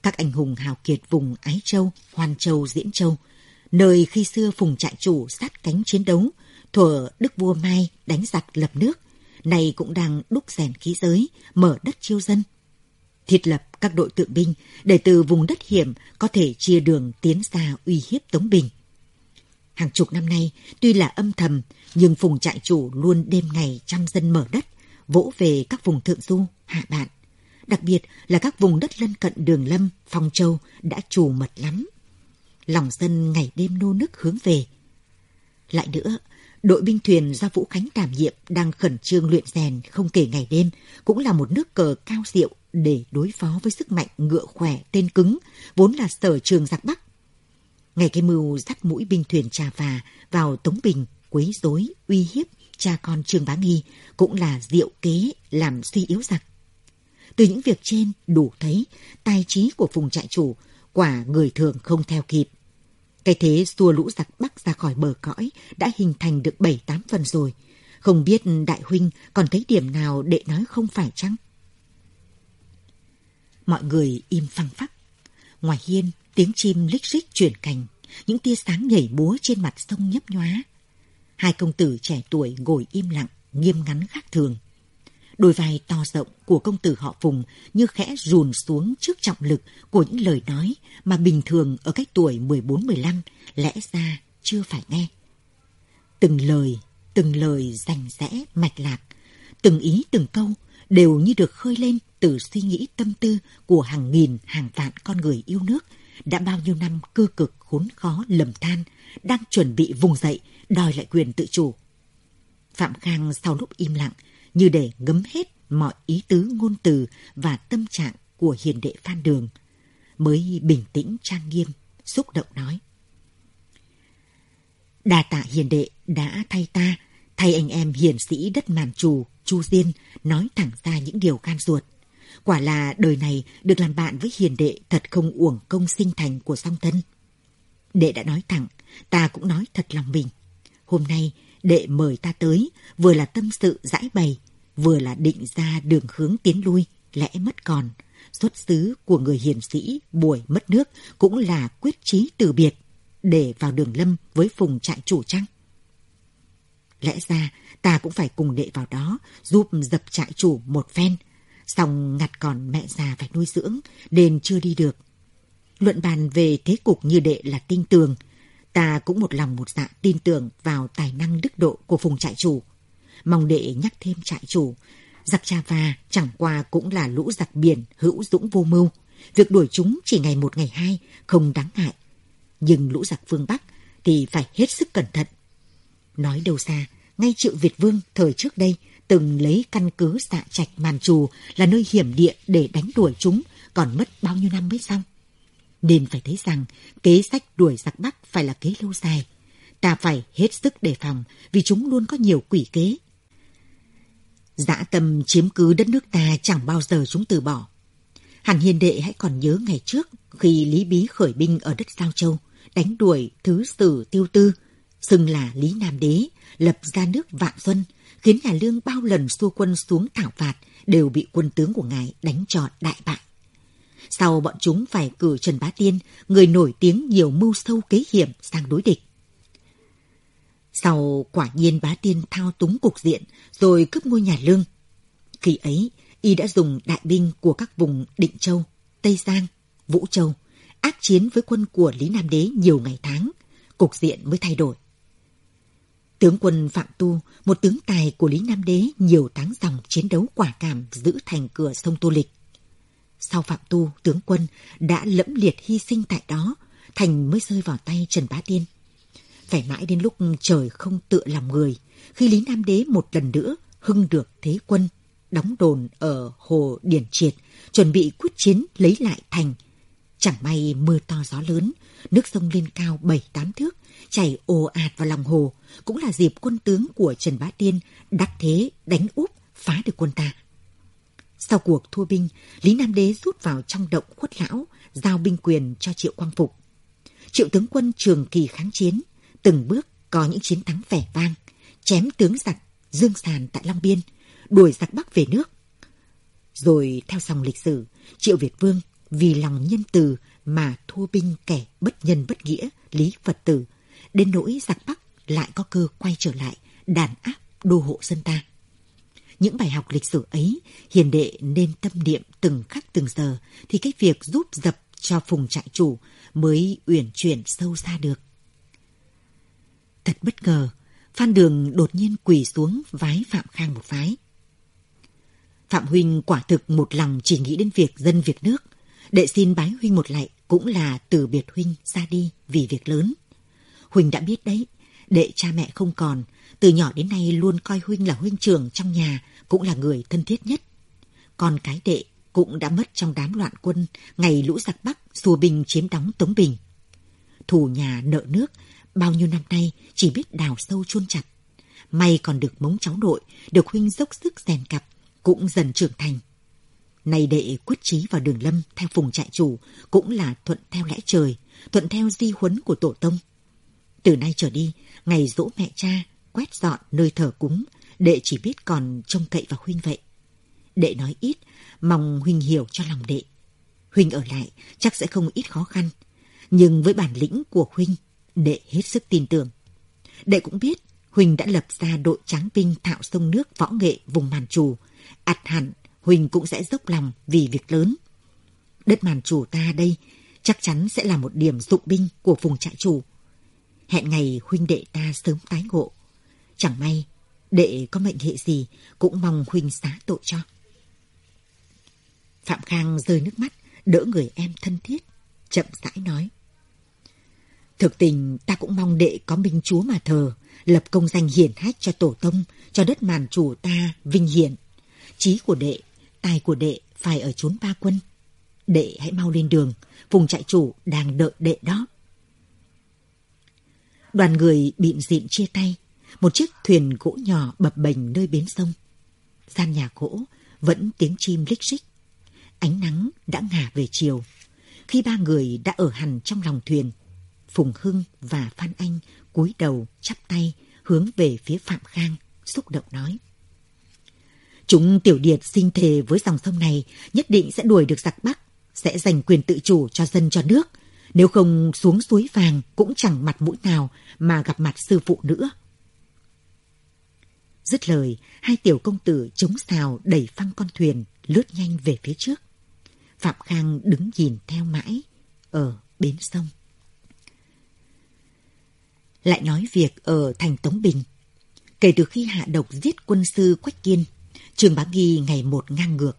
Các anh hùng hào kiệt vùng Ái Châu, hoàn Châu, Diễn Châu, nơi khi xưa Phùng trại chủ sát cánh chiến đấu, thuở Đức Vua Mai đánh giặc lập nước, nay cũng đang đúc rèn khí giới, mở đất chiêu dân. Thiết lập các đội tượng binh để từ vùng đất hiểm có thể chia đường tiến ra uy hiếp Tống Bình. Hàng chục năm nay, tuy là âm thầm, nhưng Phùng trại chủ luôn đêm ngày chăm dân mở đất, vỗ về các vùng thượng du, hạ bạn. Đặc biệt là các vùng đất lân cận đường lâm, phong châu đã trù mật lắm. Lòng dân ngày đêm nô nức hướng về. Lại nữa, Đội binh thuyền do Vũ Khánh đảm nhiệm đang khẩn trương luyện rèn không kể ngày đêm, cũng là một nước cờ cao diệu để đối phó với sức mạnh ngựa khỏe tên cứng, vốn là sở trường giặc Bắc. Ngày cái mưu dắt mũi binh thuyền trà và vào Tống Bình, quấy rối, uy hiếp cha con Trương Bá Nghi cũng là diệu kế làm suy yếu giặc. Từ những việc trên đủ thấy tài trí của phùng trại chủ quả người thường không theo kịp. Cái thế xua lũ giặc bắc ra khỏi bờ cõi đã hình thành được bảy tám phần rồi. Không biết đại huynh còn thấy điểm nào để nói không phải chăng? Mọi người im phăng phắc. Ngoài hiên, tiếng chim lích rích chuyển cành, những tia sáng nhảy múa trên mặt sông nhấp nhóa. Hai công tử trẻ tuổi ngồi im lặng, nghiêm ngắn khác thường. Đôi vai to rộng của công tử họ Phùng như khẽ rùn xuống trước trọng lực của những lời nói mà bình thường ở cách tuổi 14-15 lẽ ra chưa phải nghe. Từng lời, từng lời rành rẽ, mạch lạc, từng ý từng câu đều như được khơi lên từ suy nghĩ tâm tư của hàng nghìn hàng vạn con người yêu nước đã bao nhiêu năm cơ cực khốn khó lầm than, đang chuẩn bị vùng dậy đòi lại quyền tự chủ. Phạm Khang sau lúc im lặng như để ngấm hết mọi ý tứ ngôn từ và tâm trạng của hiền đệ Phan Đường, mới bình tĩnh trang nghiêm, xúc động nói. Đà tạ hiền đệ đã thay ta, thay anh em hiền sĩ đất màn trù, Chu Diên nói thẳng ra những điều gan ruột. Quả là đời này được làm bạn với hiền đệ thật không uổng công sinh thành của song thân. Đệ đã nói thẳng, ta cũng nói thật lòng mình. Hôm nay đệ mời ta tới, vừa là tâm sự giải bày, vừa là định ra đường hướng tiến lui, lẽ mất còn. Xuất xứ của người hiền sĩ buổi mất nước cũng là quyết chí từ biệt, để vào đường lâm với phùng trại chủ trăng. Lẽ ra ta cũng phải cùng đệ vào đó, giúp dập trại chủ một phen. Xong ngặt còn mẹ già phải nuôi dưỡng, nên chưa đi được. Luận bàn về thế cục như đệ là tinh tường, ta cũng một lòng một dạ tin tưởng vào tài năng đức độ của phùng trại chủ. Mong đệ nhắc thêm trại chủ, giặc cha và chẳng qua cũng là lũ giặc biển hữu dũng vô mưu. Việc đuổi chúng chỉ ngày một ngày hai, không đáng ngại. Nhưng lũ giặc phương Bắc thì phải hết sức cẩn thận. Nói đâu xa, ngay triệu Việt Vương thời trước đây từng lấy căn cứ xạ trạch màn trù là nơi hiểm địa để đánh đuổi chúng, còn mất bao nhiêu năm mới xong. Nên phải thấy rằng kế sách đuổi giặc Bắc phải là kế lâu dài. Ta phải hết sức đề phòng vì chúng luôn có nhiều quỷ kế. Dã tâm chiếm cứ đất nước ta chẳng bao giờ chúng từ bỏ. Hàn hiền đệ hãy còn nhớ ngày trước khi Lý Bí khởi binh ở đất Giao Châu, đánh đuổi thứ sử tiêu tư, xưng là Lý Nam Đế, lập ra nước Vạn Xuân, khiến nhà Lương bao lần xua quân xuống thảo phạt đều bị quân tướng của ngài đánh trọt đại bại. Sau bọn chúng phải cử Trần Bá Tiên, người nổi tiếng nhiều mưu sâu kế hiểm sang đối địch. Sau quả nhiên Bá Tiên thao túng cục diện rồi cướp ngôi nhà Lương. Khi ấy, y đã dùng đại binh của các vùng Định Châu, Tây Giang, Vũ Châu, ác chiến với quân của Lý Nam Đế nhiều ngày tháng, cục diện mới thay đổi. Tướng quân Phạm Tu, một tướng tài của Lý Nam Đế nhiều tháng dòng chiến đấu quả cảm giữ thành cửa sông Tô Lịch. Sau Phạm Tu, tướng quân đã lẫm liệt hy sinh tại đó, thành mới rơi vào tay Trần Bá Tiên. Phải mãi đến lúc trời không tựa làm người, khi Lý Nam Đế một lần nữa hưng được thế quân, đóng đồn ở Hồ Điển Triệt, chuẩn bị quyết chiến lấy lại thành. Chẳng may mưa to gió lớn, nước sông lên cao bảy tám thước, chảy ồ ạt vào lòng hồ, cũng là dịp quân tướng của Trần Bá Tiên đắc thế đánh úp phá được quân ta. Sau cuộc thua binh, Lý Nam Đế rút vào trong động khuất lão, giao binh quyền cho Triệu Quang Phục. Triệu tướng quân trường kỳ kháng chiến, từng bước có những chiến thắng vẻ vang, chém tướng giặc, dương sàn tại Long Biên, đuổi giặc Bắc về nước. Rồi theo dòng lịch sử, Triệu Việt Vương vì lòng nhân từ mà thua binh kẻ bất nhân bất nghĩa, Lý Phật tử, đến nỗi giặc Bắc lại có cơ quay trở lại, đàn áp đô hộ dân ta. Những bài học lịch sử ấy, hiền đệ nên tâm niệm từng khắc từng giờ, thì cái việc giúp dập cho phùng trại chủ mới uyển chuyển sâu xa được. Thật bất ngờ, Phan Đường đột nhiên quỳ xuống vái Phạm Khang một phái. Phạm Huynh quả thực một lòng chỉ nghĩ đến việc dân việc nước. Đệ xin bái Huynh một lạy cũng là từ biệt Huynh ra đi vì việc lớn. Huynh đã biết đấy, Đệ cha mẹ không còn, từ nhỏ đến nay luôn coi huynh là huynh trưởng trong nhà, cũng là người thân thiết nhất. Còn cái đệ cũng đã mất trong đám loạn quân ngày lũ giặc Bắc xua binh chiếm đóng Tống Bình. Thù nhà nợ nước, bao nhiêu năm nay chỉ biết đào sâu chôn chặt. May còn được mống cháu nội, được huynh dốc sức rèn cặp, cũng dần trưởng thành. Này đệ quyết chí vào đường lâm theo phùng trại chủ, cũng là thuận theo lẽ trời, thuận theo di huấn của tổ tông. Từ nay trở đi, ngày dỗ mẹ cha, quét dọn nơi thờ cúng, đệ chỉ biết còn trông cậy vào huynh vậy. Đệ nói ít, mong huynh hiểu cho lòng đệ. Huynh ở lại chắc sẽ không ít khó khăn, nhưng với bản lĩnh của huynh, đệ hết sức tin tưởng. Đệ cũng biết Huynh đã lập ra đội tráng binh thạo sông nước võ nghệ vùng màn trù. ạt hẳn, huỳnh cũng sẽ dốc lòng vì việc lớn. Đất màn chủ ta đây chắc chắn sẽ là một điểm dụng binh của vùng trại chủ. Hẹn ngày huynh đệ ta sớm tái ngộ. Chẳng may, đệ có mệnh hệ gì cũng mong huynh xá tội cho. Phạm Khang rơi nước mắt, đỡ người em thân thiết, chậm rãi nói. Thực tình ta cũng mong đệ có minh chúa mà thờ, lập công danh hiển hách cho tổ tông, cho đất màn chủ ta vinh hiển. Chí của đệ, tài của đệ phải ở chốn ba quân. Đệ hãy mau lên đường, vùng trại chủ đang đợi đệ đó. Đoàn người bịn dịn chia tay, một chiếc thuyền gỗ nhỏ bập bềnh nơi bến sông. Gian nhà gỗ vẫn tiếng chim lích xích. Ánh nắng đã ngả về chiều. Khi ba người đã ở hẳn trong lòng thuyền, Phùng Hưng và Phan Anh cúi đầu chắp tay hướng về phía Phạm Khang, xúc động nói. Chúng tiểu điệt sinh thề với dòng sông này nhất định sẽ đuổi được giặc Bắc, sẽ giành quyền tự chủ cho dân cho nước. Nếu không xuống suối vàng cũng chẳng mặt mũi nào mà gặp mặt sư phụ nữa. Dứt lời, hai tiểu công tử chống xào đẩy phăng con thuyền lướt nhanh về phía trước. Phạm Khang đứng nhìn theo mãi ở bến sông. Lại nói việc ở thành Tống Bình. Kể từ khi hạ độc giết quân sư Quách Kiên, trương Bá Nghi ngày một ngang ngược.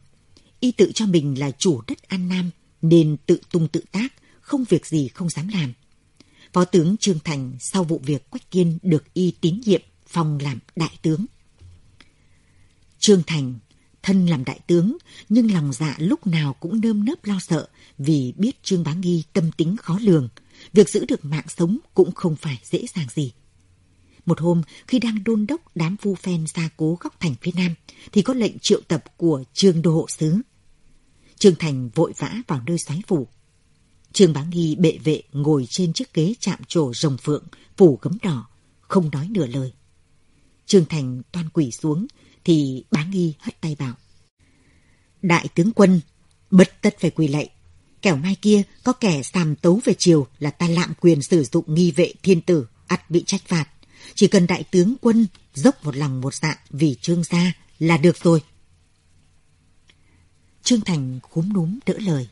Y tự cho mình là chủ đất An Nam nên tự tung tự tác, không việc gì không dám làm. Phó tướng Trương Thành sau vụ việc Quách Kiên được y tín nhiệm phong làm đại tướng. Trương Thành thân làm đại tướng nhưng lòng dạ lúc nào cũng nơm nớp lo sợ vì biết Trương Bá Nghi tâm tính khó lường, việc giữ được mạng sống cũng không phải dễ dàng gì. Một hôm, khi đang đôn đốc đám phu phen ra cố góc thành phía nam, thì có lệnh triệu tập của Trương Đô Hộ Sứ. Trương Thành vội vã vào nơi xoáy phủ. Trương Bá Nghi bệ vệ ngồi trên chiếc ghế chạm trổ rồng phượng, phủ gấm đỏ, không nói nửa lời. Trương Thành toan quỷ xuống, thì Bá Nghi hất tay bảo. Đại tướng quân, bất tất phải quỳ lạy, Kẻo mai kia có kẻ xàm tấu về chiều là ta lạm quyền sử dụng nghi vệ thiên tử, ắt bị trách phạt. Chỉ cần đại tướng quân dốc một lòng một dạ vì trương gia là được rồi. Trương Thành khúm núm đỡ lời.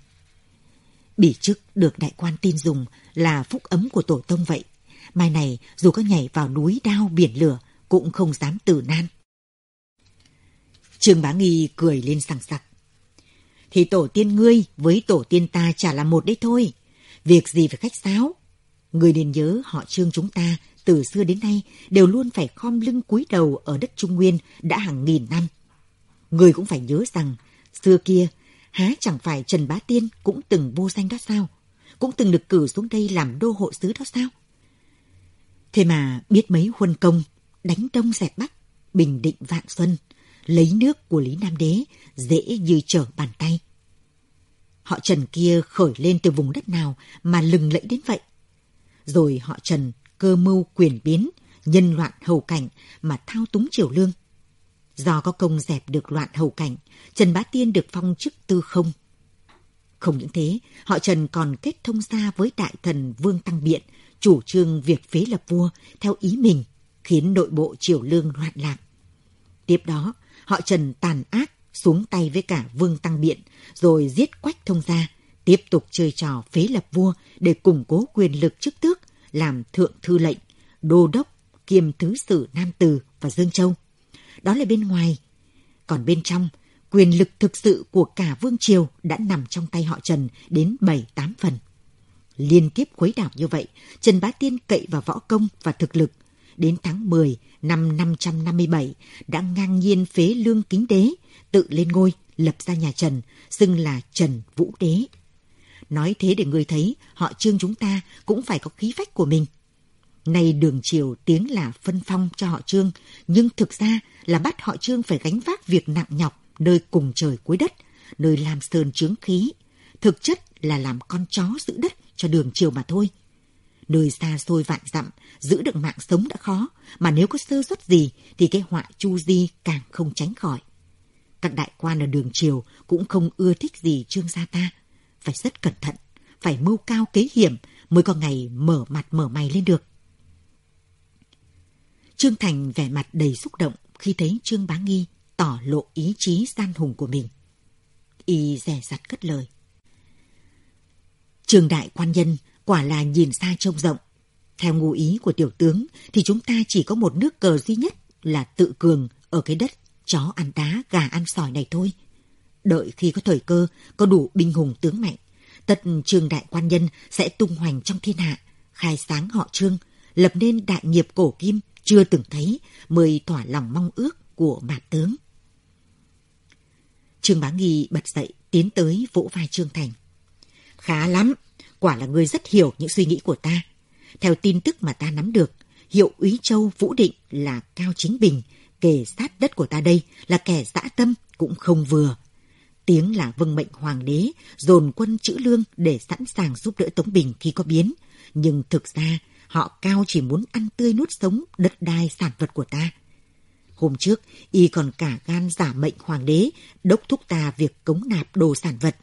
Bỉ chức được đại quan tin dùng là phúc ấm của tổ tông vậy. Mai này, dù có nhảy vào núi đao biển lửa, cũng không dám tử nan. Trương Bá Nghi cười lên sảng sặc thì tổ tiên ngươi với tổ tiên ta chả là một đấy thôi. Việc gì phải khách sáo. Ngươi nên nhớ họ trương chúng ta từ xưa đến nay đều luôn phải khom lưng cúi đầu ở đất Trung Nguyên đã hàng nghìn năm. người cũng phải nhớ rằng xưa kia há chẳng phải Trần Bá Tiên cũng từng vô danh đó sao? Cũng từng được cử xuống đây làm đô hộ sứ đó sao? Thế mà biết mấy huân công, đánh đông dẹp bắc, bình định vạn xuân, lấy nước của Lý Nam Đế dễ như trở bàn tay. Họ Trần kia khởi lên từ vùng đất nào mà lừng lẫy đến vậy? Rồi họ Trần cơ mưu quyền biến, nhân loạn hầu cảnh mà thao túng triều lương. Do có công dẹp được loạn hầu cảnh, Trần Bá Tiên được phong chức tư không. Không những thế, họ Trần còn kết thông gia với đại thần Vương Tăng Biện, chủ trương việc phế lập vua theo ý mình, khiến nội bộ triều lương loạn lạc. Tiếp đó, họ Trần tàn ác xuống tay với cả Vương Tăng Biện, rồi giết Quách Thông Gia, tiếp tục chơi trò phế lập vua để củng cố quyền lực chức tước, làm thượng thư lệnh, đô đốc, kiêm thứ sử Nam Từ và Dương Châu. Đó là bên ngoài. Còn bên trong, quyền lực thực sự của cả Vương Triều đã nằm trong tay họ Trần đến 7-8 phần. Liên tiếp khuấy đảo như vậy, Trần Bá Tiên cậy vào võ công và thực lực, đến tháng 10 năm 557 đã ngang nhiên phế lương kính đế, tự lên ngôi, lập ra nhà Trần, xưng là Trần Vũ Đế. Nói thế để người thấy họ trương chúng ta cũng phải có khí phách của mình. Nay đường triều tiếng là phân phong cho họ trương, nhưng thực ra là bắt họ trương phải gánh vác việc nặng nhọc nơi cùng trời cuối đất, nơi làm sơn trướng khí. Thực chất là làm con chó giữ đất cho đường triều mà thôi. Nơi xa xôi vạn dặm, giữ được mạng sống đã khó, mà nếu có sơ suất gì thì cái họa chu di càng không tránh khỏi. Các đại quan ở đường triều cũng không ưa thích gì trương gia ta. Phải rất cẩn thận, phải mưu cao kế hiểm mới có ngày mở mặt mở mày lên được. Trương Thành vẻ mặt đầy xúc động khi thấy Trương Bá Nghi tỏ lộ ý chí gian hùng của mình. Y rẻ rặt cất lời. Trương đại quan nhân quả là nhìn xa trông rộng. Theo ngụ ý của tiểu tướng thì chúng ta chỉ có một nước cờ duy nhất là tự cường ở cái đất chó ăn đá, gà ăn sỏi này thôi. Đợi khi có thời cơ, có đủ binh hùng tướng mạnh, Tật trương đại quan nhân sẽ tung hoành trong thiên hạ, khai sáng họ trương, lập nên đại nghiệp cổ kim chưa từng thấy, mời thỏa lòng mong ước của mạc tướng. Trương Bá Nghi bật dậy, tiến tới vỗ vai Trương Thành. Khá lắm, quả là người rất hiểu những suy nghĩ của ta. Theo tin tức mà ta nắm được, hiệu úy châu Vũ Định là Cao Chính Bình, kề sát đất của ta đây là kẻ dã tâm cũng không vừa. Tiếng là vâng mệnh hoàng đế, dồn quân chữ lương để sẵn sàng giúp đỡ Tống Bình khi có biến. Nhưng thực ra, họ cao chỉ muốn ăn tươi nuốt sống đất đai sản vật của ta. Hôm trước, y còn cả gan giả mệnh hoàng đế, đốc thúc ta việc cống nạp đồ sản vật.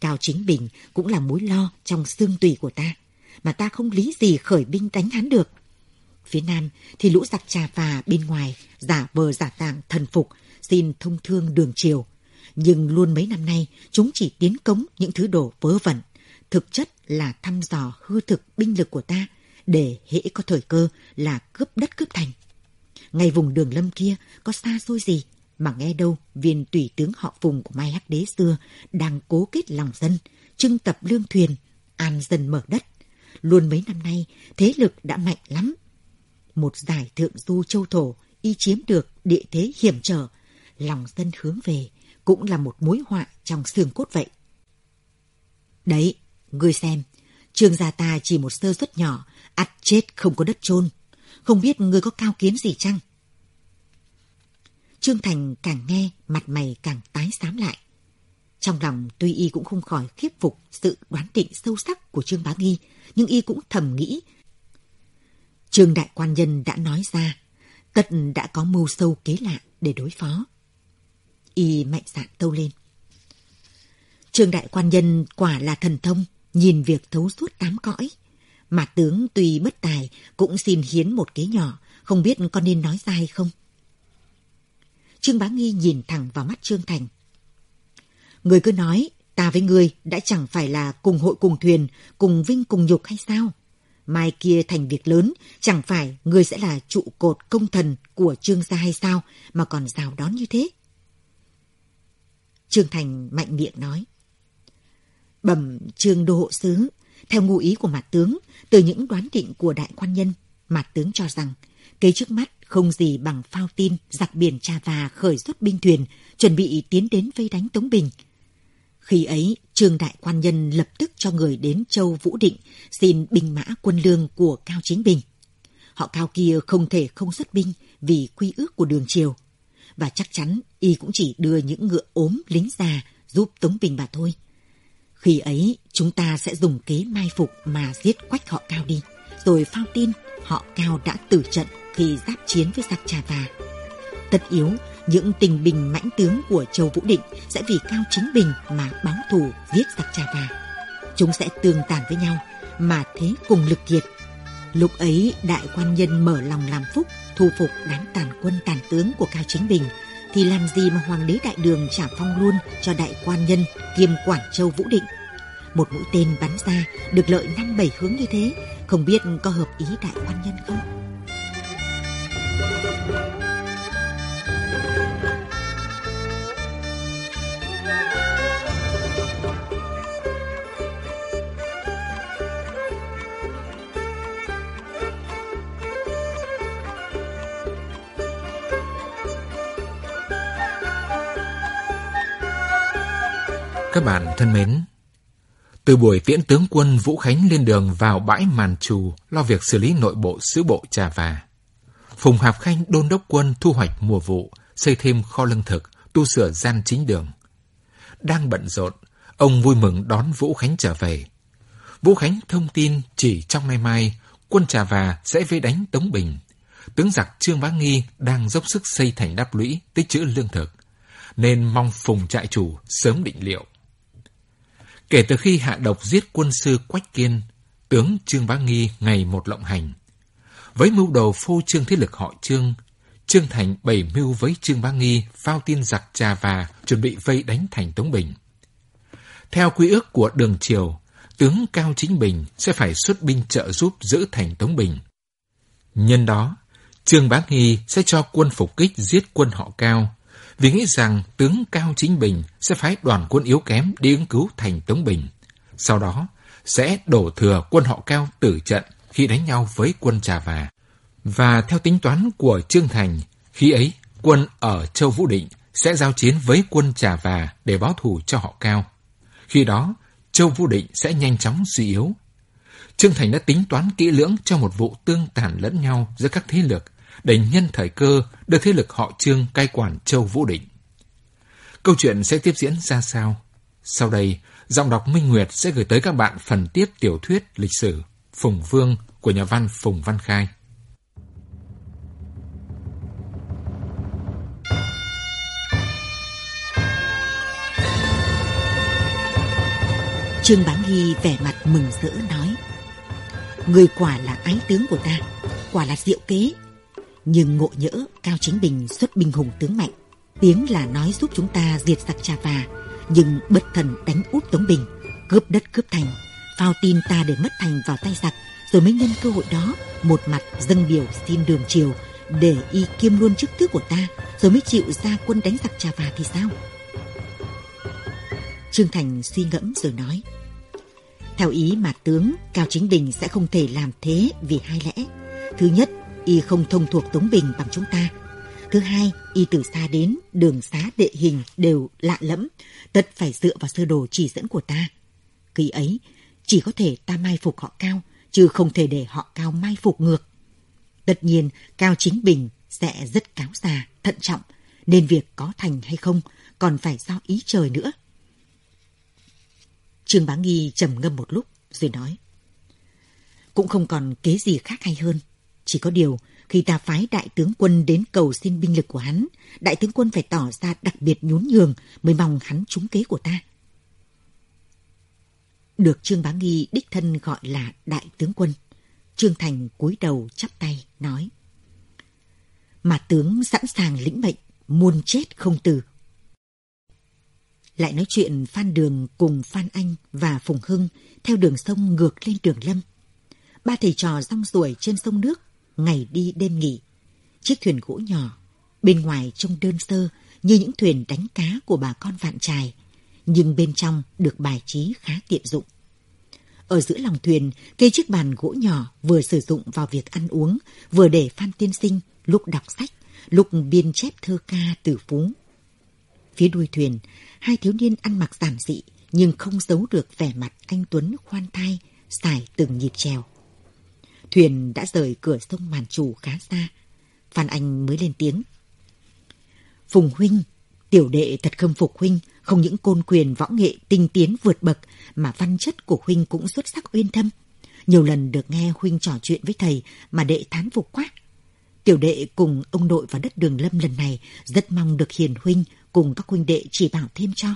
Cao Chính Bình cũng là mối lo trong xương tùy của ta, mà ta không lý gì khởi binh đánh hắn được. Phía Nam thì lũ giặc trà và bên ngoài giả vờ giả tạng thần phục, xin thông thương đường triều. Nhưng luôn mấy năm nay, chúng chỉ tiến cống những thứ đồ vớ vẩn. Thực chất là thăm dò hư thực binh lực của ta, để hễ có thời cơ là cướp đất cướp thành. Ngay vùng đường lâm kia có xa xôi gì mà nghe đâu viên tùy tướng họ phùng của Mai Hắc Đế xưa đang cố kết lòng dân, trưng tập lương thuyền, an dân mở đất. Luôn mấy năm nay, thế lực đã mạnh lắm. Một giải thượng du châu thổ y chiếm được địa thế hiểm trở, lòng dân hướng về cũng là một mối họa trong xương cốt vậy. Đấy, ngươi xem, trương gia ta chỉ một sơ suất nhỏ, ắt chết không có đất chôn Không biết ngươi có cao kiến gì chăng? Trương Thành càng nghe, mặt mày càng tái xám lại. Trong lòng tuy y cũng không khỏi khiếp phục sự đoán định sâu sắc của Trương Bá Nghi, nhưng y cũng thầm nghĩ. Trương Đại Quan Nhân đã nói ra, tất đã có mưu sâu kế lạ để đối phó. Y mạnh dạn tâu lên. Trương Đại Quan Nhân quả là thần thông, nhìn việc thấu suốt tám cõi. Mà tướng tuy bất tài cũng xin hiến một kế nhỏ, không biết con nên nói ra hay không? Trương Bá Nghi nhìn thẳng vào mắt Trương Thành. Người cứ nói, ta với người đã chẳng phải là cùng hội cùng thuyền, cùng vinh cùng nhục hay sao? Mai kia thành việc lớn, chẳng phải người sẽ là trụ cột công thần của Trương gia hay sao mà còn rào đón như thế? Trương Thành mạnh miệng nói. Bẩm Trương Đô Hộ Sứ, theo ngụ ý của mặt tướng, từ những đoán định của đại quan nhân, mặt tướng cho rằng kế trước mắt không gì bằng phao tin giặc biển Trà Và khởi xuất binh thuyền, chuẩn bị tiến đến vây đánh Tống Bình. Khi ấy, Trương Đại Quan Nhân lập tức cho người đến Châu Vũ Định xin binh mã quân lương của Cao Chính Bình. Họ Cao kia không thể không xuất binh vì quy ước của đường triều. Và chắc chắn y cũng chỉ đưa những ngựa ốm lính già giúp Tống Bình mà thôi. Khi ấy, chúng ta sẽ dùng kế mai phục mà giết quách họ Cao đi. Rồi phao tin họ Cao đã tử trận khi giáp chiến với giặc Trà Và. Tất yếu, những tình bình mãnh tướng của Châu Vũ Định sẽ vì Cao Chính Bình mà báo thù giết giặc Trà Và. Chúng sẽ tương tàn với nhau, mà thế cùng lực kiệt. Lúc ấy, đại quan nhân mở lòng làm phúc, thu phục đám tàn quân tàn tướng của Cao Chính Bình, thì làm gì mà hoàng đế đại đường trả phong luôn cho đại quan nhân kiêm quản châu Vũ Định. Một mũi tên bắn ra được lợi năm bảy hướng như thế, không biết có hợp ý đại quan nhân không? Các bạn thân mến, từ buổi tiễn tướng quân Vũ Khánh lên đường vào bãi Màn Trù lo việc xử lý nội bộ sứ bộ Trà Và, Phùng Hạp Khanh đôn đốc quân thu hoạch mùa vụ, xây thêm kho lương thực, tu sửa gian chính đường. Đang bận rộn, ông vui mừng đón Vũ Khánh trở về. Vũ Khánh thông tin chỉ trong ngày mai, quân Trà Và sẽ vây đánh Tống Bình. Tướng giặc Trương Bá Nghi đang dốc sức xây thành đáp lũy, tích trữ lương thực, nên mong Phùng trại chủ sớm định liệu. Kể từ khi hạ độc giết quân sư Quách Kiên, tướng Trương Bá Nghi ngày một lộng hành. Với mưu đồ phô trương thế lực họ Trương, Trương Thành bày mưu với Trương Bá Nghi phao tin giặc trà và chuẩn bị vây đánh thành Tống Bình. Theo quy ước của Đường Triều, tướng Cao Chính Bình sẽ phải xuất binh trợ giúp giữ thành Tống Bình. Nhân đó, Trương Bá Nghi sẽ cho quân phục kích giết quân họ Cao, vì nghĩ rằng tướng Cao Chính Bình sẽ phái đoàn quân yếu kém đi ứng cứu thành Tống Bình. Sau đó, sẽ đổ thừa quân họ Cao tử trận khi đánh nhau với quân Trà Và. Và theo tính toán của Trương Thành, khi ấy quân ở Châu Vũ Định sẽ giao chiến với quân Trà Và để báo thù cho họ Cao. Khi đó, Châu Vũ Định sẽ nhanh chóng suy yếu. Trương Thành đã tính toán kỹ lưỡng cho một vụ tương tàn lẫn nhau giữa các thế lực để nhân thời cơ đưa thế lực họ Trương cai quản Châu Vũ Định. Câu chuyện sẽ tiếp diễn ra sao? Sau đây, giọng đọc Minh Nguyệt sẽ gửi tới các bạn phần tiếp tiểu thuyết lịch sử Phùng Vương của nhà văn Phùng Văn Khai. Trương Bán Ghi vẻ mặt mừng rỡ nói Người quả là ái tướng của ta Quả là diệu kế nhưng ngộ nhỡ Cao Chính Bình xuất binh hùng tướng mạnh. Tiếng là nói giúp chúng ta diệt giặc Trà Và Nhưng bất thần đánh úp Tống Bình Cướp đất cướp thành. Phao tin ta để mất thành vào tay giặc Rồi mới nhân cơ hội đó Một mặt dâng biểu xin đường triều Để y kiêm luôn chức tước của ta Rồi mới chịu ra quân đánh giặc Trà Và thì sao? Trương Thành suy ngẫm rồi nói theo ý mà tướng, Cao Chính Bình sẽ không thể làm thế vì hai lẽ. Thứ nhất, y không thông thuộc Tống Bình bằng chúng ta. Thứ hai, y từ xa đến, đường xá địa hình đều lạ lẫm, tất phải dựa vào sơ đồ chỉ dẫn của ta. Kỳ ấy, chỉ có thể ta mai phục họ Cao, chứ không thể để họ Cao mai phục ngược. Tất nhiên, Cao Chính Bình sẽ rất cáo già, thận trọng, nên việc có thành hay không còn phải do ý trời nữa. Trương Bá Nghi trầm ngâm một lúc rồi nói. Cũng không còn kế gì khác hay hơn. Chỉ có điều, khi ta phái đại tướng quân đến cầu xin binh lực của hắn, đại tướng quân phải tỏ ra đặc biệt nhún nhường mới mong hắn trúng kế của ta. Được Trương Bá Nghi đích thân gọi là đại tướng quân. Trương Thành cúi đầu chắp tay, nói. Mà tướng sẵn sàng lĩnh mệnh, muôn chết không từ lại nói chuyện Phan Đường cùng Phan Anh và Phùng Hưng theo đường sông ngược lên đường Lâm. Ba thầy trò rong ruổi trên sông nước, ngày đi đêm nghỉ. Chiếc thuyền gỗ nhỏ, bên ngoài trông đơn sơ như những thuyền đánh cá của bà con vạn trài, nhưng bên trong được bài trí khá tiện dụng. Ở giữa lòng thuyền, kê chiếc bàn gỗ nhỏ vừa sử dụng vào việc ăn uống, vừa để Phan Tiên Sinh lúc đọc sách, lúc biên chép thơ ca từ phú. Phía đuôi thuyền, hai thiếu niên ăn mặc giản dị nhưng không giấu được vẻ mặt anh Tuấn khoan thai, xài từng nhịp trèo. Thuyền đã rời cửa sông Màn Chủ khá xa. Phan Anh mới lên tiếng. Phùng Huynh, tiểu đệ thật khâm phục Huynh, không những côn quyền võ nghệ tinh tiến vượt bậc mà văn chất của Huynh cũng xuất sắc uyên thâm. Nhiều lần được nghe Huynh trò chuyện với thầy mà đệ thán phục quá. Tiểu đệ cùng ông nội vào đất đường lâm lần này rất mong được hiền Huynh cùng các huynh đệ chỉ bảo thêm cho.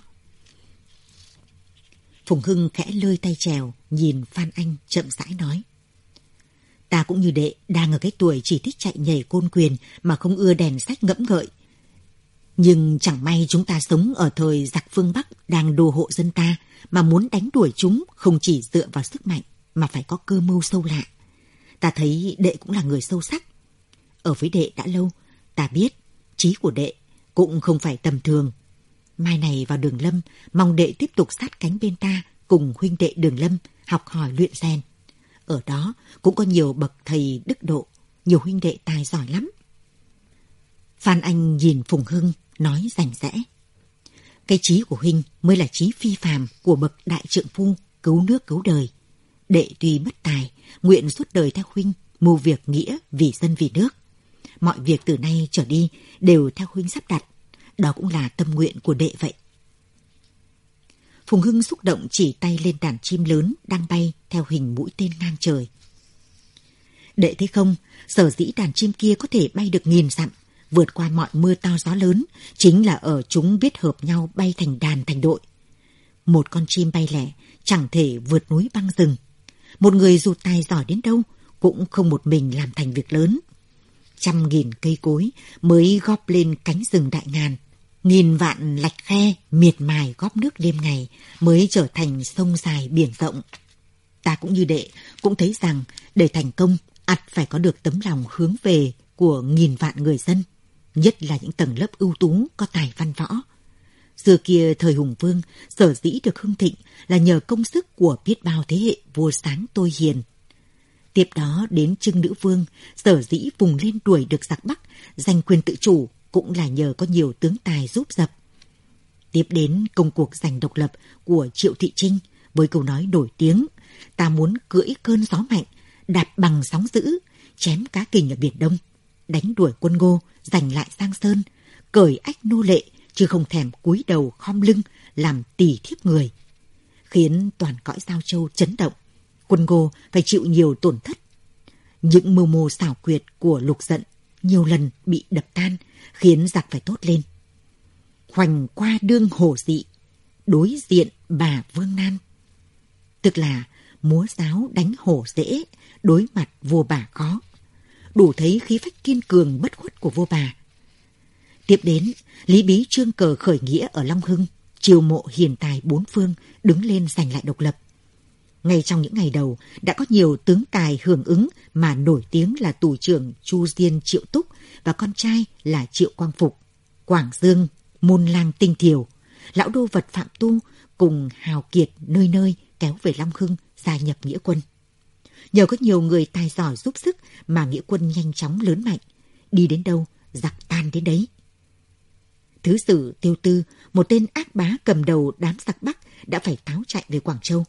Phùng Hưng khẽ lơi tay trèo, nhìn Phan Anh chậm rãi nói. Ta cũng như đệ, đang ở cái tuổi chỉ thích chạy nhảy côn quyền mà không ưa đèn sách ngẫm gợi. Nhưng chẳng may chúng ta sống ở thời giặc phương Bắc đang đô hộ dân ta mà muốn đánh đuổi chúng không chỉ dựa vào sức mạnh mà phải có cơ mưu sâu lạ. Ta thấy đệ cũng là người sâu sắc. Ở với đệ đã lâu, ta biết trí của đệ cũng không phải tầm thường. Mai này vào đường lâm, mong đệ tiếp tục sát cánh bên ta cùng huynh đệ đường lâm học hỏi luyện rèn. Ở đó cũng có nhiều bậc thầy đức độ, nhiều huynh đệ tài giỏi lắm. Phan Anh nhìn Phùng Hưng nói rành rẽ. Cái trí của huynh mới là trí phi phàm của bậc đại trượng phu cứu nước cứu đời. Đệ tuy bất tài, nguyện suốt đời theo huynh, mưu việc nghĩa vì dân vì nước. Mọi việc từ nay trở đi đều theo huynh sắp đặt. Đó cũng là tâm nguyện của đệ vậy. Phùng Hưng xúc động chỉ tay lên đàn chim lớn đang bay theo hình mũi tên ngang trời. Đệ thấy không, sở dĩ đàn chim kia có thể bay được nghìn dặm, vượt qua mọi mưa to gió lớn, chính là ở chúng biết hợp nhau bay thành đàn thành đội. Một con chim bay lẻ chẳng thể vượt núi băng rừng. Một người dù tài giỏi đến đâu cũng không một mình làm thành việc lớn. Trăm nghìn cây cối mới góp lên cánh rừng đại ngàn. Nghìn vạn lạch khe miệt mài góp nước đêm ngày mới trở thành sông dài biển rộng. Ta cũng như đệ, cũng thấy rằng để thành công, ắt phải có được tấm lòng hướng về của nghìn vạn người dân, nhất là những tầng lớp ưu tú có tài văn võ. Xưa kia thời Hùng Vương sở dĩ được hưng thịnh là nhờ công sức của biết bao thế hệ vua sáng tôi hiền. Tiếp đó đến Trưng Nữ Vương sở dĩ vùng lên đuổi được giặc Bắc, giành quyền tự chủ cũng là nhờ có nhiều tướng tài giúp dập. Tiếp đến công cuộc giành độc lập của Triệu Thị Trinh với câu nói nổi tiếng ta muốn cưỡi cơn gió mạnh, đạp bằng sóng dữ, chém cá kình ở Biển Đông, đánh đuổi quân Ngô, giành lại Giang Sơn, cởi ách nô lệ, chứ không thèm cúi đầu khom lưng làm tỳ thiếp người. Khiến toàn cõi Giao Châu chấn động, quân Ngô phải chịu nhiều tổn thất. Những mưu mô xảo quyệt của lục giận nhiều lần bị đập tan, khiến giặc phải tốt lên. Hoành qua đương hồ dị, đối diện bà Vương nan, Tức là múa giáo đánh hổ dễ, đối mặt vua bà khó. Đủ thấy khí phách kiên cường bất khuất của vua bà. Tiếp đến, Lý Bí trương cờ khởi nghĩa ở Long Hưng, triều mộ hiền tài bốn phương, đứng lên giành lại độc lập. Ngay trong những ngày đầu, đã có nhiều tướng tài hưởng ứng mà nổi tiếng là tù trưởng Chu Diên Triệu Túc và con trai là Triệu Quang Phục, Quảng Dương, Môn Lang Tinh Thiều, lão đô vật Phạm Tu cùng hào kiệt nơi nơi kéo về Long Hưng gia nhập nghĩa quân. Nhờ có nhiều người tài giỏi giúp sức mà nghĩa quân nhanh chóng lớn mạnh, đi đến đâu giặc tan đến đấy. Thứ sử Tiêu Tư, một tên ác bá cầm đầu đám giặc Bắc đã phải tháo chạy về Quảng Châu.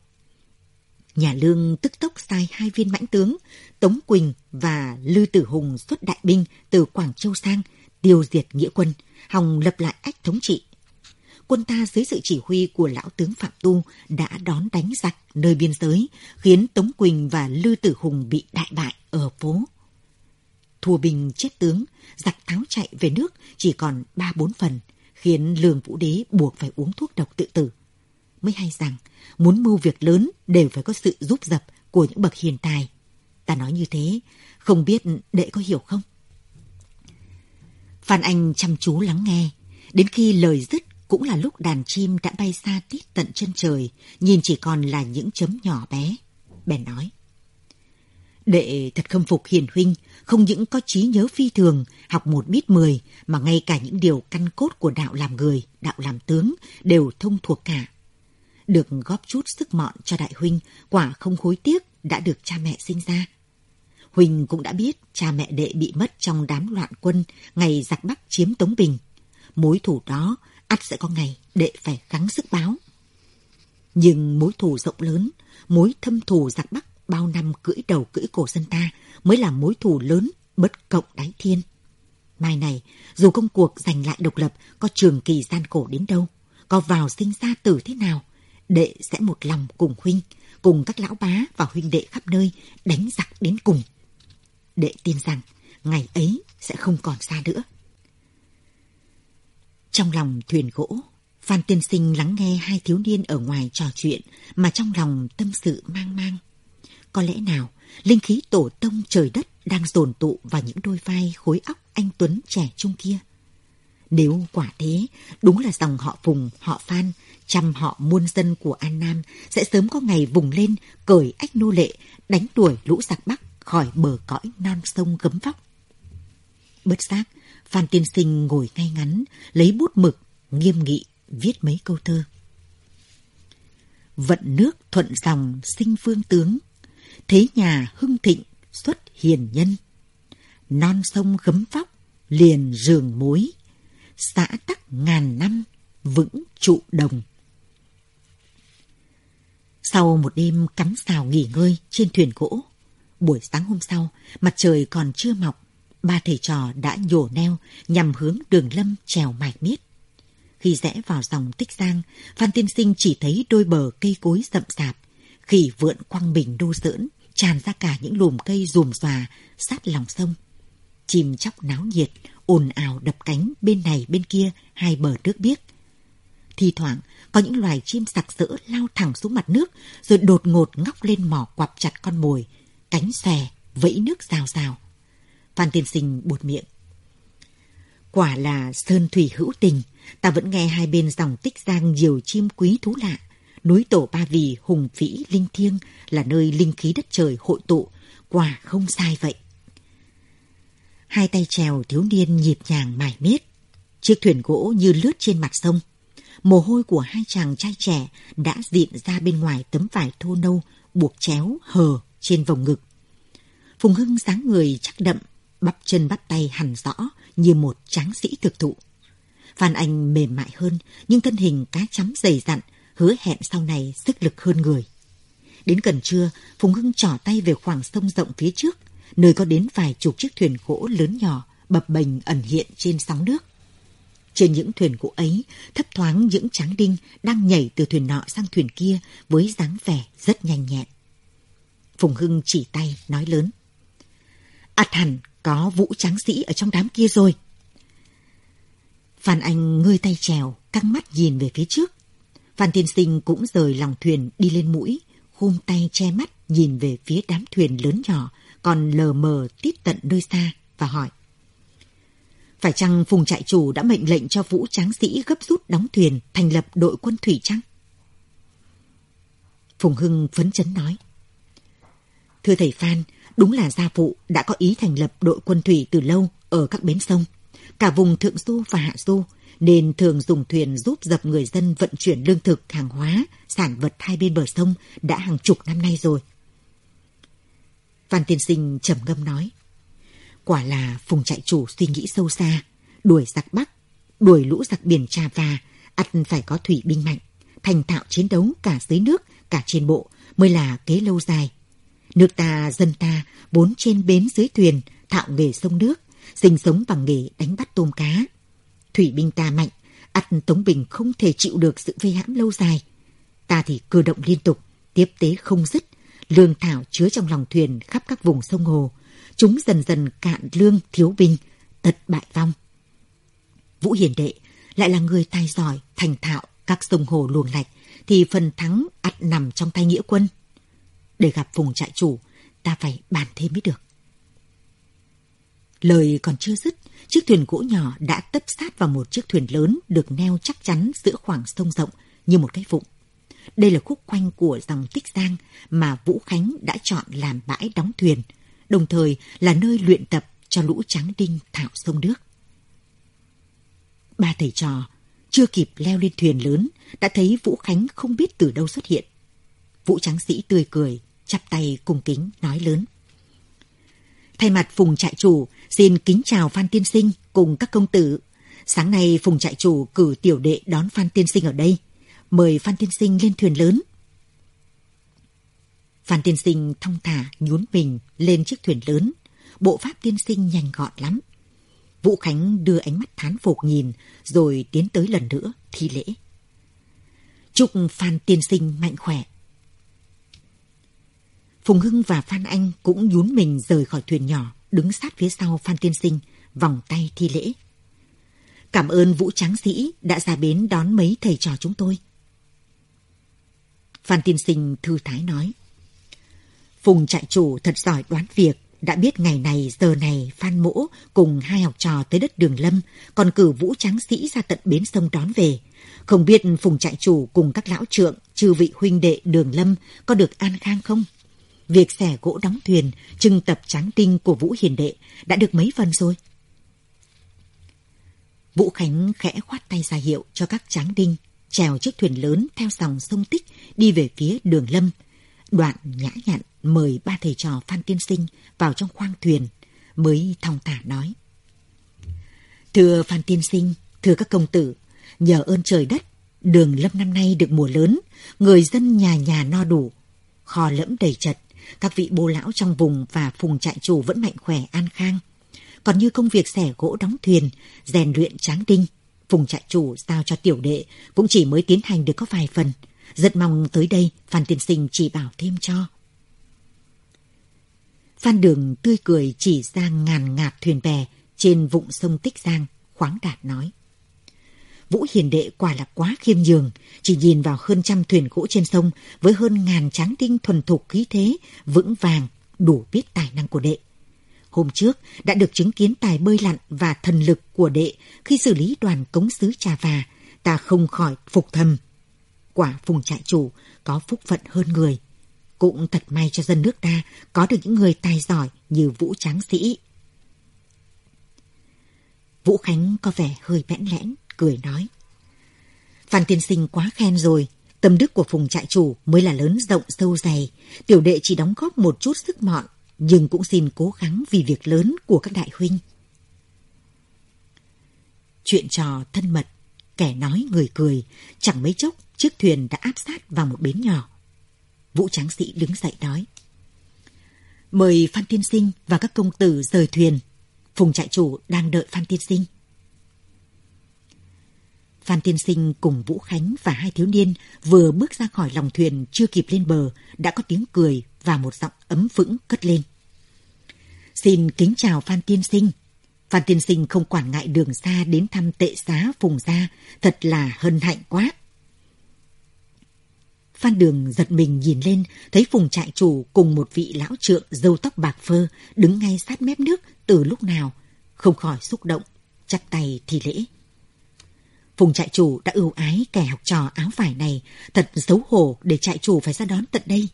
Nhà Lương tức tốc sai hai viên mãnh tướng, Tống Quỳnh và Lư Tử Hùng xuất đại binh từ Quảng Châu sang, tiêu diệt nghĩa quân, hòng lập lại ách thống trị quân ta dưới sự chỉ huy của lão tướng Phạm Tu đã đón đánh giặc nơi biên giới, khiến Tống Quỳnh và Lư Tử Hùng bị đại bại ở phố. Thua binh chết tướng, giặc tháo chạy về nước chỉ còn ba bốn phần, khiến Lương Vũ Đế buộc phải uống thuốc độc tự tử. Mới hay rằng, muốn mưu việc lớn đều phải có sự giúp dập của những bậc hiền tài. Ta nói như thế, không biết đệ có hiểu không? Phan Anh chăm chú lắng nghe, đến khi lời dứt cũng là lúc đàn chim đã bay xa tít tận chân trời, nhìn chỉ còn là những chấm nhỏ bé. Bèn nói. Đệ thật khâm phục hiền huynh, không những có trí nhớ phi thường, học một biết mười, mà ngay cả những điều căn cốt của đạo làm người, đạo làm tướng đều thông thuộc cả. Được góp chút sức mọn cho đại huynh, quả không hối tiếc đã được cha mẹ sinh ra. Huynh cũng đã biết cha mẹ đệ bị mất trong đám loạn quân ngày giặc Bắc chiếm Tống Bình. Mối thủ đó ắt sẽ có ngày đệ phải gắng sức báo. Nhưng mối thù rộng lớn, mối thâm thù giặc Bắc bao năm cưỡi đầu cưỡi cổ dân ta mới là mối thù lớn bất cộng đáy thiên. Mai này, dù công cuộc giành lại độc lập có trường kỳ gian khổ đến đâu, có vào sinh ra tử thế nào, đệ sẽ một lòng cùng huynh, cùng các lão bá và huynh đệ khắp nơi đánh giặc đến cùng. Đệ tin rằng ngày ấy sẽ không còn xa nữa. Trong lòng thuyền gỗ, Phan Tiên Sinh lắng nghe hai thiếu niên ở ngoài trò chuyện mà trong lòng tâm sự mang mang. Có lẽ nào, linh khí tổ tông trời đất đang dồn tụ vào những đôi vai khối óc anh Tuấn trẻ trung kia. Nếu quả thế, đúng là dòng họ Phùng, họ Phan, trăm họ muôn dân của An Nam sẽ sớm có ngày vùng lên, cởi ách nô lệ, đánh đuổi lũ giặc Bắc khỏi bờ cõi non sông gấm vóc. Bất giác, Phan Tiên Sinh ngồi ngay ngắn, lấy bút mực, nghiêm nghị, viết mấy câu thơ. Vận nước thuận dòng sinh phương tướng, thế nhà hưng thịnh xuất hiền nhân. Non sông gấm vóc, liền rường mối, xã tắc ngàn năm vững trụ đồng. Sau một đêm cắm xào nghỉ ngơi trên thuyền gỗ, buổi sáng hôm sau, mặt trời còn chưa mọc, ba thầy trò đã nhổ neo nhằm hướng đường lâm trèo mạch miết. Khi rẽ vào dòng tích giang, Phan Tiên Sinh chỉ thấy đôi bờ cây cối rậm rạp, khỉ vượn quăng bình đô dỡn, tràn ra cả những lùm cây rùm xòa sát lòng sông. Chim chóc náo nhiệt, ồn ào đập cánh bên này bên kia hai bờ nước biếc. Thì thoảng có những loài chim sặc sỡ lao thẳng xuống mặt nước rồi đột ngột ngóc lên mỏ quặp chặt con mồi, cánh xòe, vẫy nước rào rào. Phan Tiên Sinh buột miệng. Quả là sơn thủy hữu tình, ta vẫn nghe hai bên dòng tích giang nhiều chim quý thú lạ. Núi Tổ Ba Vì hùng vĩ linh thiêng là nơi linh khí đất trời hội tụ, quả không sai vậy. Hai tay trèo thiếu niên nhịp nhàng mải miết. Chiếc thuyền gỗ như lướt trên mặt sông. Mồ hôi của hai chàng trai trẻ đã diện ra bên ngoài tấm vải thô nâu buộc chéo hờ trên vòng ngực. Phùng Hưng dáng người chắc đậm, bắp chân bắt tay hẳn rõ như một tráng sĩ thực thụ. Phan Anh mềm mại hơn, nhưng thân hình cá chấm dày dặn, hứa hẹn sau này sức lực hơn người. Đến gần trưa, Phùng Hưng trỏ tay về khoảng sông rộng phía trước, nơi có đến vài chục chiếc thuyền gỗ lớn nhỏ bập bềnh ẩn hiện trên sóng nước. Trên những thuyền cũ ấy, thấp thoáng những tráng đinh đang nhảy từ thuyền nọ sang thuyền kia với dáng vẻ rất nhanh nhẹn. Phùng Hưng chỉ tay, nói lớn. ắt hẳn có vũ tráng sĩ ở trong đám kia rồi. Phan Anh ngơi tay trèo, căng mắt nhìn về phía trước. Phan Tiên Sinh cũng rời lòng thuyền đi lên mũi, khum tay che mắt nhìn về phía đám thuyền lớn nhỏ, còn lờ mờ tiếp tận nơi xa và hỏi. Phải chăng Phùng trại chủ đã mệnh lệnh cho vũ tráng sĩ gấp rút đóng thuyền thành lập đội quân thủy chăng? Phùng Hưng phấn chấn nói. Thưa thầy Phan, đúng là gia phụ đã có ý thành lập đội quân thủy từ lâu ở các bến sông. Cả vùng Thượng Du và Hạ Du nên thường dùng thuyền giúp dập người dân vận chuyển lương thực, hàng hóa, sản vật hai bên bờ sông đã hàng chục năm nay rồi. Phan Tiên Sinh trầm ngâm nói. Quả là Phùng trại chủ suy nghĩ sâu xa, đuổi giặc Bắc, đuổi lũ giặc biển Trà Và, ắt phải có thủy binh mạnh, thành thạo chiến đấu cả dưới nước, cả trên bộ mới là kế lâu dài. Nước ta, dân ta, bốn trên bến dưới thuyền, thạo nghề sông nước, sinh sống bằng nghề đánh bắt tôm cá. Thủy binh ta mạnh, ắt Tống Bình không thể chịu được sự vây hãm lâu dài. Ta thì cơ động liên tục, tiếp tế không dứt, lương thảo chứa trong lòng thuyền khắp các vùng sông hồ. Chúng dần dần cạn lương thiếu binh, tật bại vong. Vũ Hiền Đệ lại là người tài giỏi, thành thạo các sông hồ luồng lạch, thì phần thắng ắt nằm trong tay nghĩa quân. Để gặp vùng trại chủ, ta phải bàn thêm mới được. Lời còn chưa dứt, chiếc thuyền gỗ nhỏ đã tấp sát vào một chiếc thuyền lớn được neo chắc chắn giữa khoảng sông rộng như một cái vụng. Đây là khúc quanh của dòng Tích Giang mà Vũ Khánh đã chọn làm bãi đóng thuyền, đồng thời là nơi luyện tập cho lũ trắng đinh thạo sông nước. Ba thầy trò chưa kịp leo lên thuyền lớn đã thấy Vũ Khánh không biết từ đâu xuất hiện. Vũ Tráng Sĩ tươi cười, chắp tay cung kính nói lớn. Thay mặt Phùng trại chủ, xin kính chào Phan Tiên Sinh cùng các công tử. Sáng nay Phùng trại chủ cử tiểu đệ đón Phan Tiên Sinh ở đây. Mời Phan Tiên Sinh lên thuyền lớn. Phan Tiên Sinh thong thả nhún mình lên chiếc thuyền lớn. Bộ pháp tiên sinh nhanh gọn lắm. Vũ Khánh đưa ánh mắt thán phục nhìn rồi tiến tới lần nữa thi lễ. Chúc Phan Tiên Sinh mạnh khỏe. Phùng Hưng và Phan Anh cũng nhún mình rời khỏi thuyền nhỏ, đứng sát phía sau Phan Tiên Sinh, vòng tay thi lễ. Cảm ơn Vũ Tráng Sĩ đã ra bến đón mấy thầy trò chúng tôi. Phan Tiên Sinh thư thái nói. Phùng trại chủ thật giỏi đoán việc, đã biết ngày này giờ này Phan Mỗ cùng hai học trò tới đất Đường Lâm, còn cử Vũ Tráng Sĩ ra tận bến sông đón về. Không biết Phùng trại chủ cùng các lão trượng, chư vị huynh đệ Đường Lâm có được an khang không? Việc xẻ gỗ đóng thuyền, trưng tập tráng tinh của Vũ Hiền Đệ đã được mấy phần rồi. Vũ Khánh khẽ khoát tay ra hiệu cho các tráng đinh trèo chiếc thuyền lớn theo dòng sông Tích đi về phía đường Lâm. Đoạn nhã nhặn mời ba thầy trò Phan Tiên Sinh vào trong khoang thuyền, mới thong thả nói. Thưa Phan Tiên Sinh, thưa các công tử, Nhờ ơn trời đất, đường lâm năm nay được mùa lớn, người dân nhà nhà no đủ, kho lẫm đầy chật, các vị bố lão trong vùng và phùng trại chủ vẫn mạnh khỏe an khang. Còn như công việc xẻ gỗ đóng thuyền, rèn luyện tráng đinh, phùng trại chủ giao cho tiểu đệ cũng chỉ mới tiến hành được có vài phần. Rất mong tới đây Phan Tiên Sinh chỉ bảo thêm cho. Phan Đường tươi cười chỉ ra ngàn ngạt thuyền bè trên vụng sông Tích Giang, khoáng đạt nói. Vũ Hiền Đệ quả là quá khiêm nhường, chỉ nhìn vào hơn trăm thuyền gỗ trên sông với hơn ngàn tráng tinh thuần thục khí thế, vững vàng, đủ biết tài năng của đệ. Hôm trước đã được chứng kiến tài bơi lặn và thần lực của đệ khi xử lý đoàn cống sứ trà và, ta không khỏi phục thầm. Quả phùng trại chủ có phúc phận hơn người. Cũng thật may cho dân nước ta có được những người tài giỏi như Vũ Tráng Sĩ. Vũ Khánh có vẻ hơi bẽn lẽn, cười nói. Phan tiên sinh quá khen rồi, tâm đức của phùng trại chủ mới là lớn rộng sâu dày. Tiểu đệ chỉ đóng góp một chút sức mọn, nhưng cũng xin cố gắng vì việc lớn của các đại huynh. Chuyện trò thân mật, kẻ nói người cười, chẳng mấy chốc chiếc thuyền đã áp sát vào một bến nhỏ. Vũ Tráng Sĩ đứng dậy nói. Mời Phan Tiên Sinh và các công tử rời thuyền. Phùng trại chủ đang đợi Phan Tiên Sinh. Phan Tiên Sinh cùng Vũ Khánh và hai thiếu niên vừa bước ra khỏi lòng thuyền chưa kịp lên bờ, đã có tiếng cười và một giọng ấm vững cất lên. Xin kính chào Phan Tiên Sinh. Phan Tiên Sinh không quản ngại đường xa đến thăm tệ xá Phùng Gia, thật là hân hạnh quá. Phan Đường giật mình nhìn lên, thấy Phùng trại chủ cùng một vị lão trượng dâu tóc bạc phơ đứng ngay sát mép nước từ lúc nào, không khỏi xúc động, chặt tay thì lễ. Phùng trại chủ đã ưu ái kẻ học trò áo vải này, thật xấu hổ để trại chủ phải ra đón tận đây.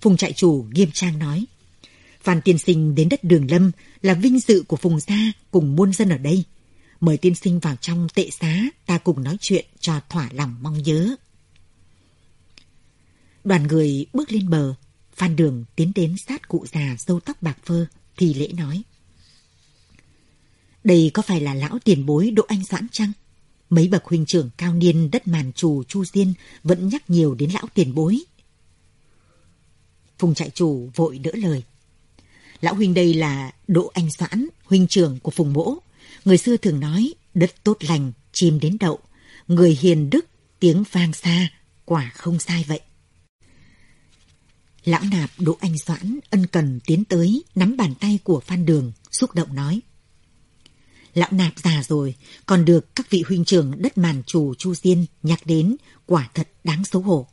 Phùng trại chủ nghiêm trang nói, Phan tiên sinh đến đất đường lâm là vinh dự của Phùng gia cùng muôn dân ở đây. Mời tiên sinh vào trong tệ xá, ta cùng nói chuyện cho thỏa lòng mong nhớ. Đoàn người bước lên bờ, Phan Đường tiến đến sát cụ già râu tóc bạc phơ, thì lễ nói. Đây có phải là lão tiền bối Đỗ Anh Doãn chăng? Mấy bậc huynh trưởng cao niên đất màn trù Chu Diên vẫn nhắc nhiều đến lão tiền bối. Phùng trại chủ vội đỡ lời. Lão huynh đây là Đỗ Anh Doãn, huynh trưởng của Phùng Mỗ. Người xưa thường nói đất tốt lành, chim đến đậu. Người hiền đức, tiếng vang xa, quả không sai vậy. Lão nạp Đỗ Anh Doãn ân cần tiến tới nắm bàn tay của Phan Đường, xúc động nói. Lão nạp già rồi, còn được các vị huynh trưởng đất màn chủ Chu Diên nhắc đến, quả thật đáng xấu hổ.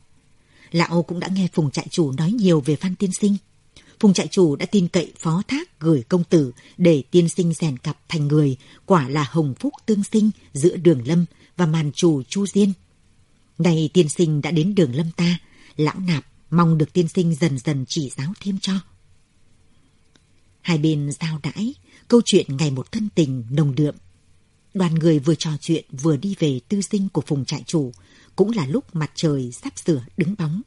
Lão cũng đã nghe Phùng trại chủ nói nhiều về Phan Tiên Sinh. Phùng trại chủ đã tin cậy phó thác gửi công tử để tiên sinh rèn cặp thành người, quả là hồng phúc tương sinh giữa đường lâm và màn chủ Chu Diên. Này tiên sinh đã đến đường lâm ta, lão nạp mong được tiên sinh dần dần chỉ giáo thêm cho. Hai bên giao đãi, câu chuyện ngày một thân tình nồng đượm. Đoàn người vừa trò chuyện vừa đi về tư sinh của phùng trại chủ, cũng là lúc mặt trời sắp sửa đứng bóng.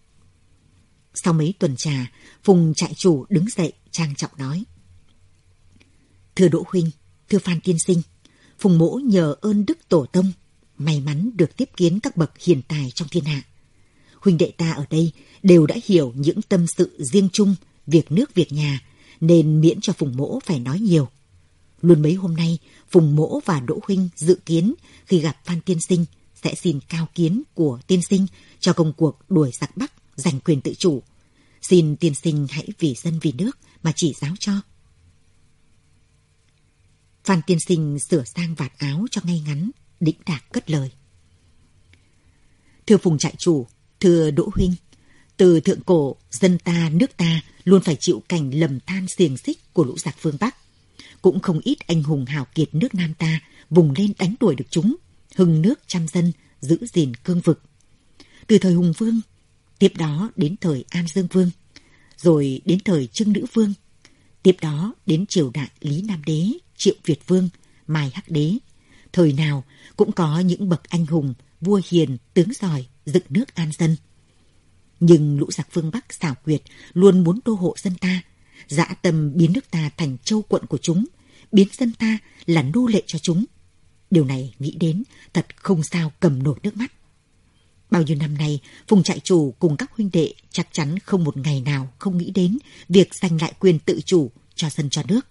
Sau mấy tuần trà, phùng trại chủ đứng dậy trang trọng nói. Thưa Đỗ Huynh, thưa Phan Tiên Sinh, phùng mỗ nhờ ơn đức tổ tông, may mắn được tiếp kiến các bậc hiền tài trong thiên hạ. Huynh đệ ta ở đây đều đã hiểu những tâm sự riêng chung, việc nước việc nhà, nên miễn cho Phùng Mỗ phải nói nhiều. Luôn mấy hôm nay, Phùng Mỗ và Đỗ Huynh dự kiến khi gặp Phan Tiên Sinh sẽ xin cao kiến của tiên sinh cho công cuộc đuổi giặc Bắc, giành quyền tự chủ. Xin tiên sinh hãy vì dân vì nước mà chỉ giáo cho. Phan tiên sinh sửa sang vạt áo cho ngay ngắn, đĩnh đạc cất lời. Thưa Phùng trại chủ, thưa Đỗ Huynh, từ thượng cổ, dân ta, nước ta luôn phải chịu cảnh lầm than xiềng xích của lũ giặc phương Bắc. Cũng không ít anh hùng hào kiệt nước Nam ta vùng lên đánh đuổi được chúng, hưng nước trăm dân, giữ gìn cương vực. Từ thời Hùng Vương, tiếp đó đến thời An Dương Vương, rồi đến thời Trưng Nữ Vương, tiếp đó đến triều đại Lý Nam Đế, Triệu Việt Vương, Mai Hắc Đế. Thời nào cũng có những bậc anh hùng, vua hiền, tướng giỏi, dựng nước an dân. Nhưng lũ giặc phương Bắc xảo quyệt luôn muốn đô hộ dân ta, dã tâm biến nước ta thành châu quận của chúng, biến dân ta là nô lệ cho chúng. Điều này nghĩ đến thật không sao cầm nổi nước mắt. Bao nhiêu năm nay, Phùng trại chủ cùng các huynh đệ chắc chắn không một ngày nào không nghĩ đến việc giành lại quyền tự chủ cho dân cho nước.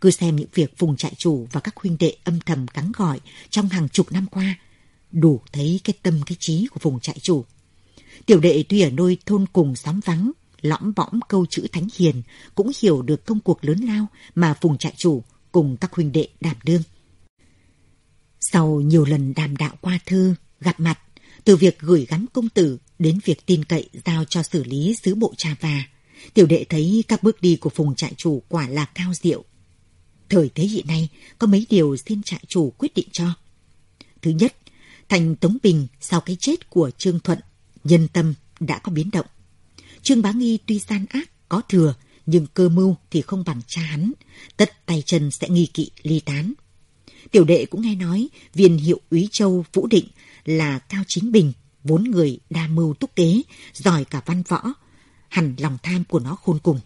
Cứ xem những việc Phùng trại chủ và các huynh đệ âm thầm cắn gọi trong hàng chục năm qua, đủ thấy cái tâm cái trí của Phùng trại chủ. Tiểu đệ tuy ở nơi thôn cùng xóm vắng, lõm võm câu chữ thánh hiền, cũng hiểu được công cuộc lớn lao mà Phùng trại chủ cùng các huynh đệ đảm đương. Sau nhiều lần đàm đạo qua thư, gặp mặt, từ việc gửi gắm công tử đến việc tin cậy giao cho xử lý sứ bộ trà và, tiểu đệ thấy các bước đi của phùng trại chủ quả là cao diệu. Thời thế hiện nay, có mấy điều xin trại chủ quyết định cho. Thứ nhất, thành Tống Bình sau cái chết của Trương Thuận, nhân tâm đã có biến động. Trương Bá Nghi tuy gian ác, có thừa, nhưng cơ mưu thì không bằng cha hắn, tất tay chân sẽ nghi kỵ ly tán. Tiểu đệ cũng nghe nói viên hiệu úy châu Vũ Định là Cao Chính Bình, vốn người đa mưu túc kế giỏi cả văn võ, hẳn lòng tham của nó khôn cùng.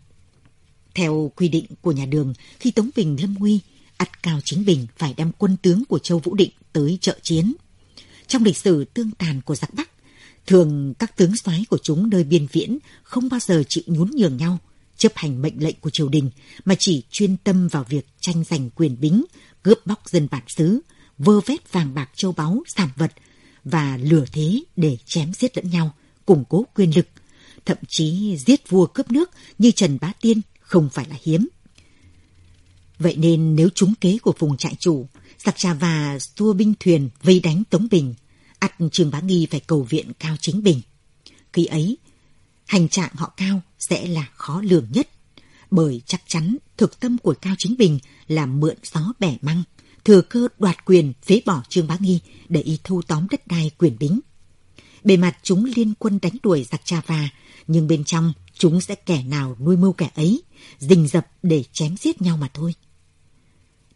Theo quy định của nhà đường, khi Tống Bình lâm nguy, ắt Cao Chính Bình phải đem quân tướng của Châu Vũ Định tới trợ chiến. Trong lịch sử tương tàn của giặc Bắc, thường các tướng soái của chúng nơi biên viễn không bao giờ chịu nhún nhường nhau, chấp hành mệnh lệnh của triều đình mà chỉ chuyên tâm vào việc tranh giành quyền bính, cướp bóc dân bản xứ, vơ vét vàng bạc châu báu, sản vật và lừa thế để chém giết lẫn nhau, củng cố quyền lực, thậm chí giết vua cướp nước như Trần Bá Tiên không phải là hiếm. Vậy nên nếu trúng kế của vùng trại chủ, giặc trà và tua binh thuyền vây đánh Tống Bình, ắt Trương Bá Nghi phải cầu viện Cao Chính Bình. Khi ấy, hành trạng họ Cao sẽ là khó lường nhất, bởi chắc chắn thực tâm của Cao Chính Bình là mượn gió bẻ măng, thừa cơ đoạt quyền phế bỏ Trương Bá Nghi để y thu tóm đất đai quyền bính. Bề mặt chúng liên quân đánh đuổi giặc Cha và, nhưng bên trong chúng sẽ kẻ nào nuôi mưu kẻ ấy, rình rập để chém giết nhau mà thôi.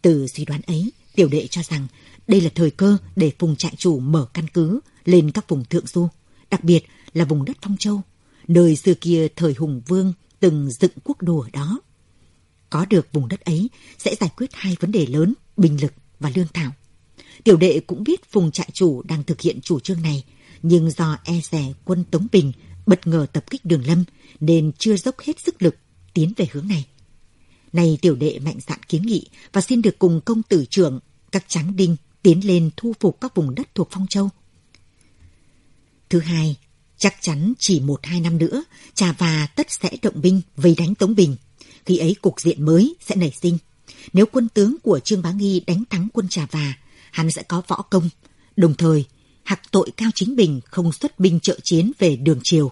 Từ suy đoán ấy, tiểu đệ cho rằng đây là thời cơ để vùng trại chủ mở căn cứ lên các vùng thượng du, đặc biệt là vùng đất Phong Châu, nơi xưa kia thời Hùng Vương từng dựng quốc đô ở đó. Có được vùng đất ấy sẽ giải quyết hai vấn đề lớn, binh lực và lương thảo. Tiểu đệ cũng biết vùng trại chủ đang thực hiện chủ trương này, nhưng do e rè quân Tống Bình bất ngờ tập kích đường lâm nên chưa dốc hết sức lực tiến về hướng này. Này tiểu đệ mạnh dạn kiến nghị và xin được cùng công tử trưởng, các tráng đinh tiến lên thu phục các vùng đất thuộc Phong Châu. Thứ hai, chắc chắn chỉ một hai năm nữa, Trà Và tất sẽ động binh vây đánh Tống Bình. Khi ấy cục diện mới sẽ nảy sinh. Nếu quân tướng của Trương Bá Nghi đánh thắng quân Trà Và, hắn sẽ có võ công. Đồng thời, hạc tội Cao Chính Bình không xuất binh trợ chiến về đường triều.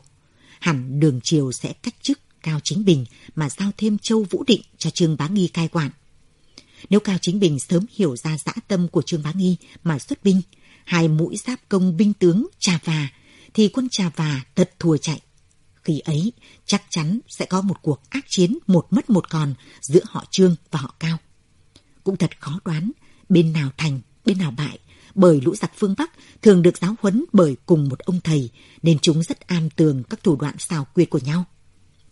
Hẳn đường triều sẽ cách chức Cao Chính Bình mà giao thêm Châu Vũ Định cho Trương Bá Nghi cai quản. Nếu Cao Chính Bình sớm hiểu ra dã tâm của Trương Bá Nghi mà xuất binh, hai mũi giáp công binh tướng Trà Và, thì quân Trà Và thật thua chạy. Khi ấy, chắc chắn sẽ có một cuộc ác chiến một mất một còn giữa họ Trương và họ Cao. Cũng thật khó đoán bên nào thành, bên nào bại, bởi lũ giặc phương Bắc thường được giáo huấn bởi cùng một ông thầy, nên chúng rất am tường các thủ đoạn xào quyệt của nhau.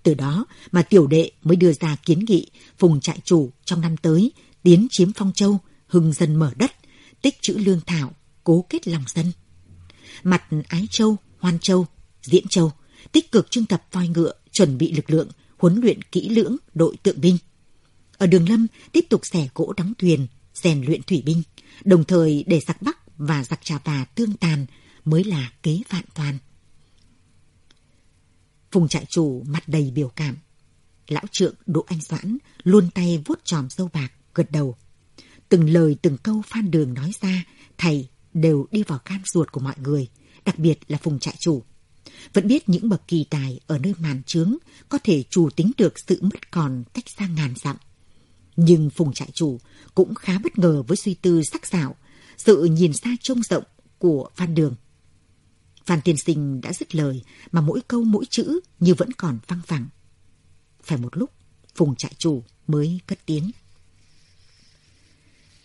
Từ đó mà tiểu đệ mới đưa ra kiến nghị phùng trại chủ trong năm tới tiến chiếm Phong Châu, hưng dần mở đất, tích trữ lương thảo, cố kết lòng dân. Mặt Ái Châu, Hoan Châu, Diễn Châu, tích cực trưng tập voi ngựa, chuẩn bị lực lượng, huấn luyện kỹ lưỡng đội tượng binh. Ở Đường Lâm tiếp tục xẻ gỗ đóng thuyền, rèn luyện thủy binh, đồng thời để giặc Bắc và giặc Trà Và tương tàn mới là kế vạn toàn. Phùng trại chủ mặt đầy biểu cảm. Lão trượng Đỗ Anh Doãn luôn tay vuốt tròm dâu bạc, gật đầu. Từng lời từng câu Phan Đường nói ra, thầy đều đi vào can ruột của mọi người, đặc biệt là Phùng trại chủ. Vẫn biết những bậc kỳ tài ở nơi màn trướng có thể chủ tính được sự mất còn cách xa ngàn dặm. Nhưng Phùng trại chủ cũng khá bất ngờ với suy tư sắc sảo, sự nhìn xa trông rộng của Phan Đường. Phan Tiên Sinh đã dứt lời mà mỗi câu mỗi chữ như vẫn còn văng vẳng. Phải một lúc, Phùng trại chủ mới cất tiếng.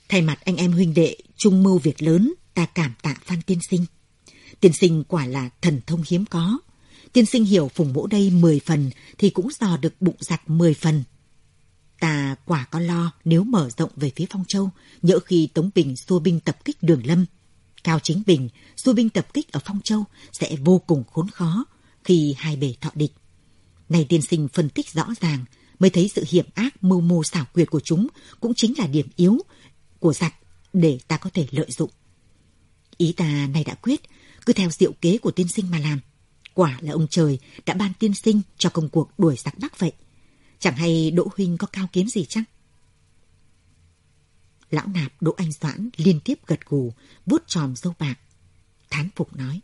Thay mặt anh em huynh đệ, chung mưu việc lớn, ta cảm tạ Phan Tiên Sinh. Tiên sinh quả là thần thông hiếm có. Tiên sinh hiểu phùng mỗ đây 10 phần thì cũng dò được bụng giặc 10 phần. Ta quả có lo nếu mở rộng về phía Phong Châu, nhỡ khi Tống Bình xua binh tập kích Đường Lâm. Cao Chính Bình xua binh tập kích ở Phong Châu sẽ vô cùng khốn khó khi hai bề thọ địch. Này tiên sinh phân tích rõ ràng, mới thấy sự hiểm ác mưu mô xảo quyệt của chúng cũng chính là điểm yếu của giặc để ta có thể lợi dụng. Ý ta này đã quyết, cứ theo diệu kế của tiên sinh mà làm. Quả là ông trời đã ban tiên sinh cho công cuộc đuổi giặc Bắc vậy. Chẳng hay Đỗ Huynh có cao kiến gì chăng? Lão nạp Đỗ Anh Doãn liên tiếp gật gù, vuốt tròm dâu bạc. Thán phục nói.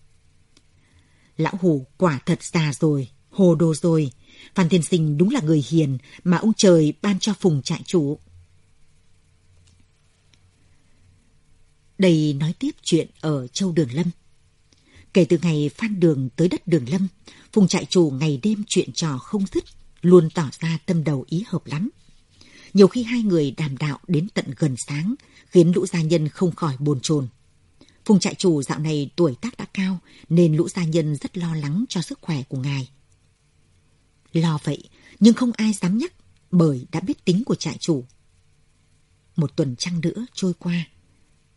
Lão Hù quả thật già rồi, hồ đồ rồi. Phan Tiên Sinh đúng là người hiền mà ông trời ban cho phùng trại chủ. Đây nói tiếp chuyện ở Châu Đường Lâm. Kể từ ngày Phan Đường tới đất Đường Lâm, Phùng trại chủ ngày đêm chuyện trò không dứt, luôn tỏ ra tâm đầu ý hợp lắm. Nhiều khi hai người đàm đạo đến tận gần sáng, khiến lũ gia nhân không khỏi bồn chồn. Phùng trại chủ dạo này tuổi tác đã cao, nên lũ gia nhân rất lo lắng cho sức khỏe của ngài. Lo vậy, nhưng không ai dám nhắc, bởi đã biết tính của trại chủ. Một tuần trăng nữa trôi qua,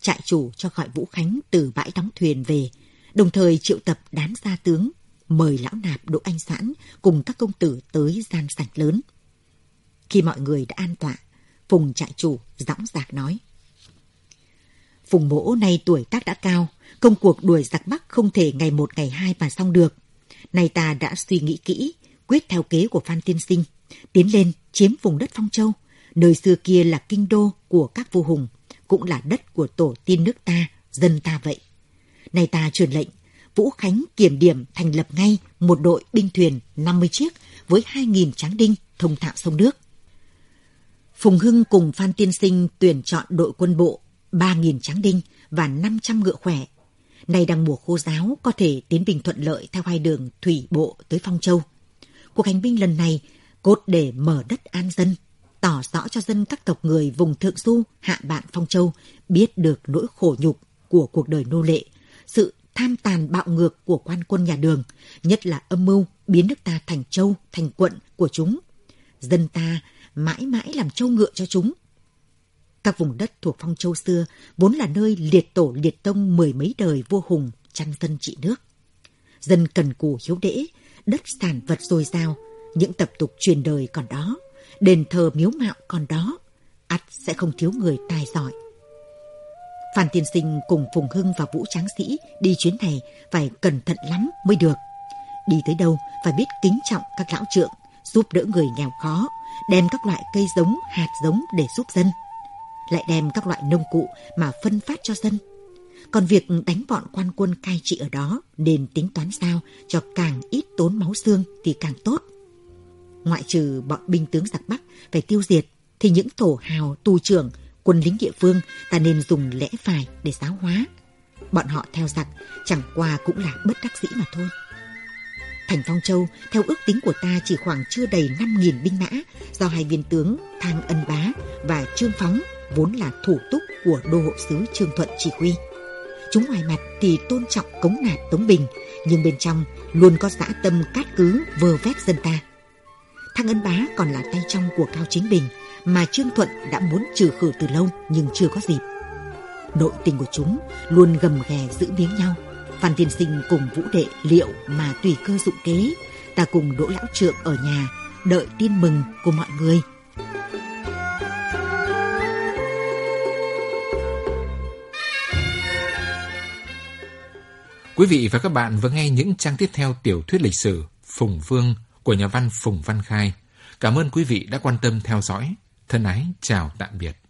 trại chủ cho gọi Vũ Khánh từ bãi đóng thuyền về, đồng thời triệu tập đám gia tướng, mời lão nạp Đỗ Anh Sãn cùng các công tử tới gian sảnh lớn. Khi mọi người đã an tọa, Phùng trại chủ dõng dạc nói. Phùng mỗ nay tuổi tác đã cao, công cuộc đuổi giặc Bắc không thể ngày một ngày hai mà xong được. Nay ta đã suy nghĩ kỹ, quyết theo kế của Phan Tiên Sinh, tiến lên chiếm vùng đất Phong Châu, nơi xưa kia là kinh đô của các vua hùng, cũng là đất của tổ tiên nước ta, dân ta vậy. Nay ta truyền lệnh, Vũ Khánh kiểm điểm thành lập ngay một đội binh thuyền 50 chiếc với 2.000 tráng đinh thông thạo sông nước. Phùng Hưng cùng Phan Tiên Sinh tuyển chọn đội quân bộ 3.000 tráng đinh và 500 ngựa khỏe. Nay đang mùa khô giáo có thể tiến bình thuận lợi theo hai đường thủy bộ tới Phong Châu. Cuộc hành binh lần này cốt để mở đất an dân, tỏ rõ cho dân các tộc người vùng Thượng Du, Hạ Bạn Phong Châu biết được nỗi khổ nhục của cuộc đời nô lệ, sự tham tàn bạo ngược của quan quân nhà đường, nhất là âm mưu biến nước ta thành châu, thành quận của chúng. Dân ta mãi mãi làm châu ngựa cho chúng. Các vùng đất thuộc Phong Châu xưa vốn là nơi liệt tổ liệt tông mười mấy đời vua hùng chăn dân trị nước. Dân cần cù hiếu đễ, đất sản vật dồi dào, những tập tục truyền đời còn đó, đền thờ miếu mạo còn đó, ắt sẽ không thiếu người tài giỏi. Phan Tiên Sinh cùng Phùng Hưng và Vũ Tráng Sĩ đi chuyến này phải cẩn thận lắm mới được. Đi tới đâu phải biết kính trọng các lão trượng, giúp đỡ người nghèo khó, đem các loại cây giống, hạt giống để giúp dân. Lại đem các loại nông cụ mà phân phát cho dân. Còn việc đánh bọn quan quân cai trị ở đó nên tính toán sao cho càng ít tốn máu xương thì càng tốt. Ngoại trừ bọn binh tướng giặc Bắc phải tiêu diệt thì những thổ hào, tù trưởng, quân lính địa phương ta nên dùng lẽ phải để giáo hóa. Bọn họ theo giặc chẳng qua cũng là bất đắc dĩ mà thôi. Thành Phong Châu, theo ước tính của ta chỉ khoảng chưa đầy 5.000 binh mã do hai viên tướng Thang Ân Bá và Trương Phóng vốn là thủ túc của đô hộ sứ Trương Thuận chỉ huy. Chúng ngoài mặt thì tôn trọng cống nạp Tống Bình, nhưng bên trong luôn có dã tâm cát cứ vơ vét dân ta. Thăng Ân Bá còn là tay trong của Cao Chính Bình, mà Trương Thuận đã muốn trừ khử từ lâu nhưng chưa có dịp. Nội tình của chúng luôn gầm ghè giữ miếng nhau. Phan Tiên Sinh cùng Vũ Đệ liệu mà tùy cơ dụng kế, ta cùng Đỗ Lão Trượng ở nhà, đợi tin mừng của mọi người. Quý vị và các bạn vừa nghe những trang tiếp theo tiểu thuyết lịch sử Phùng Vương của nhà văn Phùng Văn Khai. Cảm ơn quý vị đã quan tâm theo dõi. Thân ái, chào tạm biệt.